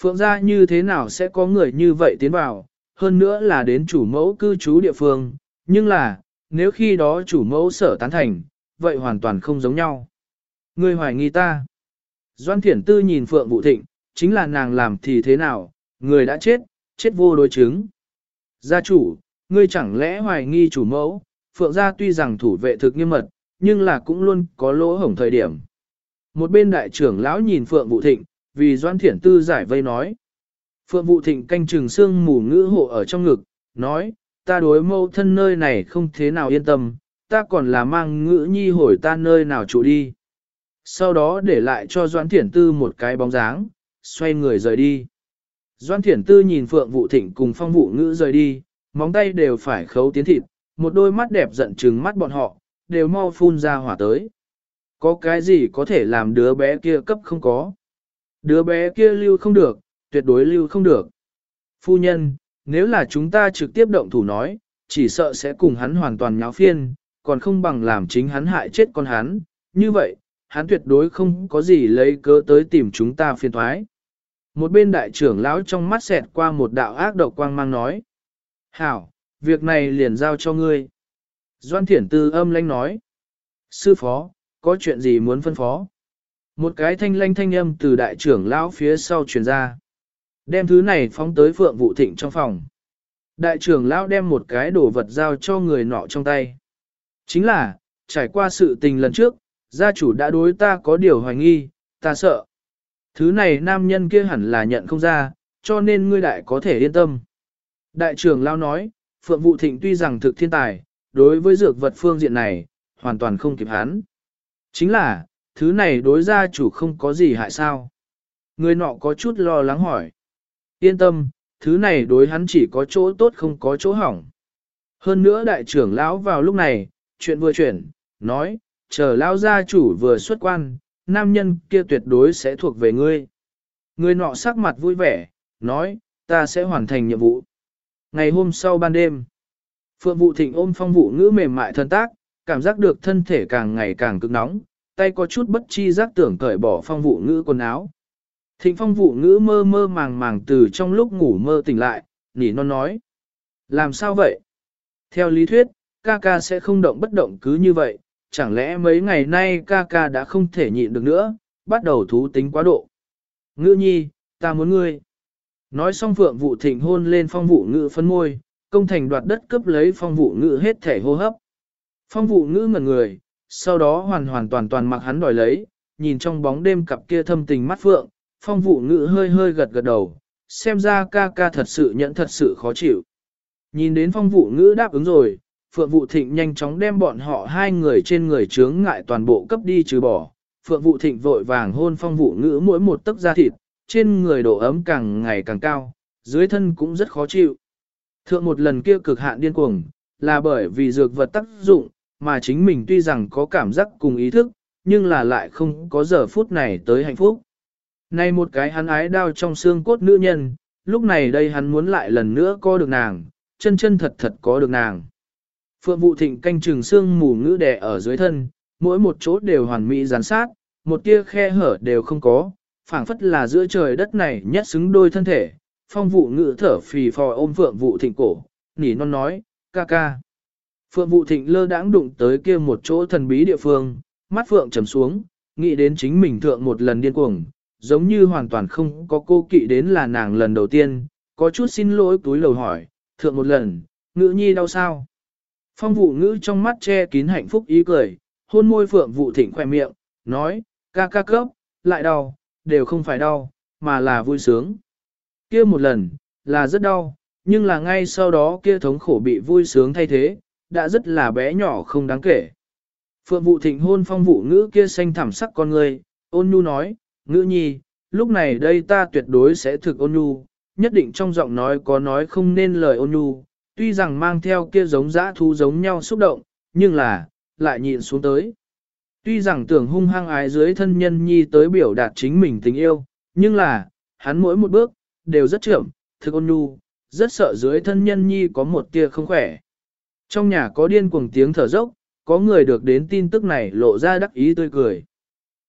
Phượng gia như thế nào sẽ có người như vậy tiến vào, hơn nữa là đến chủ mẫu cư trú địa phương, nhưng là, nếu khi đó chủ mẫu sở tán thành, vậy hoàn toàn không giống nhau. Người hoài nghi ta. Doan Thiển Tư nhìn Phượng vũ Thịnh, chính là nàng làm thì thế nào, người đã chết, chết vô đối chứng. Gia chủ, ngươi chẳng lẽ hoài nghi chủ mẫu, Phượng gia tuy rằng thủ vệ thực nghiêm mật, nhưng là cũng luôn có lỗ hổng thời điểm. Một bên đại trưởng lão nhìn Phượng Vũ Thịnh, vì Doan Thiển Tư giải vây nói. Phượng Vũ Thịnh canh trường xương mù ngữ hộ ở trong ngực, nói, ta đối mâu thân nơi này không thế nào yên tâm, ta còn là mang ngữ nhi hồi ta nơi nào trụ đi. Sau đó để lại cho Doãn Thiển Tư một cái bóng dáng, xoay người rời đi. Doan Thiển Tư nhìn Phượng Vũ Thịnh cùng phong vụ ngữ rời đi, móng tay đều phải khấu tiến thịt, một đôi mắt đẹp giận trừng mắt bọn họ, đều mau phun ra hỏa tới. Có cái gì có thể làm đứa bé kia cấp không có. Đứa bé kia lưu không được, tuyệt đối lưu không được. Phu nhân, nếu là chúng ta trực tiếp động thủ nói, chỉ sợ sẽ cùng hắn hoàn toàn nháo phiên, còn không bằng làm chính hắn hại chết con hắn. Như vậy, hắn tuyệt đối không có gì lấy cớ tới tìm chúng ta phiền thoái. Một bên đại trưởng lão trong mắt xẹt qua một đạo ác độc quang mang nói. Hảo, việc này liền giao cho ngươi. Doan thiển tư âm lanh nói. Sư phó, có chuyện gì muốn phân phó? Một cái thanh lanh thanh âm từ đại trưởng lão phía sau truyền ra. Đem thứ này phóng tới phượng vụ thịnh trong phòng. Đại trưởng lão đem một cái đồ vật giao cho người nọ trong tay. Chính là, trải qua sự tình lần trước, gia chủ đã đối ta có điều hoài nghi, ta sợ. Thứ này nam nhân kia hẳn là nhận không ra, cho nên ngươi đại có thể yên tâm. Đại trưởng lão nói, Phượng Vụ Thịnh tuy rằng thực thiên tài, đối với dược vật phương diện này, hoàn toàn không kịp hắn. Chính là, thứ này đối gia chủ không có gì hại sao. Người nọ có chút lo lắng hỏi. Yên tâm, thứ này đối hắn chỉ có chỗ tốt không có chỗ hỏng. Hơn nữa đại trưởng lão vào lúc này, chuyện vừa chuyển, nói, chờ lão gia chủ vừa xuất quan, nam nhân kia tuyệt đối sẽ thuộc về ngươi. Người nọ sắc mặt vui vẻ, nói, ta sẽ hoàn thành nhiệm vụ. Ngày hôm sau ban đêm, Phượng Vụ Thịnh ôm phong vụ ngữ mềm mại thân tác, cảm giác được thân thể càng ngày càng cực nóng, tay có chút bất chi giác tưởng cởi bỏ phong vụ ngữ quần áo. Thịnh phong vụ ngữ mơ mơ màng màng từ trong lúc ngủ mơ tỉnh lại, nỉ non nói. Làm sao vậy? Theo lý thuyết, ca ca sẽ không động bất động cứ như vậy, chẳng lẽ mấy ngày nay ca ca đã không thể nhịn được nữa, bắt đầu thú tính quá độ. Ngữ nhi, ta muốn ngươi. Nói xong phượng vụ thịnh hôn lên phong vụ ngữ phân môi, công thành đoạt đất cướp lấy phong vụ ngữ hết thể hô hấp. Phong vụ ngữ ngẩn người, sau đó hoàn hoàn toàn toàn mặc hắn đòi lấy, nhìn trong bóng đêm cặp kia thâm tình mắt phượng, phong vụ ngữ hơi hơi gật gật đầu, xem ra ca ca thật sự nhận thật sự khó chịu. Nhìn đến phong vụ ngữ đáp ứng rồi, Phượng Vụ Thịnh nhanh chóng đem bọn họ hai người trên người chướng ngại toàn bộ cấp đi trừ bỏ. Phượng Vụ Thịnh vội vàng hôn phong vụ ngữ mỗi một tấc da thịt, trên người độ ấm càng ngày càng cao, dưới thân cũng rất khó chịu. Thượng một lần kia cực hạn điên cuồng, là bởi vì dược vật tác dụng, mà chính mình tuy rằng có cảm giác cùng ý thức, nhưng là lại không có giờ phút này tới hạnh phúc. Nay một cái hắn ái đau trong xương cốt nữ nhân, lúc này đây hắn muốn lại lần nữa có được nàng, chân chân thật thật có được nàng. Phượng vụ thịnh canh trừng xương mù ngữ đè ở dưới thân, mỗi một chỗ đều hoàn mỹ gián sát, một tia khe hở đều không có, phảng phất là giữa trời đất này nhất xứng đôi thân thể. Phong vụ ngữ thở phì phò ôm phượng vụ thịnh cổ, nỉ non nói, ca ca. Phượng vụ thịnh lơ đãng đụng tới kia một chỗ thần bí địa phương, mắt phượng trầm xuống, nghĩ đến chính mình thượng một lần điên cuồng, giống như hoàn toàn không có cô kỵ đến là nàng lần đầu tiên, có chút xin lỗi túi lầu hỏi, thượng một lần, ngữ nhi đau sao? Phong vụ ngữ trong mắt che kín hạnh phúc ý cười, hôn môi phượng vụ thịnh khoe miệng, nói, ca ca cấp, lại đau, đều không phải đau, mà là vui sướng. kia một lần, là rất đau, nhưng là ngay sau đó kia thống khổ bị vui sướng thay thế, đã rất là bé nhỏ không đáng kể. Phượng vụ thịnh hôn phong vụ ngữ kia xanh thẳm sắc con người, ôn nhu nói, ngữ nhi, lúc này đây ta tuyệt đối sẽ thực ôn nhu, nhất định trong giọng nói có nói không nên lời ôn nhu, tuy rằng mang theo kia giống dã thú giống nhau xúc động, nhưng là, lại nhịn xuống tới. Tuy rằng tưởng hung hăng ái dưới thân nhân nhi tới biểu đạt chính mình tình yêu, nhưng là, hắn mỗi một bước, đều rất chậm, thực ôn nhu, rất sợ dưới thân nhân nhi có một tia không khỏe. Trong nhà có điên cuồng tiếng thở dốc, có người được đến tin tức này lộ ra đắc ý tươi cười.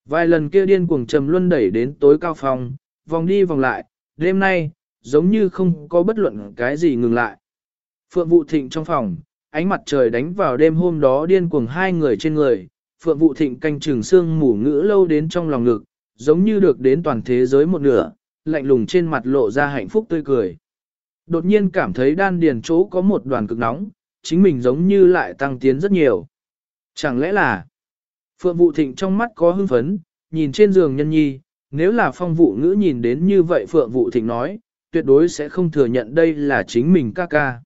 Vài lần kia điên cuồng trầm luân đẩy đến tối cao phòng, vòng đi vòng lại, đêm nay, giống như không có bất luận cái gì ngừng lại. Phượng Vụ Thịnh trong phòng, ánh mặt trời đánh vào đêm hôm đó điên cuồng hai người trên người, Phượng Vụ Thịnh canh trường xương mủ ngữ lâu đến trong lòng ngực, giống như được đến toàn thế giới một nửa, lạnh lùng trên mặt lộ ra hạnh phúc tươi cười. Đột nhiên cảm thấy đan điền chỗ có một đoàn cực nóng, chính mình giống như lại tăng tiến rất nhiều. Chẳng lẽ là Phượng Vũ Thịnh trong mắt có hưng phấn, nhìn trên giường nhân nhi, nếu là phong vụ ngữ nhìn đến như vậy Phượng Vũ Thịnh nói, tuyệt đối sẽ không thừa nhận đây là chính mình ca ca.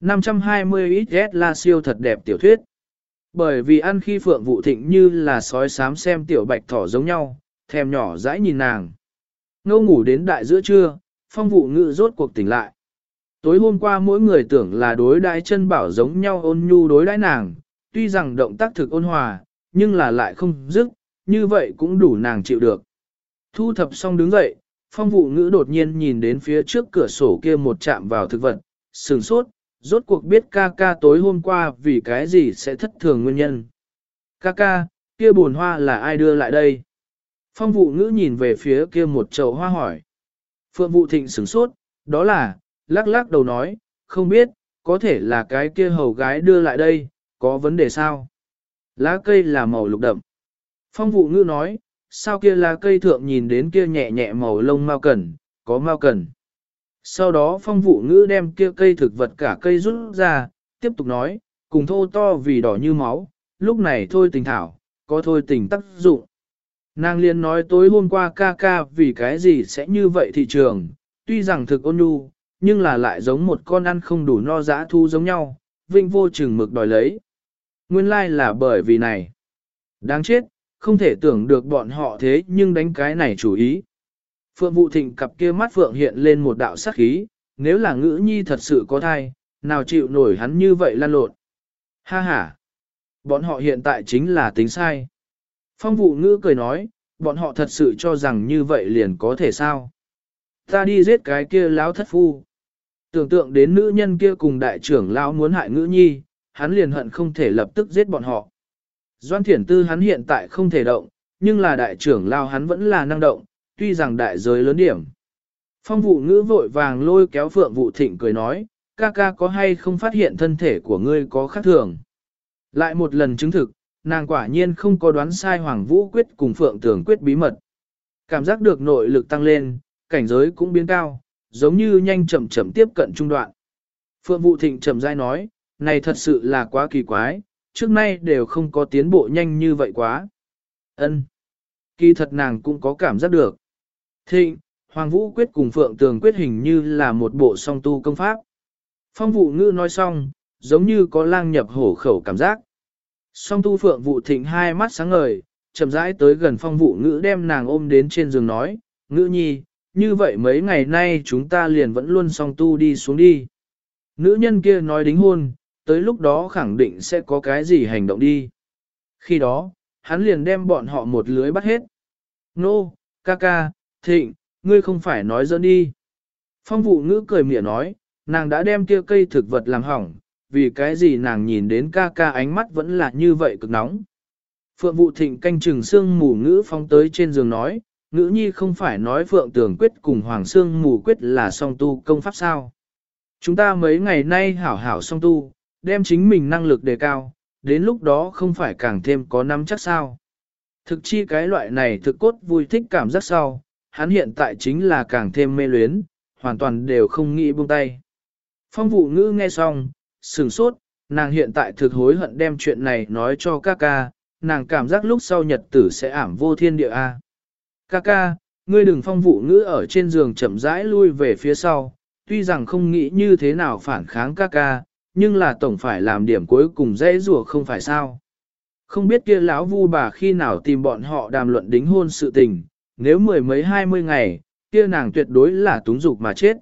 520 XS là siêu thật đẹp tiểu thuyết. Bởi vì ăn khi phượng Vũ thịnh như là sói sám xem tiểu bạch thỏ giống nhau, thèm nhỏ dãi nhìn nàng. Ngâu ngủ đến đại giữa trưa, phong vụ ngữ rốt cuộc tỉnh lại. Tối hôm qua mỗi người tưởng là đối đãi chân bảo giống nhau ôn nhu đối đãi nàng, tuy rằng động tác thực ôn hòa, nhưng là lại không dứt, như vậy cũng đủ nàng chịu được. Thu thập xong đứng dậy, phong vụ ngữ đột nhiên nhìn đến phía trước cửa sổ kia một chạm vào thực vật, sừng sốt, rốt cuộc biết ca ca tối hôm qua vì cái gì sẽ thất thường nguyên nhân. Ca ca, kia buồn hoa là ai đưa lại đây? Phong vụ ngữ nhìn về phía kia một chậu hoa hỏi. Phượng vụ thịnh sửng sốt, đó là, lắc lắc đầu nói, không biết, có thể là cái kia hầu gái đưa lại đây, có vấn đề sao? Lá cây là màu lục đậm. Phong vụ ngữ nói, sao kia lá cây thượng nhìn đến kia nhẹ nhẹ màu lông mau cần, có mau cần. Sau đó phong vụ ngữ đem kia cây thực vật cả cây rút ra, tiếp tục nói, cùng thô to vì đỏ như máu, lúc này thôi tình thảo, có thôi tình tác dụng. Nàng liên nói tối hôm qua ca ca vì cái gì sẽ như vậy thị trường, tuy rằng thực ôn nhu, nhưng là lại giống một con ăn không đủ no dã thu giống nhau, vinh vô chừng mực đòi lấy. Nguyên lai là bởi vì này. Đáng chết, không thể tưởng được bọn họ thế nhưng đánh cái này chủ ý. Phượng Vụ Thịnh cặp kia mắt Phượng hiện lên một đạo sắc khí, nếu là ngữ nhi thật sự có thai, nào chịu nổi hắn như vậy lan lộn. Ha ha! Bọn họ hiện tại chính là tính sai. Phong vụ ngữ cười nói, bọn họ thật sự cho rằng như vậy liền có thể sao. Ta đi giết cái kia lão thất phu. Tưởng tượng đến nữ nhân kia cùng đại trưởng lão muốn hại ngữ nhi, hắn liền hận không thể lập tức giết bọn họ. Doan thiển tư hắn hiện tại không thể động, nhưng là đại trưởng lao hắn vẫn là năng động, tuy rằng đại giới lớn điểm. Phong vụ ngữ vội vàng lôi kéo phượng vụ thịnh cười nói, ca ca có hay không phát hiện thân thể của ngươi có khác thường. Lại một lần chứng thực, nàng quả nhiên không có đoán sai Hoàng Vũ quyết cùng Phượng Tường quyết bí mật. Cảm giác được nội lực tăng lên, cảnh giới cũng biến cao, giống như nhanh chậm chậm tiếp cận trung đoạn. Phượng Vũ Thịnh chậm rãi nói, này thật sự là quá kỳ quái, trước nay đều không có tiến bộ nhanh như vậy quá. Ân, Kỳ thật nàng cũng có cảm giác được. Thịnh, Hoàng Vũ quyết cùng Phượng Tường quyết hình như là một bộ song tu công pháp. Phong vụ ngữ nói xong, giống như có lang nhập hổ khẩu cảm giác. Song tu Phượng vụ thịnh hai mắt sáng ngời, chậm rãi tới gần phong vụ ngữ đem nàng ôm đến trên giường nói, ngữ nhi, như vậy mấy ngày nay chúng ta liền vẫn luôn song tu đi xuống đi. Nữ nhân kia nói đính hôn, tới lúc đó khẳng định sẽ có cái gì hành động đi. Khi đó, hắn liền đem bọn họ một lưới bắt hết. Nô, ca ca, thịnh, ngươi không phải nói dẫn đi. Phong vụ ngữ cười mỉa nói, nàng đã đem kia cây thực vật làm hỏng, vì cái gì nàng nhìn đến ca ca ánh mắt vẫn là như vậy cực nóng. Phượng vụ thịnh canh chừng xương mù ngữ phong tới trên giường nói, ngữ nhi không phải nói phượng tường quyết cùng hoàng xương mù quyết là song tu công pháp sao. Chúng ta mấy ngày nay hảo hảo song tu, đem chính mình năng lực đề cao, đến lúc đó không phải càng thêm có nắm chắc sao. Thực chi cái loại này thực cốt vui thích cảm giác sau, hắn hiện tại chính là càng thêm mê luyến, hoàn toàn đều không nghĩ buông tay. Phong vụ ngữ nghe xong, sừng sốt, nàng hiện tại thực hối hận đem chuyện này nói cho ca ca, nàng cảm giác lúc sau nhật tử sẽ ảm vô thiên địa a. Ca ca, ngươi đừng phong vụ ngữ ở trên giường chậm rãi lui về phía sau, tuy rằng không nghĩ như thế nào phản kháng ca ca, nhưng là tổng phải làm điểm cuối cùng dễ rùa không phải sao. Không biết kia lão vu bà khi nào tìm bọn họ đàm luận đính hôn sự tình, nếu mười mấy hai mươi ngày, kia nàng tuyệt đối là túng dục mà chết.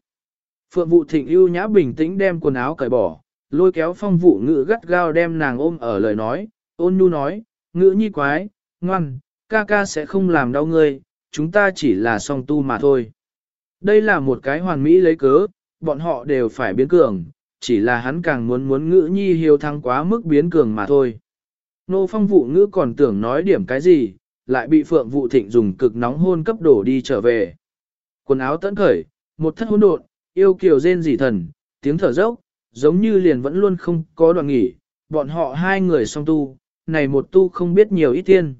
Phượng vụ thịnh ưu nhã bình tĩnh đem quần áo cởi bỏ, lôi kéo phong vụ ngữ gắt gao đem nàng ôm ở lời nói, ôn nhu nói, ngữ nhi quái, ngoan, ca ca sẽ không làm đau ngươi, chúng ta chỉ là song tu mà thôi. Đây là một cái hoàn mỹ lấy cớ, bọn họ đều phải biến cường, chỉ là hắn càng muốn muốn ngữ nhi hiếu thăng quá mức biến cường mà thôi. Nô phong vụ ngữ còn tưởng nói điểm cái gì, lại bị phượng vụ thịnh dùng cực nóng hôn cấp đổ đi trở về. Quần áo tẫn khởi, một thất hỗn độn, yêu kiều rên rỉ thần, tiếng thở dốc, giống như liền vẫn luôn không có đoạn nghỉ, bọn họ hai người song tu, này một tu không biết nhiều ít tiên.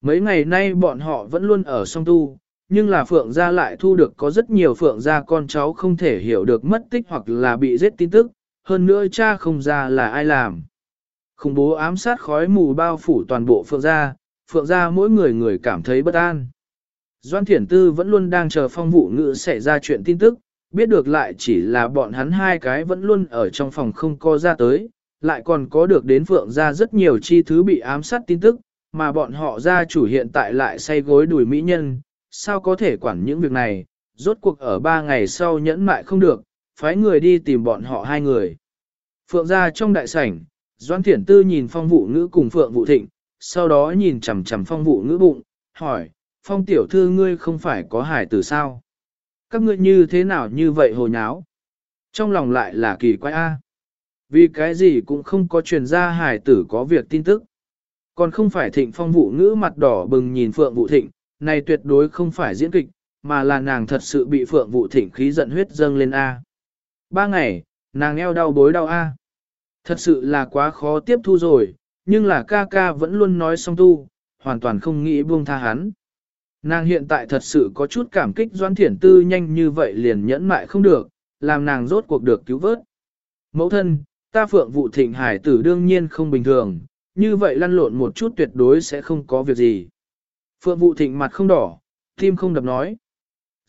Mấy ngày nay bọn họ vẫn luôn ở song tu, nhưng là Phượng gia lại thu được có rất nhiều Phượng gia con cháu không thể hiểu được mất tích hoặc là bị giết tin tức, hơn nữa cha không ra là ai làm. Khủng bố ám sát khói mù bao phủ toàn bộ Phượng gia, Phượng gia mỗi người người cảm thấy bất an. Doan Thiển Tư vẫn luôn đang chờ phong vụ ngữ xảy ra chuyện tin tức, biết được lại chỉ là bọn hắn hai cái vẫn luôn ở trong phòng không co ra tới, lại còn có được đến phượng gia rất nhiều chi thứ bị ám sát tin tức, mà bọn họ gia chủ hiện tại lại say gối đuổi mỹ nhân, sao có thể quản những việc này, rốt cuộc ở ba ngày sau nhẫn mại không được, phái người đi tìm bọn họ hai người. Phượng ra trong đại sảnh, Doan Thiển Tư nhìn phong vụ ngữ cùng Phượng Vụ Thịnh, sau đó nhìn chằm chằm phong vụ ngữ bụng, hỏi, phong tiểu thư ngươi không phải có hải tử sao? Các ngươi như thế nào như vậy hồ nháo? Trong lòng lại là kỳ quái A. Vì cái gì cũng không có truyền ra hải tử có việc tin tức. Còn không phải thịnh phong vụ ngữ mặt đỏ bừng nhìn Phượng Vụ Thịnh, này tuyệt đối không phải diễn kịch, mà là nàng thật sự bị Phượng Vụ Thịnh khí giận huyết dâng lên A. Ba ngày, nàng eo đau bối đau A. Thật sự là quá khó tiếp thu rồi, nhưng là ca ca vẫn luôn nói song tu, hoàn toàn không nghĩ buông tha hắn. Nàng hiện tại thật sự có chút cảm kích Doan Thiển Tư nhanh như vậy liền nhẫn mại không được, làm nàng rốt cuộc được cứu vớt. Mẫu thân, ta phượng vụ thịnh hải tử đương nhiên không bình thường, như vậy lăn lộn một chút tuyệt đối sẽ không có việc gì. Phượng vụ thịnh mặt không đỏ, tim không đập nói.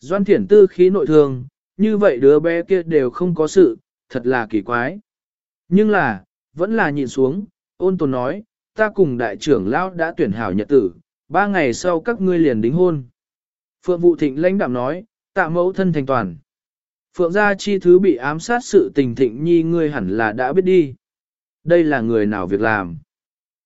Doan Thiển Tư khí nội thương, như vậy đứa bé kia đều không có sự, thật là kỳ quái. Nhưng là, vẫn là nhìn xuống, ôn tồn nói, ta cùng đại trưởng lão đã tuyển hảo nhật tử, ba ngày sau các ngươi liền đính hôn. Phượng Vụ Thịnh lãnh đạm nói, tạ mẫu thân thành toàn. Phượng gia chi thứ bị ám sát sự tình thịnh nhi ngươi hẳn là đã biết đi. Đây là người nào việc làm.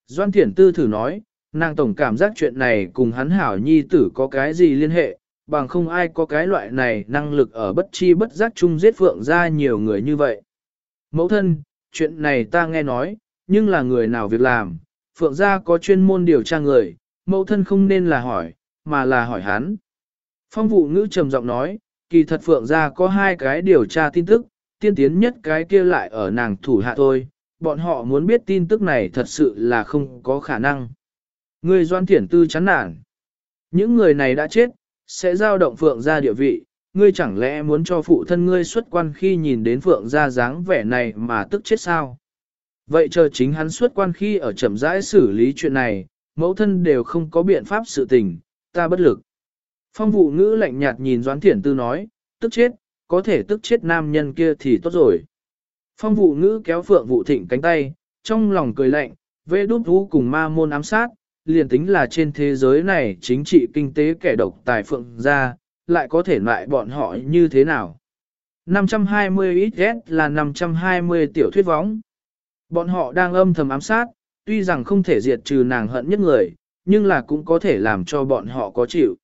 Doan Thiển Tư thử nói, nàng tổng cảm giác chuyện này cùng hắn hảo nhi tử có cái gì liên hệ, bằng không ai có cái loại này năng lực ở bất chi bất giác chung giết Phượng gia nhiều người như vậy. Mẫu thân, chuyện này ta nghe nói, nhưng là người nào việc làm, Phượng gia có chuyên môn điều tra người, mẫu thân không nên là hỏi, mà là hỏi hắn. Phong vụ ngữ trầm giọng nói, kỳ thật Phượng gia có hai cái điều tra tin tức, tiên tiến nhất cái kia lại ở nàng thủ hạ thôi, bọn họ muốn biết tin tức này thật sự là không có khả năng. Người doan thiển tư chán nản. Những người này đã chết, sẽ giao động Phượng gia địa vị, ngươi chẳng lẽ muốn cho phụ thân ngươi xuất quan khi nhìn đến Phượng gia dáng vẻ này mà tức chết sao? Vậy chờ chính hắn xuất quan khi ở chậm rãi xử lý chuyện này, mẫu thân đều không có biện pháp sự tình, ta bất lực. Phong vụ ngữ lạnh nhạt nhìn Doãn Thiển Tư nói, tức chết, có thể tức chết nam nhân kia thì tốt rồi. Phong vụ ngữ kéo phượng vụ thịnh cánh tay, trong lòng cười lạnh, vê đút vũ cùng ma môn ám sát, liền tính là trên thế giới này chính trị kinh tế kẻ độc tài phượng ra, lại có thể loại bọn họ như thế nào. 520 XS là 520 tiểu thuyết võng. Bọn họ đang âm thầm ám sát, tuy rằng không thể diệt trừ nàng hận nhất người, nhưng là cũng có thể làm cho bọn họ có chịu.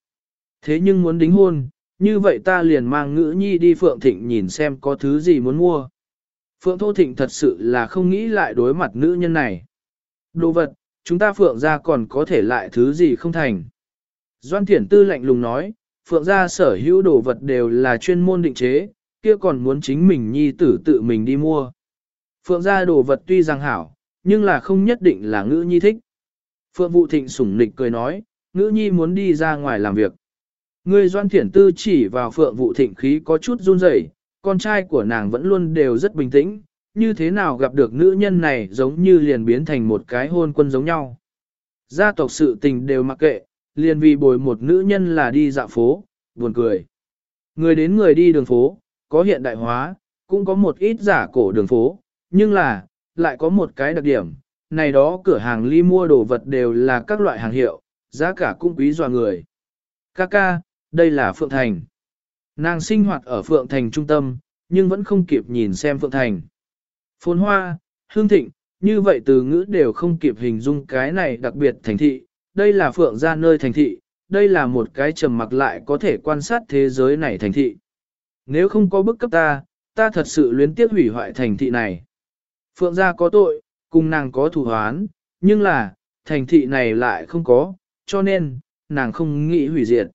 Thế nhưng muốn đính hôn, như vậy ta liền mang ngữ nhi đi Phượng Thịnh nhìn xem có thứ gì muốn mua. Phượng Thô Thịnh thật sự là không nghĩ lại đối mặt nữ nhân này. Đồ vật, chúng ta Phượng ra còn có thể lại thứ gì không thành. Doan Thiển Tư lạnh lùng nói, Phượng ra sở hữu đồ vật đều là chuyên môn định chế, kia còn muốn chính mình nhi tử tự mình đi mua. Phượng ra đồ vật tuy rằng hảo, nhưng là không nhất định là ngữ nhi thích. Phượng vụ Thịnh sủng nịch cười nói, ngữ nhi muốn đi ra ngoài làm việc. Người doan thiển tư chỉ vào Phượng vụ Thịnh khí có chút run rẩy, con trai của nàng vẫn luôn đều rất bình tĩnh, như thế nào gặp được nữ nhân này giống như liền biến thành một cái hôn quân giống nhau. Gia tộc sự tình đều mặc kệ, liền vì bồi một nữ nhân là đi dạo phố, buồn cười. Người đến người đi đường phố, có hiện đại hóa, cũng có một ít giả cổ đường phố, nhưng là, lại có một cái đặc điểm, này đó cửa hàng ly mua đồ vật đều là các loại hàng hiệu, giá cả cũng quý dọa người. Kaka, đây là Phượng Thành. Nàng sinh hoạt ở Phượng Thành trung tâm, nhưng vẫn không kịp nhìn xem Phượng Thành. Phồn hoa, hương thịnh, như vậy từ ngữ đều không kịp hình dung cái này đặc biệt thành thị. Đây là Phượng ra nơi thành thị, đây là một cái trầm mặc lại có thể quan sát thế giới này thành thị. Nếu không có bức cấp ta, ta thật sự luyến tiếc hủy hoại thành thị này. Phượng gia có tội, cùng nàng có thủ hoán, nhưng là, thành thị này lại không có, cho nên, nàng không nghĩ hủy diệt.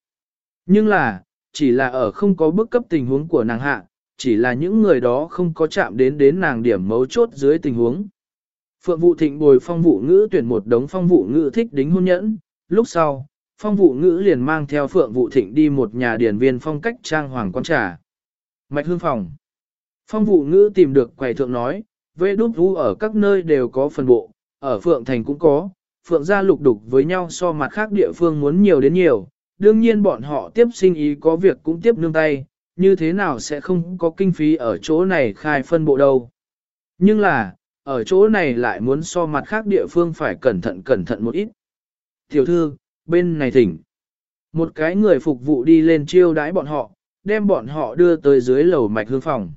Nhưng là, chỉ là ở không có bức cấp tình huống của nàng hạ, chỉ là những người đó không có chạm đến đến nàng điểm mấu chốt dưới tình huống. Phượng vụ thịnh bồi phong vụ ngữ tuyển một đống phong vụ ngữ thích đính hôn nhẫn, lúc sau, phong vụ ngữ liền mang theo phượng vụ thịnh đi một nhà điển viên phong cách trang hoàng quan trà. Mạch hương phòng. Phong vụ ngữ tìm được quầy thượng nói, vê đút vũ ở các nơi đều có phần bộ, ở Phượng Thành cũng có, Phượng gia lục đục với nhau so mặt khác địa phương muốn nhiều đến nhiều, đương nhiên bọn họ tiếp sinh ý có việc cũng tiếp nương tay, như thế nào sẽ không có kinh phí ở chỗ này khai phân bộ đâu. Nhưng là, ở chỗ này lại muốn so mặt khác địa phương phải cẩn thận cẩn thận một ít. Tiểu thư, bên này thỉnh. Một cái người phục vụ đi lên chiêu đãi bọn họ, đem bọn họ đưa tới dưới lầu mạch hương phòng.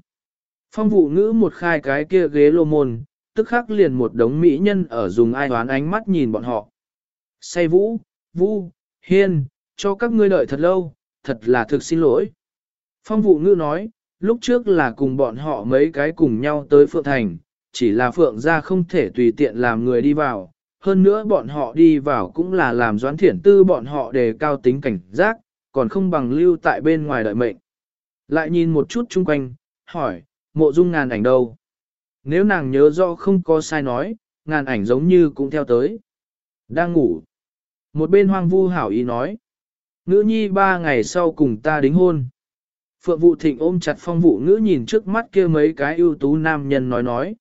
Phong vụ ngữ một khai cái kia ghế lô môn, tức khắc liền một đống mỹ nhân ở dùng ai đoán ánh mắt nhìn bọn họ. Say vũ, vũ, hiên, cho các ngươi đợi thật lâu, thật là thực xin lỗi. Phong vụ ngữ nói, lúc trước là cùng bọn họ mấy cái cùng nhau tới Phượng Thành, chỉ là Phượng ra không thể tùy tiện làm người đi vào. Hơn nữa bọn họ đi vào cũng là làm doán thiển tư bọn họ đề cao tính cảnh giác, còn không bằng lưu tại bên ngoài đợi mệnh. Lại nhìn một chút chung quanh, hỏi, mộ dung ngàn ảnh đâu? Nếu nàng nhớ rõ không có sai nói, ngàn ảnh giống như cũng theo tới. Đang ngủ. Một bên hoang vu hảo ý nói. Ngữ nhi ba ngày sau cùng ta đính hôn. Phượng Vũ thịnh ôm chặt phong vụ ngữ nhìn trước mắt kia mấy cái ưu tú nam nhân nói nói.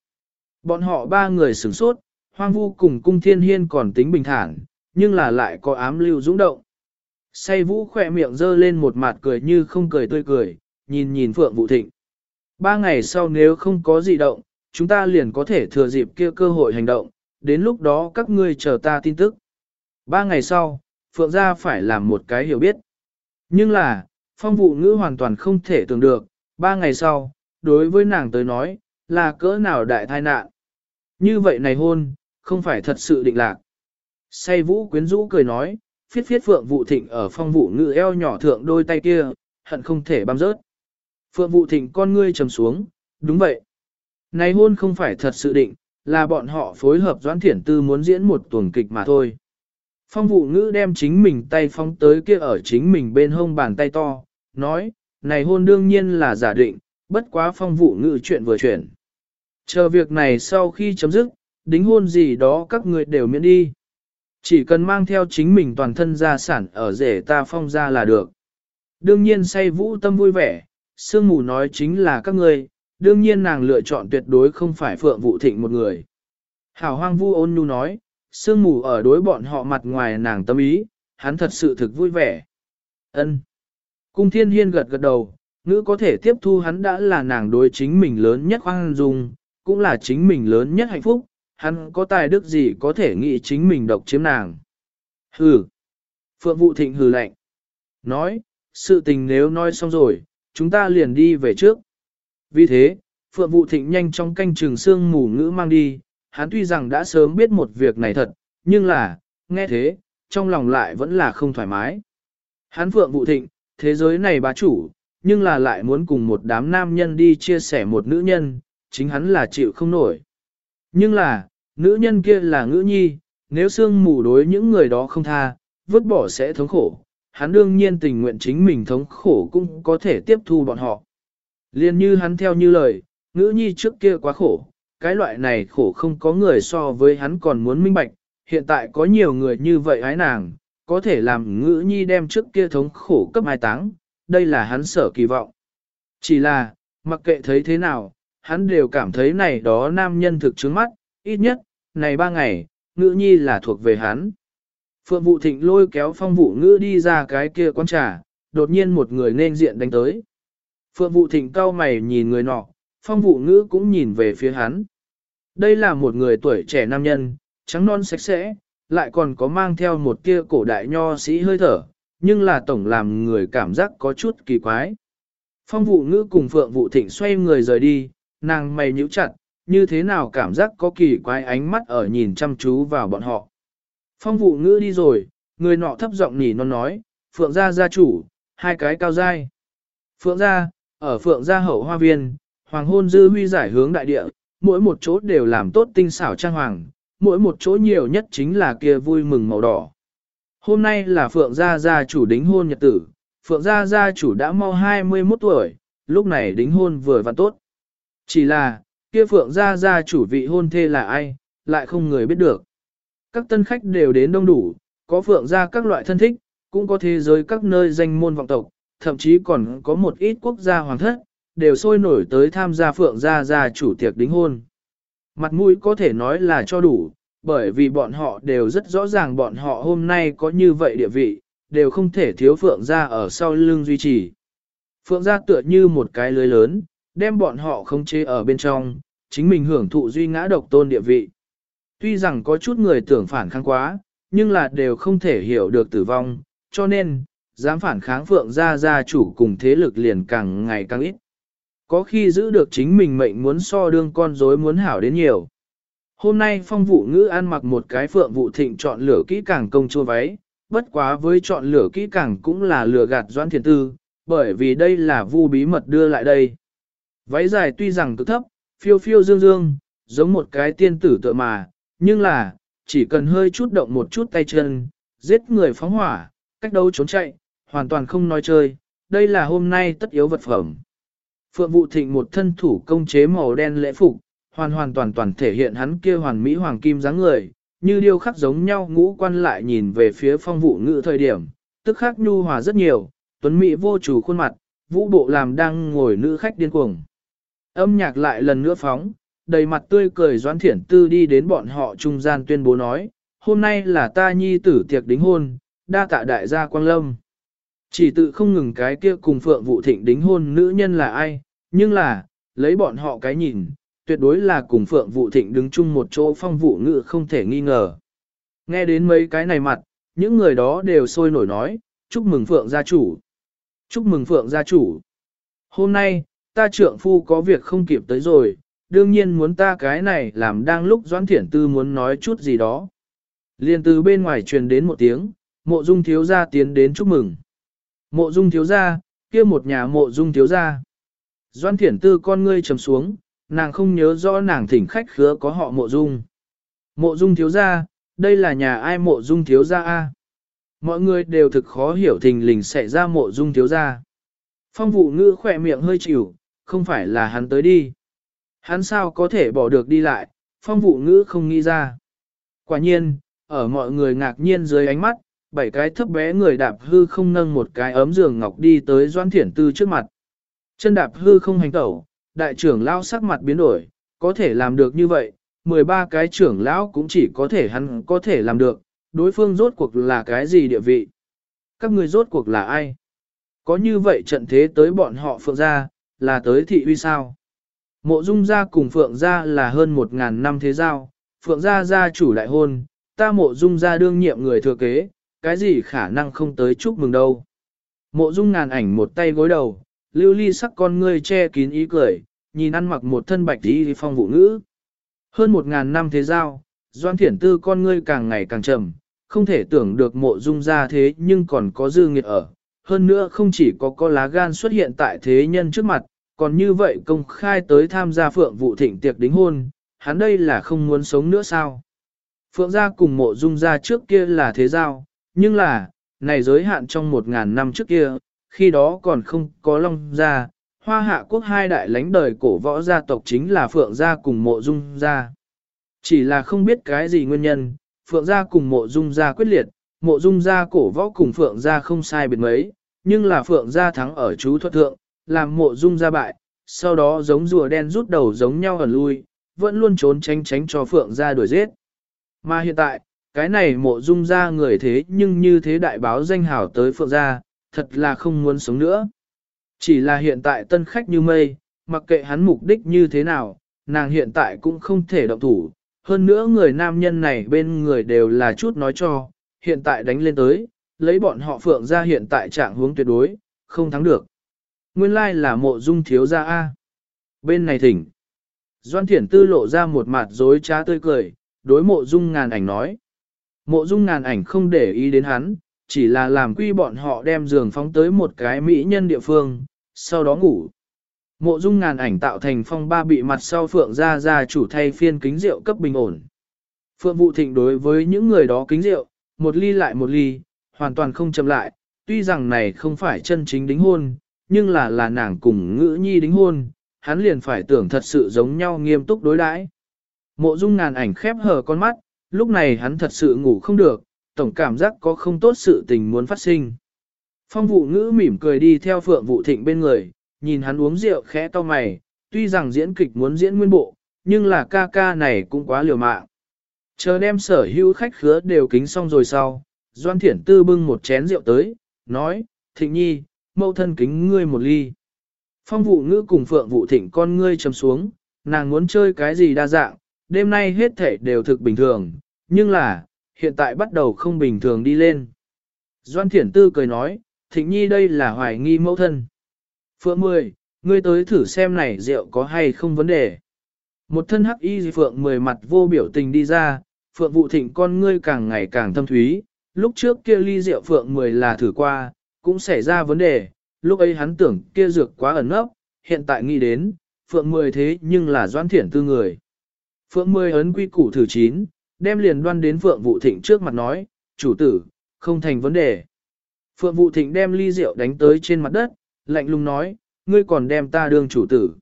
Bọn họ ba người sửng sốt, hoang vu cùng cung thiên hiên còn tính bình thản, nhưng là lại có ám lưu dũng động. Say vũ khỏe miệng dơ lên một mặt cười như không cười tươi cười, nhìn nhìn Phượng Vũ thịnh. Ba ngày sau nếu không có gì động, chúng ta liền có thể thừa dịp kia cơ hội hành động, đến lúc đó các ngươi chờ ta tin tức. Ba ngày sau, Phượng gia phải làm một cái hiểu biết. Nhưng là, phong vụ ngữ hoàn toàn không thể tưởng được, ba ngày sau, đối với nàng tới nói, là cỡ nào đại tai nạn. Như vậy này hôn, không phải thật sự định lạc. Say vũ quyến rũ cười nói, phiết phiết phượng vụ thịnh ở phong vụ ngữ eo nhỏ thượng đôi tay kia, hận không thể băm rớt. Phượng vụ thịnh con ngươi trầm xuống, đúng vậy. Này hôn không phải thật sự định, là bọn họ phối hợp doãn thiển tư muốn diễn một tuần kịch mà thôi. Phong vụ ngữ đem chính mình tay phóng tới kia ở chính mình bên hông bàn tay to, nói, này hôn đương nhiên là giả định, bất quá phong vụ ngự chuyện vừa chuyển. Chờ việc này sau khi chấm dứt, đính hôn gì đó các người đều miễn đi. Chỉ cần mang theo chính mình toàn thân gia sản ở rể ta phong ra là được. Đương nhiên say vũ tâm vui vẻ, sương mù nói chính là các người, đương nhiên nàng lựa chọn tuyệt đối không phải phượng vụ thịnh một người. Hảo hoang vu ôn nhu nói, sương mù ở đối bọn họ mặt ngoài nàng tâm ý, hắn thật sự thực vui vẻ. ân Cung thiên hiên gật gật đầu, ngữ có thể tiếp thu hắn đã là nàng đối chính mình lớn nhất khoan dung, cũng là chính mình lớn nhất hạnh phúc, hắn có tài đức gì có thể nghĩ chính mình độc chiếm nàng. Hừ. Phượng vụ thịnh hừ lạnh. Nói, sự tình nếu nói xong rồi, chúng ta liền đi về trước. Vì thế, Phượng vụ thịnh nhanh trong canh trường xương mù ngữ mang đi, hắn tuy rằng đã sớm biết một việc này thật, nhưng là, nghe thế, trong lòng lại vẫn là không thoải mái. Hắn Phượng vụ thịnh, thế giới này bá chủ, nhưng là lại muốn cùng một đám nam nhân đi chia sẻ một nữ nhân, chính hắn là chịu không nổi. Nhưng là, nữ nhân kia là ngữ nhi, nếu xương mù đối những người đó không tha, vứt bỏ sẽ thống khổ, hắn đương nhiên tình nguyện chính mình thống khổ cũng có thể tiếp thu bọn họ. Liên như hắn theo như lời, ngữ nhi trước kia quá khổ, cái loại này khổ không có người so với hắn còn muốn minh bạch, hiện tại có nhiều người như vậy hái nàng, có thể làm ngữ nhi đem trước kia thống khổ cấp mai táng, đây là hắn sở kỳ vọng. Chỉ là, mặc kệ thấy thế nào, hắn đều cảm thấy này đó nam nhân thực trướng mắt, ít nhất, này ba ngày, ngữ nhi là thuộc về hắn. Phượng vụ thịnh lôi kéo phong vụ ngữ đi ra cái kia quán trà, đột nhiên một người nên diện đánh tới. Phượng vụ thịnh cao mày nhìn người nọ, phong vụ ngữ cũng nhìn về phía hắn. Đây là một người tuổi trẻ nam nhân, trắng non sạch sẽ, lại còn có mang theo một kia cổ đại nho sĩ hơi thở, nhưng là tổng làm người cảm giác có chút kỳ quái. Phong vụ ngữ cùng phượng vụ thịnh xoay người rời đi, nàng mày nhíu chặt, như thế nào cảm giác có kỳ quái ánh mắt ở nhìn chăm chú vào bọn họ. Phong vụ ngữ đi rồi, người nọ thấp giọng nỉ non nói, phượng gia gia chủ, hai cái cao dai. Phượng gia, ở phượng gia hậu hoa viên, hoàng hôn dư huy giải hướng đại địa, mỗi một chỗ đều làm tốt tinh xảo trang hoàng, mỗi một chỗ nhiều nhất chính là kia vui mừng màu đỏ. Hôm nay là Phượng Gia Gia chủ đính hôn nhật tử, Phượng Gia Gia chủ đã mau 21 tuổi, lúc này đính hôn vừa và tốt. Chỉ là, kia Phượng Gia Gia chủ vị hôn thê là ai, lại không người biết được. Các tân khách đều đến đông đủ, có Phượng Gia các loại thân thích, cũng có thế giới các nơi danh môn vọng tộc, thậm chí còn có một ít quốc gia hoàng thất, đều sôi nổi tới tham gia Phượng Gia Gia chủ tiệc đính hôn. Mặt mũi có thể nói là cho đủ, bởi vì bọn họ đều rất rõ ràng bọn họ hôm nay có như vậy địa vị, đều không thể thiếu Phượng gia ở sau lưng duy trì. Phượng gia tựa như một cái lưới lớn, đem bọn họ khống chế ở bên trong, chính mình hưởng thụ duy ngã độc tôn địa vị. Tuy rằng có chút người tưởng phản kháng quá, nhưng là đều không thể hiểu được tử vong, cho nên, dám phản kháng phượng gia gia chủ cùng thế lực liền càng ngày càng ít. Có khi giữ được chính mình mệnh muốn so đương con rối muốn hảo đến nhiều. Hôm nay phong vụ ngữ ăn mặc một cái phượng vụ thịnh chọn lửa kỹ càng công chua váy, bất quá với chọn lửa kỹ càng cũng là lửa gạt doan thiền tư, bởi vì đây là vu bí mật đưa lại đây. Váy dài tuy rằng cực thấp, phiêu phiêu dương dương, giống một cái tiên tử tựa mà, nhưng là, chỉ cần hơi chút động một chút tay chân, giết người phóng hỏa, cách đâu trốn chạy, hoàn toàn không nói chơi, đây là hôm nay tất yếu vật phẩm. Phượng Vũ Thịnh một thân thủ công chế màu đen lễ phục, hoàn hoàn toàn toàn thể hiện hắn kia hoàn mỹ hoàng kim dáng người, như điêu khắc giống nhau ngũ quan lại nhìn về phía phong vụ ngữ thời điểm, tức khắc nhu hòa rất nhiều, tuấn mỹ vô chủ khuôn mặt, vũ bộ làm đang ngồi nữ khách điên cuồng. Âm nhạc lại lần nữa phóng, đầy mặt tươi cười doãn thiển tư đi đến bọn họ trung gian tuyên bố nói, hôm nay là ta nhi tử tiệc đính hôn, đa tạ đại gia quang lâm. Chỉ tự không ngừng cái kia cùng phượng Vũ thịnh đính hôn nữ nhân là ai, nhưng là, lấy bọn họ cái nhìn, tuyệt đối là cùng phượng vụ thịnh đứng chung một chỗ phong vụ ngự không thể nghi ngờ. Nghe đến mấy cái này mặt, những người đó đều sôi nổi nói, chúc mừng phượng gia chủ. Chúc mừng phượng gia chủ. Hôm nay, ta trượng phu có việc không kịp tới rồi, đương nhiên muốn ta cái này làm đang lúc doãn thiển tư muốn nói chút gì đó. Liên từ bên ngoài truyền đến một tiếng, mộ dung thiếu gia tiến đến chúc mừng. Mộ dung thiếu gia, kia một nhà mộ dung thiếu gia. Doan thiển tư con ngươi trầm xuống, nàng không nhớ rõ nàng thỉnh khách khứa có họ mộ dung. Mộ dung thiếu gia, đây là nhà ai mộ dung thiếu gia a? Mọi người đều thực khó hiểu thình lình xảy ra mộ dung thiếu gia. Phong vụ ngữ khỏe miệng hơi chịu, không phải là hắn tới đi. Hắn sao có thể bỏ được đi lại, phong vụ ngữ không nghĩ ra. Quả nhiên, ở mọi người ngạc nhiên dưới ánh mắt, bảy cái thấp bé người đạp hư không nâng một cái ấm giường ngọc đi tới Doan Thiển Tư trước mặt. Chân đạp hư không hành tẩu, đại trưởng lão sắc mặt biến đổi, có thể làm được như vậy, 13 cái trưởng lão cũng chỉ có thể hắn có thể làm được, đối phương rốt cuộc là cái gì địa vị. Các người rốt cuộc là ai? Có như vậy trận thế tới bọn họ phượng gia, là tới thị uy sao? Mộ dung gia cùng phượng gia là hơn 1.000 năm thế giao, phượng gia gia chủ đại hôn, ta mộ dung gia đương nhiệm người thừa kế, cái gì khả năng không tới chúc mừng đâu. Mộ dung ngàn ảnh một tay gối đầu, lưu ly sắc con ngươi che kín ý cười, nhìn ăn mặc một thân bạch đi phong vụ ngữ. Hơn một ngàn năm thế giao, doan thiển tư con ngươi càng ngày càng trầm, không thể tưởng được mộ dung ra thế nhưng còn có dư nghiệt ở. Hơn nữa không chỉ có có lá gan xuất hiện tại thế nhân trước mặt, còn như vậy công khai tới tham gia phượng vụ thịnh tiệc đính hôn, hắn đây là không muốn sống nữa sao. Phượng gia cùng mộ dung gia trước kia là thế giao, nhưng là, này giới hạn trong một ngàn năm trước kia, khi đó còn không có long gia, hoa hạ quốc hai đại lãnh đời cổ võ gia tộc chính là Phượng gia cùng mộ dung gia. Chỉ là không biết cái gì nguyên nhân, Phượng gia cùng mộ dung gia quyết liệt, mộ dung gia cổ võ cùng Phượng gia không sai biệt mấy, nhưng là Phượng gia thắng ở chú thuật thượng, làm mộ dung gia bại, sau đó giống rùa đen rút đầu giống nhau ẩn lui, vẫn luôn trốn tránh tránh cho Phượng gia đuổi giết. Mà hiện tại, cái này mộ dung gia người thế nhưng như thế đại báo danh hảo tới Phượng gia, thật là không muốn sống nữa. Chỉ là hiện tại tân khách như mây, mặc kệ hắn mục đích như thế nào, nàng hiện tại cũng không thể động thủ. Hơn nữa người nam nhân này bên người đều là chút nói cho, hiện tại đánh lên tới, lấy bọn họ phượng ra hiện tại trạng hướng tuyệt đối, không thắng được. Nguyên lai là mộ dung thiếu gia A. Bên này thỉnh. Doan thiển tư lộ ra một mặt dối trá tươi cười, đối mộ dung ngàn ảnh nói. Mộ dung ngàn ảnh không để ý đến hắn, chỉ là làm quy bọn họ đem giường phóng tới một cái mỹ nhân địa phương, sau đó ngủ. Mộ dung ngàn ảnh tạo thành phong ba bị mặt sau phượng ra ra chủ thay phiên kính rượu cấp bình ổn. Phượng vụ thịnh đối với những người đó kính rượu, một ly lại một ly, hoàn toàn không chậm lại, tuy rằng này không phải chân chính đính hôn, nhưng là là nàng cùng ngữ nhi đính hôn, hắn liền phải tưởng thật sự giống nhau nghiêm túc đối đãi. Mộ dung ngàn ảnh khép hờ con mắt, lúc này hắn thật sự ngủ không được, tổng cảm giác có không tốt sự tình muốn phát sinh. Phong vụ ngữ mỉm cười đi theo phượng vụ thịnh bên người, nhìn hắn uống rượu khẽ to mày, tuy rằng diễn kịch muốn diễn nguyên bộ, nhưng là ca ca này cũng quá liều mạng. Chờ đem sở hữu khách khứa đều kính xong rồi sau, Doan Thiển Tư bưng một chén rượu tới, nói, Thịnh Nhi, mẫu thân kính ngươi một ly. Phong vụ ngữ cùng phượng vụ thịnh con ngươi chầm xuống, nàng muốn chơi cái gì đa dạng, đêm nay hết thể đều thực bình thường, nhưng là, hiện tại bắt đầu không bình thường đi lên. Doan Thiển Tư cười nói, Thịnh Nhi đây là hoài nghi mẫu thân. Phượng Mười, ngươi tới thử xem này rượu có hay không vấn đề. Một thân hắc y Phượng Mười mặt vô biểu tình đi ra, Phượng Vụ Thịnh con ngươi càng ngày càng thâm thúy, lúc trước kia ly rượu Phượng Mười là thử qua, cũng xảy ra vấn đề, lúc ấy hắn tưởng kia dược quá ẩn ấp, hiện tại nghĩ đến, Phượng Mười thế nhưng là Doan Thiển Tư người. Phượng Mười ấn quy củ thử chín, đem liền đoan đến Phượng Vụ Thịnh trước mặt nói, chủ tử, không thành vấn đề. Phượng Vụ Thịnh đem ly rượu đánh tới trên mặt đất, lạnh lùng nói, ngươi còn đem ta đương chủ tử.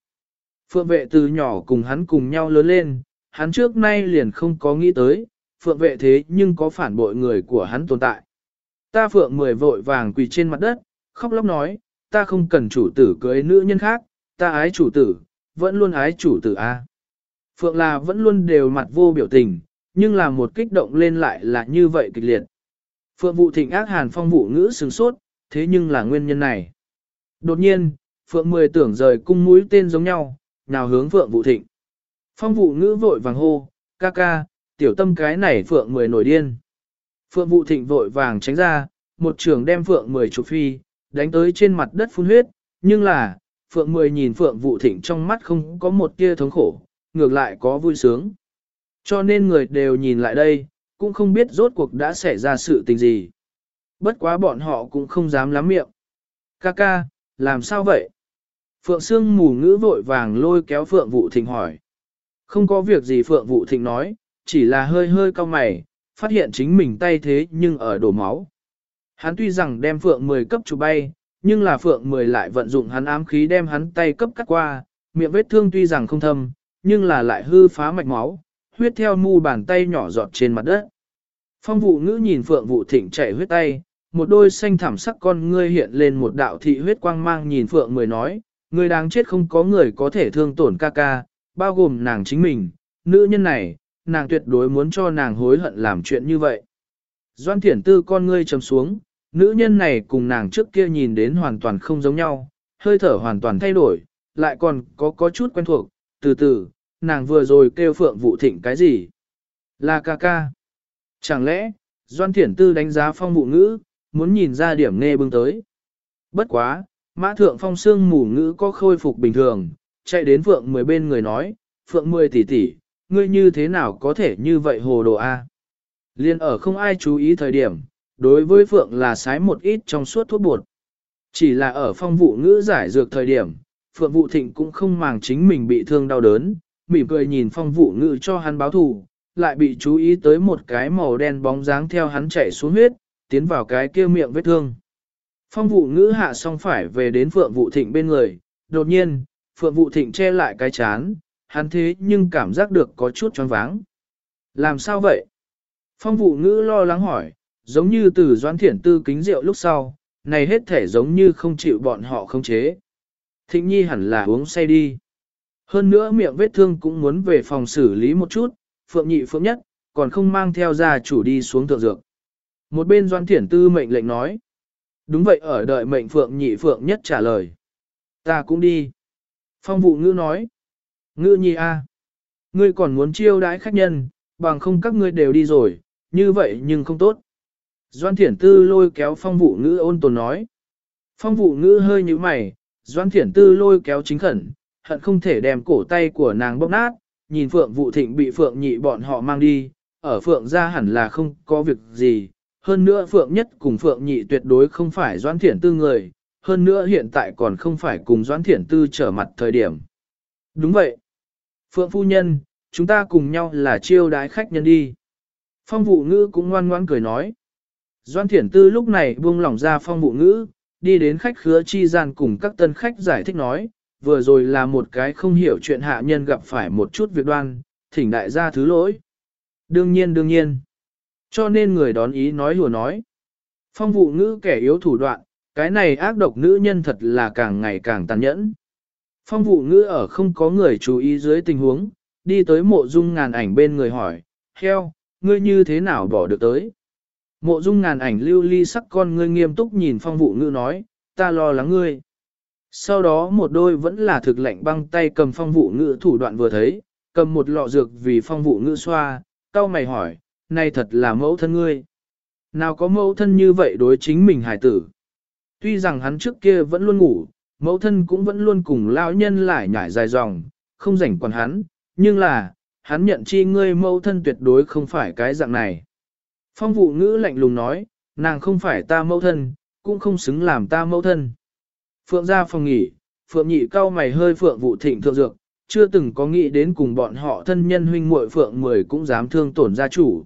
Phượng vệ từ nhỏ cùng hắn cùng nhau lớn lên, hắn trước nay liền không có nghĩ tới, Phượng vệ thế nhưng có phản bội người của hắn tồn tại. Ta Phượng mười vội vàng quỳ trên mặt đất, khóc lóc nói, ta không cần chủ tử cưới nữ nhân khác, ta ái chủ tử, vẫn luôn ái chủ tử a. Phượng là vẫn luôn đều mặt vô biểu tình, nhưng là một kích động lên lại là như vậy kịch liệt. Phượng vụ thịnh ác hàn phong vụ ngữ sừng sốt, thế nhưng là nguyên nhân này. Đột nhiên, Phượng mười tưởng rời cung mũi tên giống nhau, nào hướng Phượng vụ thịnh. Phong vụ ngữ vội vàng hô, ca ca, tiểu tâm cái này Phượng mười nổi điên. Phượng vụ thịnh vội vàng tránh ra, một trường đem Phượng mười chụp phi, đánh tới trên mặt đất phun huyết, nhưng là, Phượng mười nhìn Phượng vụ thịnh trong mắt không có một tia thống khổ, ngược lại có vui sướng. Cho nên người đều nhìn lại đây, cũng không biết rốt cuộc đã xảy ra sự tình gì. Bất quá bọn họ cũng không dám lắm miệng. Ca ca, làm sao vậy? Phượng Sương mù ngữ vội vàng lôi kéo Phượng Vũ Thịnh hỏi. Không có việc gì Phượng Vũ Thịnh nói, chỉ là hơi hơi cau mày, phát hiện chính mình tay thế nhưng ở đổ máu. Hắn tuy rằng đem Phượng 10 cấp chủ bay, nhưng là Phượng 10 lại vận dụng hắn ám khí đem hắn tay cấp cắt qua, miệng vết thương tuy rằng không thâm, nhưng là lại hư phá mạch máu, huyết theo mu bàn tay nhỏ giọt trên mặt đất. Phong vụ ngữ nhìn Phượng vụ Thịnh chảy huyết tay, một đôi xanh thảm sắc con ngươi hiện lên một đạo thị huyết quang mang nhìn Phượng Mười nói, người đáng chết không có người có thể thương tổn ca ca, bao gồm nàng chính mình, nữ nhân này, nàng tuyệt đối muốn cho nàng hối hận làm chuyện như vậy. Doan thiển tư con ngươi trầm xuống, nữ nhân này cùng nàng trước kia nhìn đến hoàn toàn không giống nhau, hơi thở hoàn toàn thay đổi, lại còn có có chút quen thuộc, từ từ, nàng vừa rồi kêu Phượng vụ Thịnh cái gì? Là ca ca. Chẳng lẽ, Doan Thiển Tư đánh giá phong vụ ngữ, muốn nhìn ra điểm nghe bưng tới. Bất quá, mã thượng phong xương mù ngữ có khôi phục bình thường, chạy đến Phượng mười bên người nói, Phượng mười tỷ tỷ, ngươi như thế nào có thể như vậy hồ đồ A. Liên ở không ai chú ý thời điểm, đối với Phượng là sái một ít trong suốt thuốc bột. Chỉ là ở phong vụ ngữ giải dược thời điểm, Phượng vụ thịnh cũng không màng chính mình bị thương đau đớn, mỉm cười nhìn phong vụ ngự cho hắn báo thù, lại bị chú ý tới một cái màu đen bóng dáng theo hắn chạy xuống huyết, tiến vào cái kia miệng vết thương. Phong vụ ngữ hạ xong phải về đến Phượng Vụ Thịnh bên người, đột nhiên, Phượng Vụ Thịnh che lại cái chán, hắn thế nhưng cảm giác được có chút choáng váng. Làm sao vậy? Phong vụ ngữ lo lắng hỏi, giống như từ doan thiển tư kính rượu lúc sau, này hết thể giống như không chịu bọn họ không chế. Thịnh nhi hẳn là uống say đi. Hơn nữa miệng vết thương cũng muốn về phòng xử lý một chút, phượng nhị phượng nhất, còn không mang theo gia chủ đi xuống thượng dược. Một bên doan thiển tư mệnh lệnh nói. Đúng vậy ở đợi mệnh phượng nhị phượng nhất trả lời. Ta cũng đi. Phong vụ ngữ nói. Ngữ nhi a, Ngươi còn muốn chiêu đãi khách nhân, bằng không các ngươi đều đi rồi, như vậy nhưng không tốt. Doan thiển tư lôi kéo phong vụ ngữ ôn tồn nói. Phong vụ ngữ hơi như mày, doan thiển tư lôi kéo chính khẩn, hận không thể đem cổ tay của nàng bóp nát, nhìn Phượng Vũ Thịnh bị Phượng nhị bọn họ mang đi, ở Phượng gia hẳn là không có việc gì, hơn nữa Phượng nhất cùng Phượng nhị tuyệt đối không phải Doãn Thiển Tư người, hơn nữa hiện tại còn không phải cùng Doãn Thiển Tư trở mặt thời điểm. Đúng vậy. Phượng phu nhân, chúng ta cùng nhau là chiêu đái khách nhân đi. Phong vụ ngữ cũng ngoan ngoãn cười nói. Doan Thiển Tư lúc này buông lỏng ra phong vụ ngữ, đi đến khách khứa chi gian cùng các tân khách giải thích nói, vừa rồi là một cái không hiểu chuyện hạ nhân gặp phải một chút việc đoan, thỉnh đại gia thứ lỗi. Đương nhiên đương nhiên. Cho nên người đón ý nói hùa nói. Phong vụ ngữ kẻ yếu thủ đoạn, cái này ác độc nữ nhân thật là càng ngày càng tàn nhẫn. Phong vụ ngữ ở không có người chú ý dưới tình huống, đi tới mộ dung ngàn ảnh bên người hỏi, heo, ngươi như thế nào bỏ được tới? Mộ dung ngàn ảnh lưu ly sắc con ngươi nghiêm túc nhìn phong vụ ngữ nói, ta lo lắng ngươi. Sau đó một đôi vẫn là thực lạnh băng tay cầm phong vụ ngữ thủ đoạn vừa thấy, cầm một lọ dược vì phong vụ ngữ xoa, cao mày hỏi, này thật là mẫu thân ngươi. Nào có mẫu thân như vậy đối chính mình hải tử. Tuy rằng hắn trước kia vẫn luôn ngủ, mẫu thân cũng vẫn luôn cùng lão nhân lại nhảy dài dòng, không rảnh quản hắn, nhưng là, hắn nhận chi ngươi mẫu thân tuyệt đối không phải cái dạng này. Phong vụ ngữ lạnh lùng nói, nàng không phải ta mẫu thân, cũng không xứng làm ta mẫu thân. Phượng ra phòng nghỉ, Phượng nhị cao mày hơi Phượng vụ thịnh thượng dược, chưa từng có nghĩ đến cùng bọn họ thân nhân huynh muội Phượng mười cũng dám thương tổn gia chủ.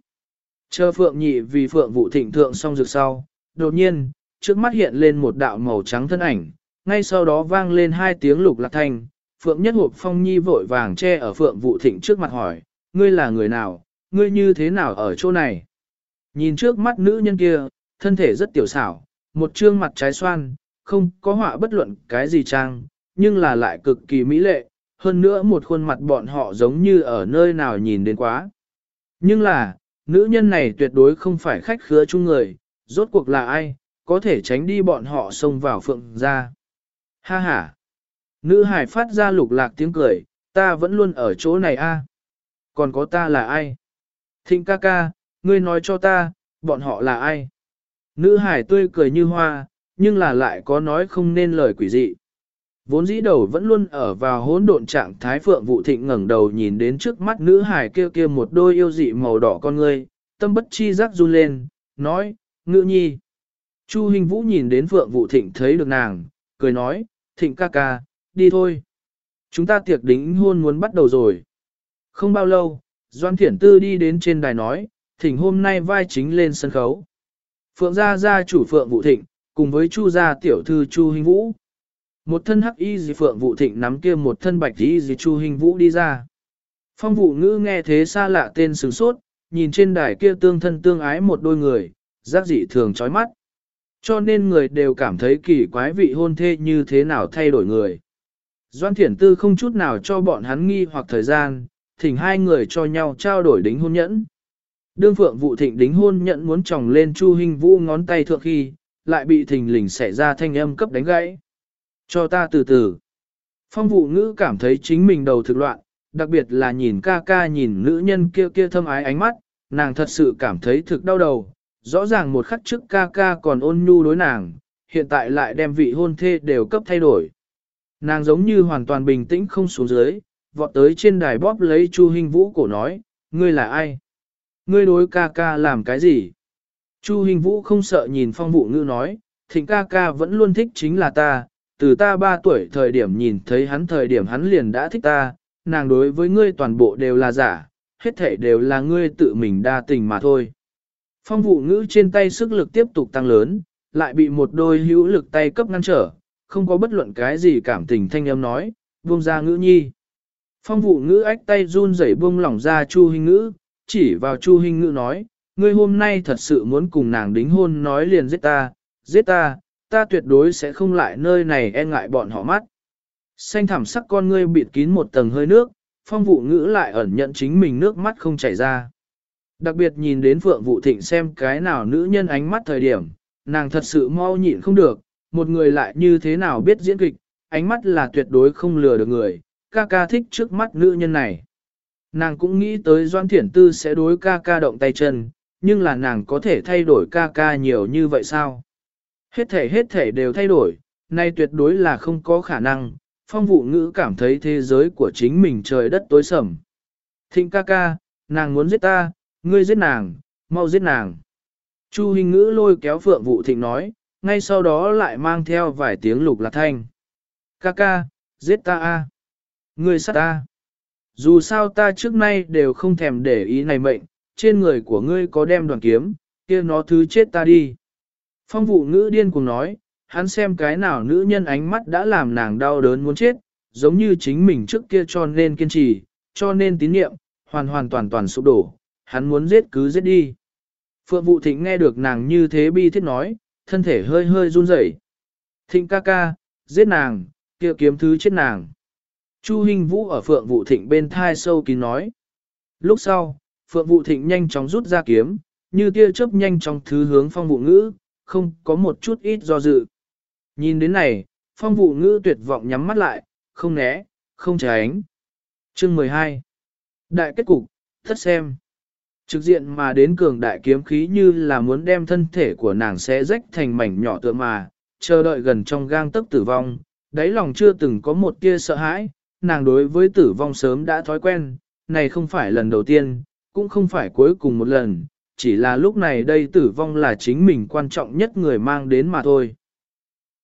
Chờ Phượng nhị vì Phượng vụ thịnh thượng xong dược sau, đột nhiên, trước mắt hiện lên một đạo màu trắng thân ảnh, ngay sau đó vang lên hai tiếng lục lạc thanh, Phượng Nhất Hộp Phong Nhi vội vàng che ở Phượng vụ Thịnh trước mặt hỏi, ngươi là người nào, ngươi như thế nào ở chỗ này? Nhìn trước mắt nữ nhân kia, thân thể rất tiểu xảo, một trương mặt trái xoan, không có họa bất luận cái gì trang, nhưng là lại cực kỳ mỹ lệ, hơn nữa một khuôn mặt bọn họ giống như ở nơi nào nhìn đến quá. Nhưng là, nữ nhân này tuyệt đối không phải khách khứa chung người, rốt cuộc là ai, có thể tránh đi bọn họ xông vào phượng ra. Ha ha! Nữ hải phát ra lục lạc tiếng cười, ta vẫn luôn ở chỗ này a. Còn có ta là ai? Thịnh ca ca, ngươi nói cho ta, bọn họ là ai? Nữ hải tươi cười như hoa, nhưng là lại có nói không nên lời quỷ dị. Vốn dĩ đầu vẫn luôn ở vào hỗn độn trạng thái phượng vụ thịnh ngẩng đầu nhìn đến trước mắt nữ hài kia kia một đôi yêu dị màu đỏ con ngươi, tâm bất chi giác run lên, nói, ngự nhi. Chu Hình Vũ nhìn đến phượng vụ thịnh thấy được nàng, cười nói, thịnh ca ca, đi thôi. Chúng ta tiệc đính hôn muốn bắt đầu rồi. Không bao lâu, Doan Thiển Tư đi đến trên đài nói, thỉnh hôm nay vai chính lên sân khấu. Phượng gia gia chủ Phượng Vũ Thịnh, cùng với Chu gia tiểu thư Chu Hình Vũ. Một thân hắc y dì Phượng vụ Thịnh nắm kia một thân bạch y dì Chu Hình Vũ đi ra. Phong Vũ Ngữ nghe thế xa lạ tên sừng sốt, nhìn trên đài kia tương thân tương ái một đôi người, giác dị thường chói mắt. Cho nên người đều cảm thấy kỳ quái vị hôn thê như thế nào thay đổi người. Doan Thiển Tư không chút nào cho bọn hắn nghi hoặc thời gian, thỉnh hai người cho nhau trao đổi đính hôn nhẫn. Đương Phượng Vụ Thịnh đính hôn nhẫn muốn tròng lên Chu Hình Vũ ngón tay thượng khi, lại bị thình lình xảy ra thanh âm cấp đánh gãy. Cho ta từ từ. Phong vụ ngữ cảm thấy chính mình đầu thực loạn, đặc biệt là nhìn ca ca nhìn nữ nhân kia kia thâm ái ánh mắt, nàng thật sự cảm thấy thực đau đầu. Rõ ràng một khắc trước ca ca còn ôn nhu đối nàng, hiện tại lại đem vị hôn thê đều cấp thay đổi. Nàng giống như hoàn toàn bình tĩnh không xuống dưới, vọt tới trên đài bóp lấy Chu Hinh Vũ cổ nói, ngươi là ai? Ngươi đối ca ca làm cái gì? Chu Hinh Vũ không sợ nhìn phong vụ ngữ nói, thịnh ca ca vẫn luôn thích chính là ta, từ ta 3 tuổi thời điểm nhìn thấy hắn thời điểm hắn liền đã thích ta, nàng đối với ngươi toàn bộ đều là giả, hết thể đều là ngươi tự mình đa tình mà thôi. Phong vụ ngữ trên tay sức lực tiếp tục tăng lớn, lại bị một đôi hữu lực tay cấp ngăn trở, không có bất luận cái gì cảm tình thanh âm nói, buông ra ngữ nhi. Phong vụ ngữ ách tay run rẩy buông lỏng ra chu hình ngữ, chỉ vào chu hình ngữ nói, ngươi hôm nay thật sự muốn cùng nàng đính hôn nói liền giết ta, giết ta, ta tuyệt đối sẽ không lại nơi này e ngại bọn họ mắt. Xanh thảm sắc con ngươi bịt kín một tầng hơi nước, phong vụ ngữ lại ẩn nhận chính mình nước mắt không chảy ra. Đặc biệt nhìn đến Phượng Vụ Thịnh xem cái nào nữ nhân ánh mắt thời điểm, nàng thật sự mau nhịn không được, một người lại như thế nào biết diễn kịch, ánh mắt là tuyệt đối không lừa được người, ca ca thích trước mắt nữ nhân này. Nàng cũng nghĩ tới Doan Thiển Tư sẽ đối ca ca động tay chân, nhưng là nàng có thể thay đổi ca ca nhiều như vậy sao? Hết thể hết thể đều thay đổi, nay tuyệt đối là không có khả năng, phong vụ ngữ cảm thấy thế giới của chính mình trời đất tối sầm. Thịnh ca ca, nàng muốn giết ta, ngươi giết nàng, mau giết nàng. Chu hình ngữ lôi kéo phượng vụ thịnh nói, ngay sau đó lại mang theo vài tiếng lục lạc thanh. Ca ca, giết ta a, Ngươi sát ta. Dù sao ta trước nay đều không thèm để ý này mệnh, trên người của ngươi có đem đoàn kiếm, kia nó thứ chết ta đi. Phong vụ ngữ điên cùng nói, hắn xem cái nào nữ nhân ánh mắt đã làm nàng đau đớn muốn chết, giống như chính mình trước kia cho nên kiên trì, cho nên tín nhiệm, hoàn hoàn toàn toàn sụp đổ, hắn muốn giết cứ giết đi. Phượng vụ thịnh nghe được nàng như thế bi thiết nói, thân thể hơi hơi run rẩy. Thịnh ca ca, giết nàng, kia kiếm thứ chết nàng. Chu Hinh Vũ ở Phượng Vũ Thịnh bên thai sâu kín nói. Lúc sau, Phượng Vũ Thịnh nhanh chóng rút ra kiếm, như tia chớp nhanh chóng thứ hướng phong vụ ngữ, không có một chút ít do dự. Nhìn đến này, phong vụ ngữ tuyệt vọng nhắm mắt lại, không né, không tránh. Chương 12 Đại kết cục, thất xem. Trực diện mà đến cường đại kiếm khí như là muốn đem thân thể của nàng sẽ rách thành mảnh nhỏ tựa mà, chờ đợi gần trong gang tấc tử vong, đáy lòng chưa từng có một tia sợ hãi, nàng đối với tử vong sớm đã thói quen, này không phải lần đầu tiên, cũng không phải cuối cùng một lần, chỉ là lúc này đây tử vong là chính mình quan trọng nhất người mang đến mà thôi.